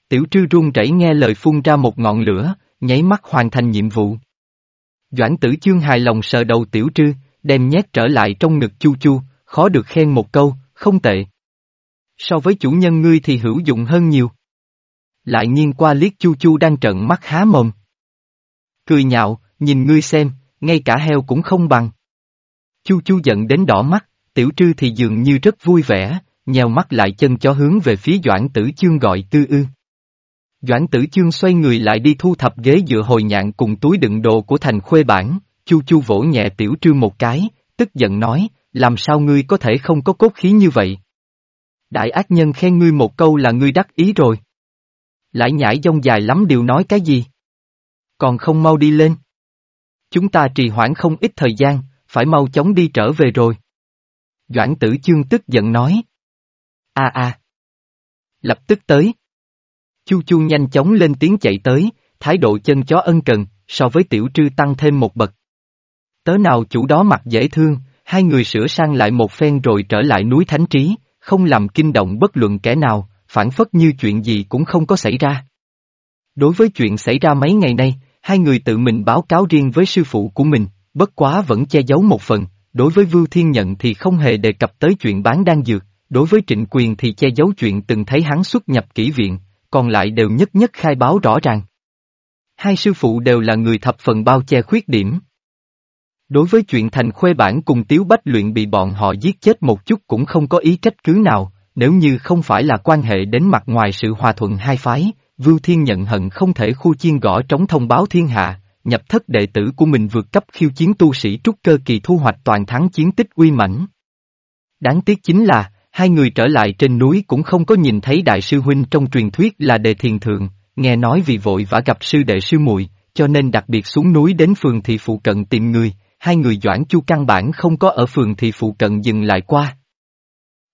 Tiểu trư run rẩy nghe lời phun ra một ngọn lửa, nháy mắt hoàn thành nhiệm vụ. Doãn tử chương hài lòng sờ đầu tiểu trư, đem nhét trở lại trong ngực chu chu, khó được khen một câu, không tệ. So với chủ nhân ngươi thì hữu dụng hơn nhiều. Lại nghiêng qua liếc Chu Chu đang trận mắt há mồm. Cười nhạo, nhìn ngươi xem, ngay cả heo cũng không bằng. Chu Chu giận đến đỏ mắt, tiểu trư thì dường như rất vui vẻ, nhèo mắt lại chân cho hướng về phía Doãn Tử Chương gọi tư ư. Doãn Tử Chương xoay người lại đi thu thập ghế dựa hồi nhạn cùng túi đựng đồ của thành khuê bản, Chu Chu vỗ nhẹ tiểu trư một cái, tức giận nói, làm sao ngươi có thể không có cốt khí như vậy? Đại ác nhân khen ngươi một câu là ngươi đắc ý rồi. Lại nhảy dông dài lắm điều nói cái gì? Còn không mau đi lên. Chúng ta trì hoãn không ít thời gian, phải mau chóng đi trở về rồi. Doãn tử chương tức giận nói. a a Lập tức tới. Chu chu nhanh chóng lên tiếng chạy tới, thái độ chân chó ân cần, so với tiểu trư tăng thêm một bậc. Tớ nào chủ đó mặt dễ thương, hai người sửa sang lại một phen rồi trở lại núi Thánh Trí, không làm kinh động bất luận kẻ nào, phản phất như chuyện gì cũng không có xảy ra. Đối với chuyện xảy ra mấy ngày nay, hai người tự mình báo cáo riêng với sư phụ của mình, bất quá vẫn che giấu một phần, đối với Vưu Thiên Nhận thì không hề đề cập tới chuyện bán đan dược, đối với Trịnh Quyền thì che giấu chuyện từng thấy hắn xuất nhập kỹ viện, còn lại đều nhất nhất khai báo rõ ràng. Hai sư phụ đều là người thập phần bao che khuyết điểm. Đối với chuyện thành khuê bản cùng Tiếu Bách luyện bị bọn họ giết chết một chút cũng không có ý trách cứ nào, nếu như không phải là quan hệ đến mặt ngoài sự hòa thuận hai phái, Vưu Thiên nhận hận không thể khu chiên gõ trống thông báo thiên hạ, nhập thất đệ tử của mình vượt cấp khiêu chiến tu sĩ trúc cơ kỳ thu hoạch toàn thắng chiến tích uy mãnh. Đáng tiếc chính là, hai người trở lại trên núi cũng không có nhìn thấy đại sư huynh trong truyền thuyết là đề thiền thượng, nghe nói vì vội vã gặp sư đệ sư muội, cho nên đặc biệt xuống núi đến phường thị phụ cận tìm người, hai người Doãn Chu căn bản không có ở phường thì phụ cận dừng lại qua.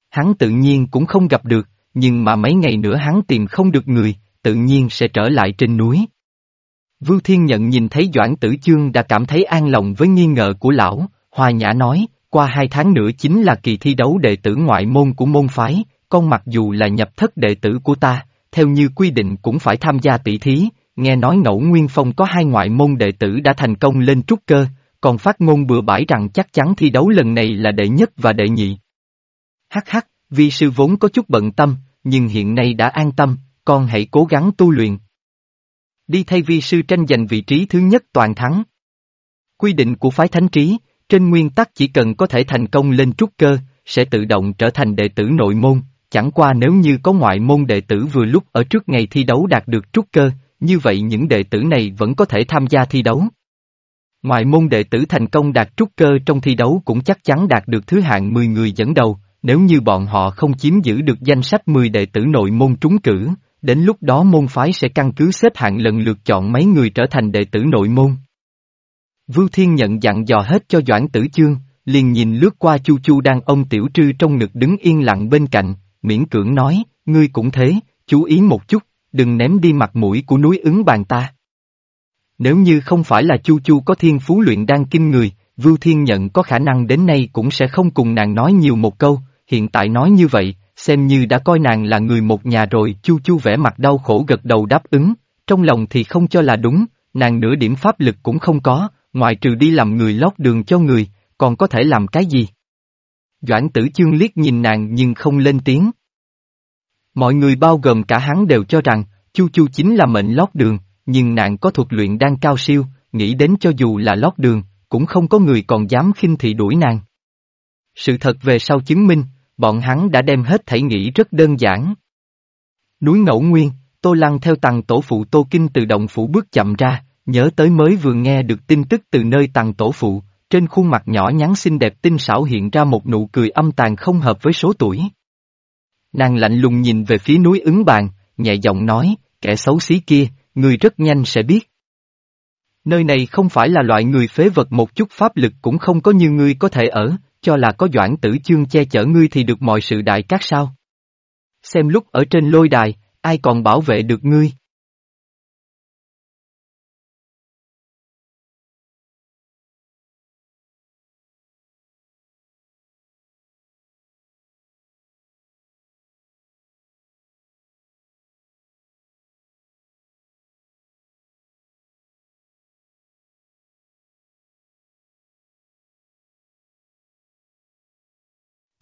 Hắn tự nhiên cũng không gặp được, nhưng mà mấy ngày nữa hắn tìm không được người, tự nhiên sẽ trở lại trên núi. Vưu Thiên Nhận nhìn thấy Doãn Tử Chương đã cảm thấy an lòng với nghi ngờ của lão, hòa nhã nói, qua hai tháng nữa chính là kỳ thi đấu đệ tử ngoại môn của môn phái, con mặc dù là nhập thất đệ tử của ta, theo như quy định cũng phải tham gia tỷ thí, nghe nói ngẫu Nguyên Phong có hai ngoại môn đệ tử đã thành công lên trúc cơ, còn phát ngôn bừa bãi rằng chắc chắn thi đấu lần này là đệ nhất và đệ nhị. Hắc hắc, vi sư vốn có chút bận tâm, nhưng hiện nay đã an tâm, con hãy cố gắng tu luyện. Đi thay vi sư tranh giành vị trí thứ nhất toàn thắng. Quy định của phái thánh trí, trên nguyên tắc chỉ cần có thể thành công lên trúc cơ, sẽ tự động trở thành đệ tử nội môn, chẳng qua nếu như có ngoại môn đệ tử vừa lúc ở trước ngày thi đấu đạt được trúc cơ, như vậy những đệ tử này vẫn có thể tham gia thi đấu. Ngoại môn đệ tử thành công đạt trúc cơ trong thi đấu cũng chắc chắn đạt được thứ hạng 10 người dẫn đầu, nếu như bọn họ không chiếm giữ được danh sách 10 đệ tử nội môn trúng cử, đến lúc đó môn phái sẽ căn cứ xếp hạng lần lượt chọn mấy người trở thành đệ tử nội môn. Vưu Thiên nhận dặn dò hết cho Doãn Tử Chương, liền nhìn lướt qua Chu Chu đang ông tiểu trư trong ngực đứng yên lặng bên cạnh, miễn cưỡng nói, ngươi cũng thế, chú ý một chút, đừng ném đi mặt mũi của núi ứng bàn ta. Nếu như không phải là Chu Chu có thiên phú luyện đan kinh người, Vưu Thiên Nhận có khả năng đến nay cũng sẽ không cùng nàng nói nhiều một câu, hiện tại nói như vậy, xem như đã coi nàng là người một nhà rồi. Chu Chu vẻ mặt đau khổ gật đầu đáp ứng, trong lòng thì không cho là đúng, nàng nửa điểm pháp lực cũng không có, ngoài trừ đi làm người lót đường cho người, còn có thể làm cái gì? Doãn tử chương liếc nhìn nàng nhưng không lên tiếng. Mọi người bao gồm cả hắn đều cho rằng, Chu Chu chính là mệnh lót đường, nhưng nàng có thuật luyện đang cao siêu, nghĩ đến cho dù là lót đường, cũng không có người còn dám khinh thị đuổi nàng. Sự thật về sau chứng minh, bọn hắn đã đem hết thảy nghĩ rất đơn giản. Núi Ngẫu Nguyên, Tô Lăng theo tầng tổ phụ Tô Kinh từ động phủ bước chậm ra, nhớ tới mới vừa nghe được tin tức từ nơi tầng tổ phụ, trên khuôn mặt nhỏ nhắn xinh đẹp tinh xảo hiện ra một nụ cười âm tàn không hợp với số tuổi. Nàng lạnh lùng nhìn về phía núi ứng bàn, nhẹ giọng nói, kẻ xấu xí kia, người rất nhanh sẽ biết. Nơi này không phải là loại người phế vật một chút pháp lực cũng không có như ngươi có thể ở, cho là có doãn tử chương che chở ngươi thì được mọi sự đại các sao. Xem lúc ở trên lôi đài, ai còn bảo vệ được ngươi.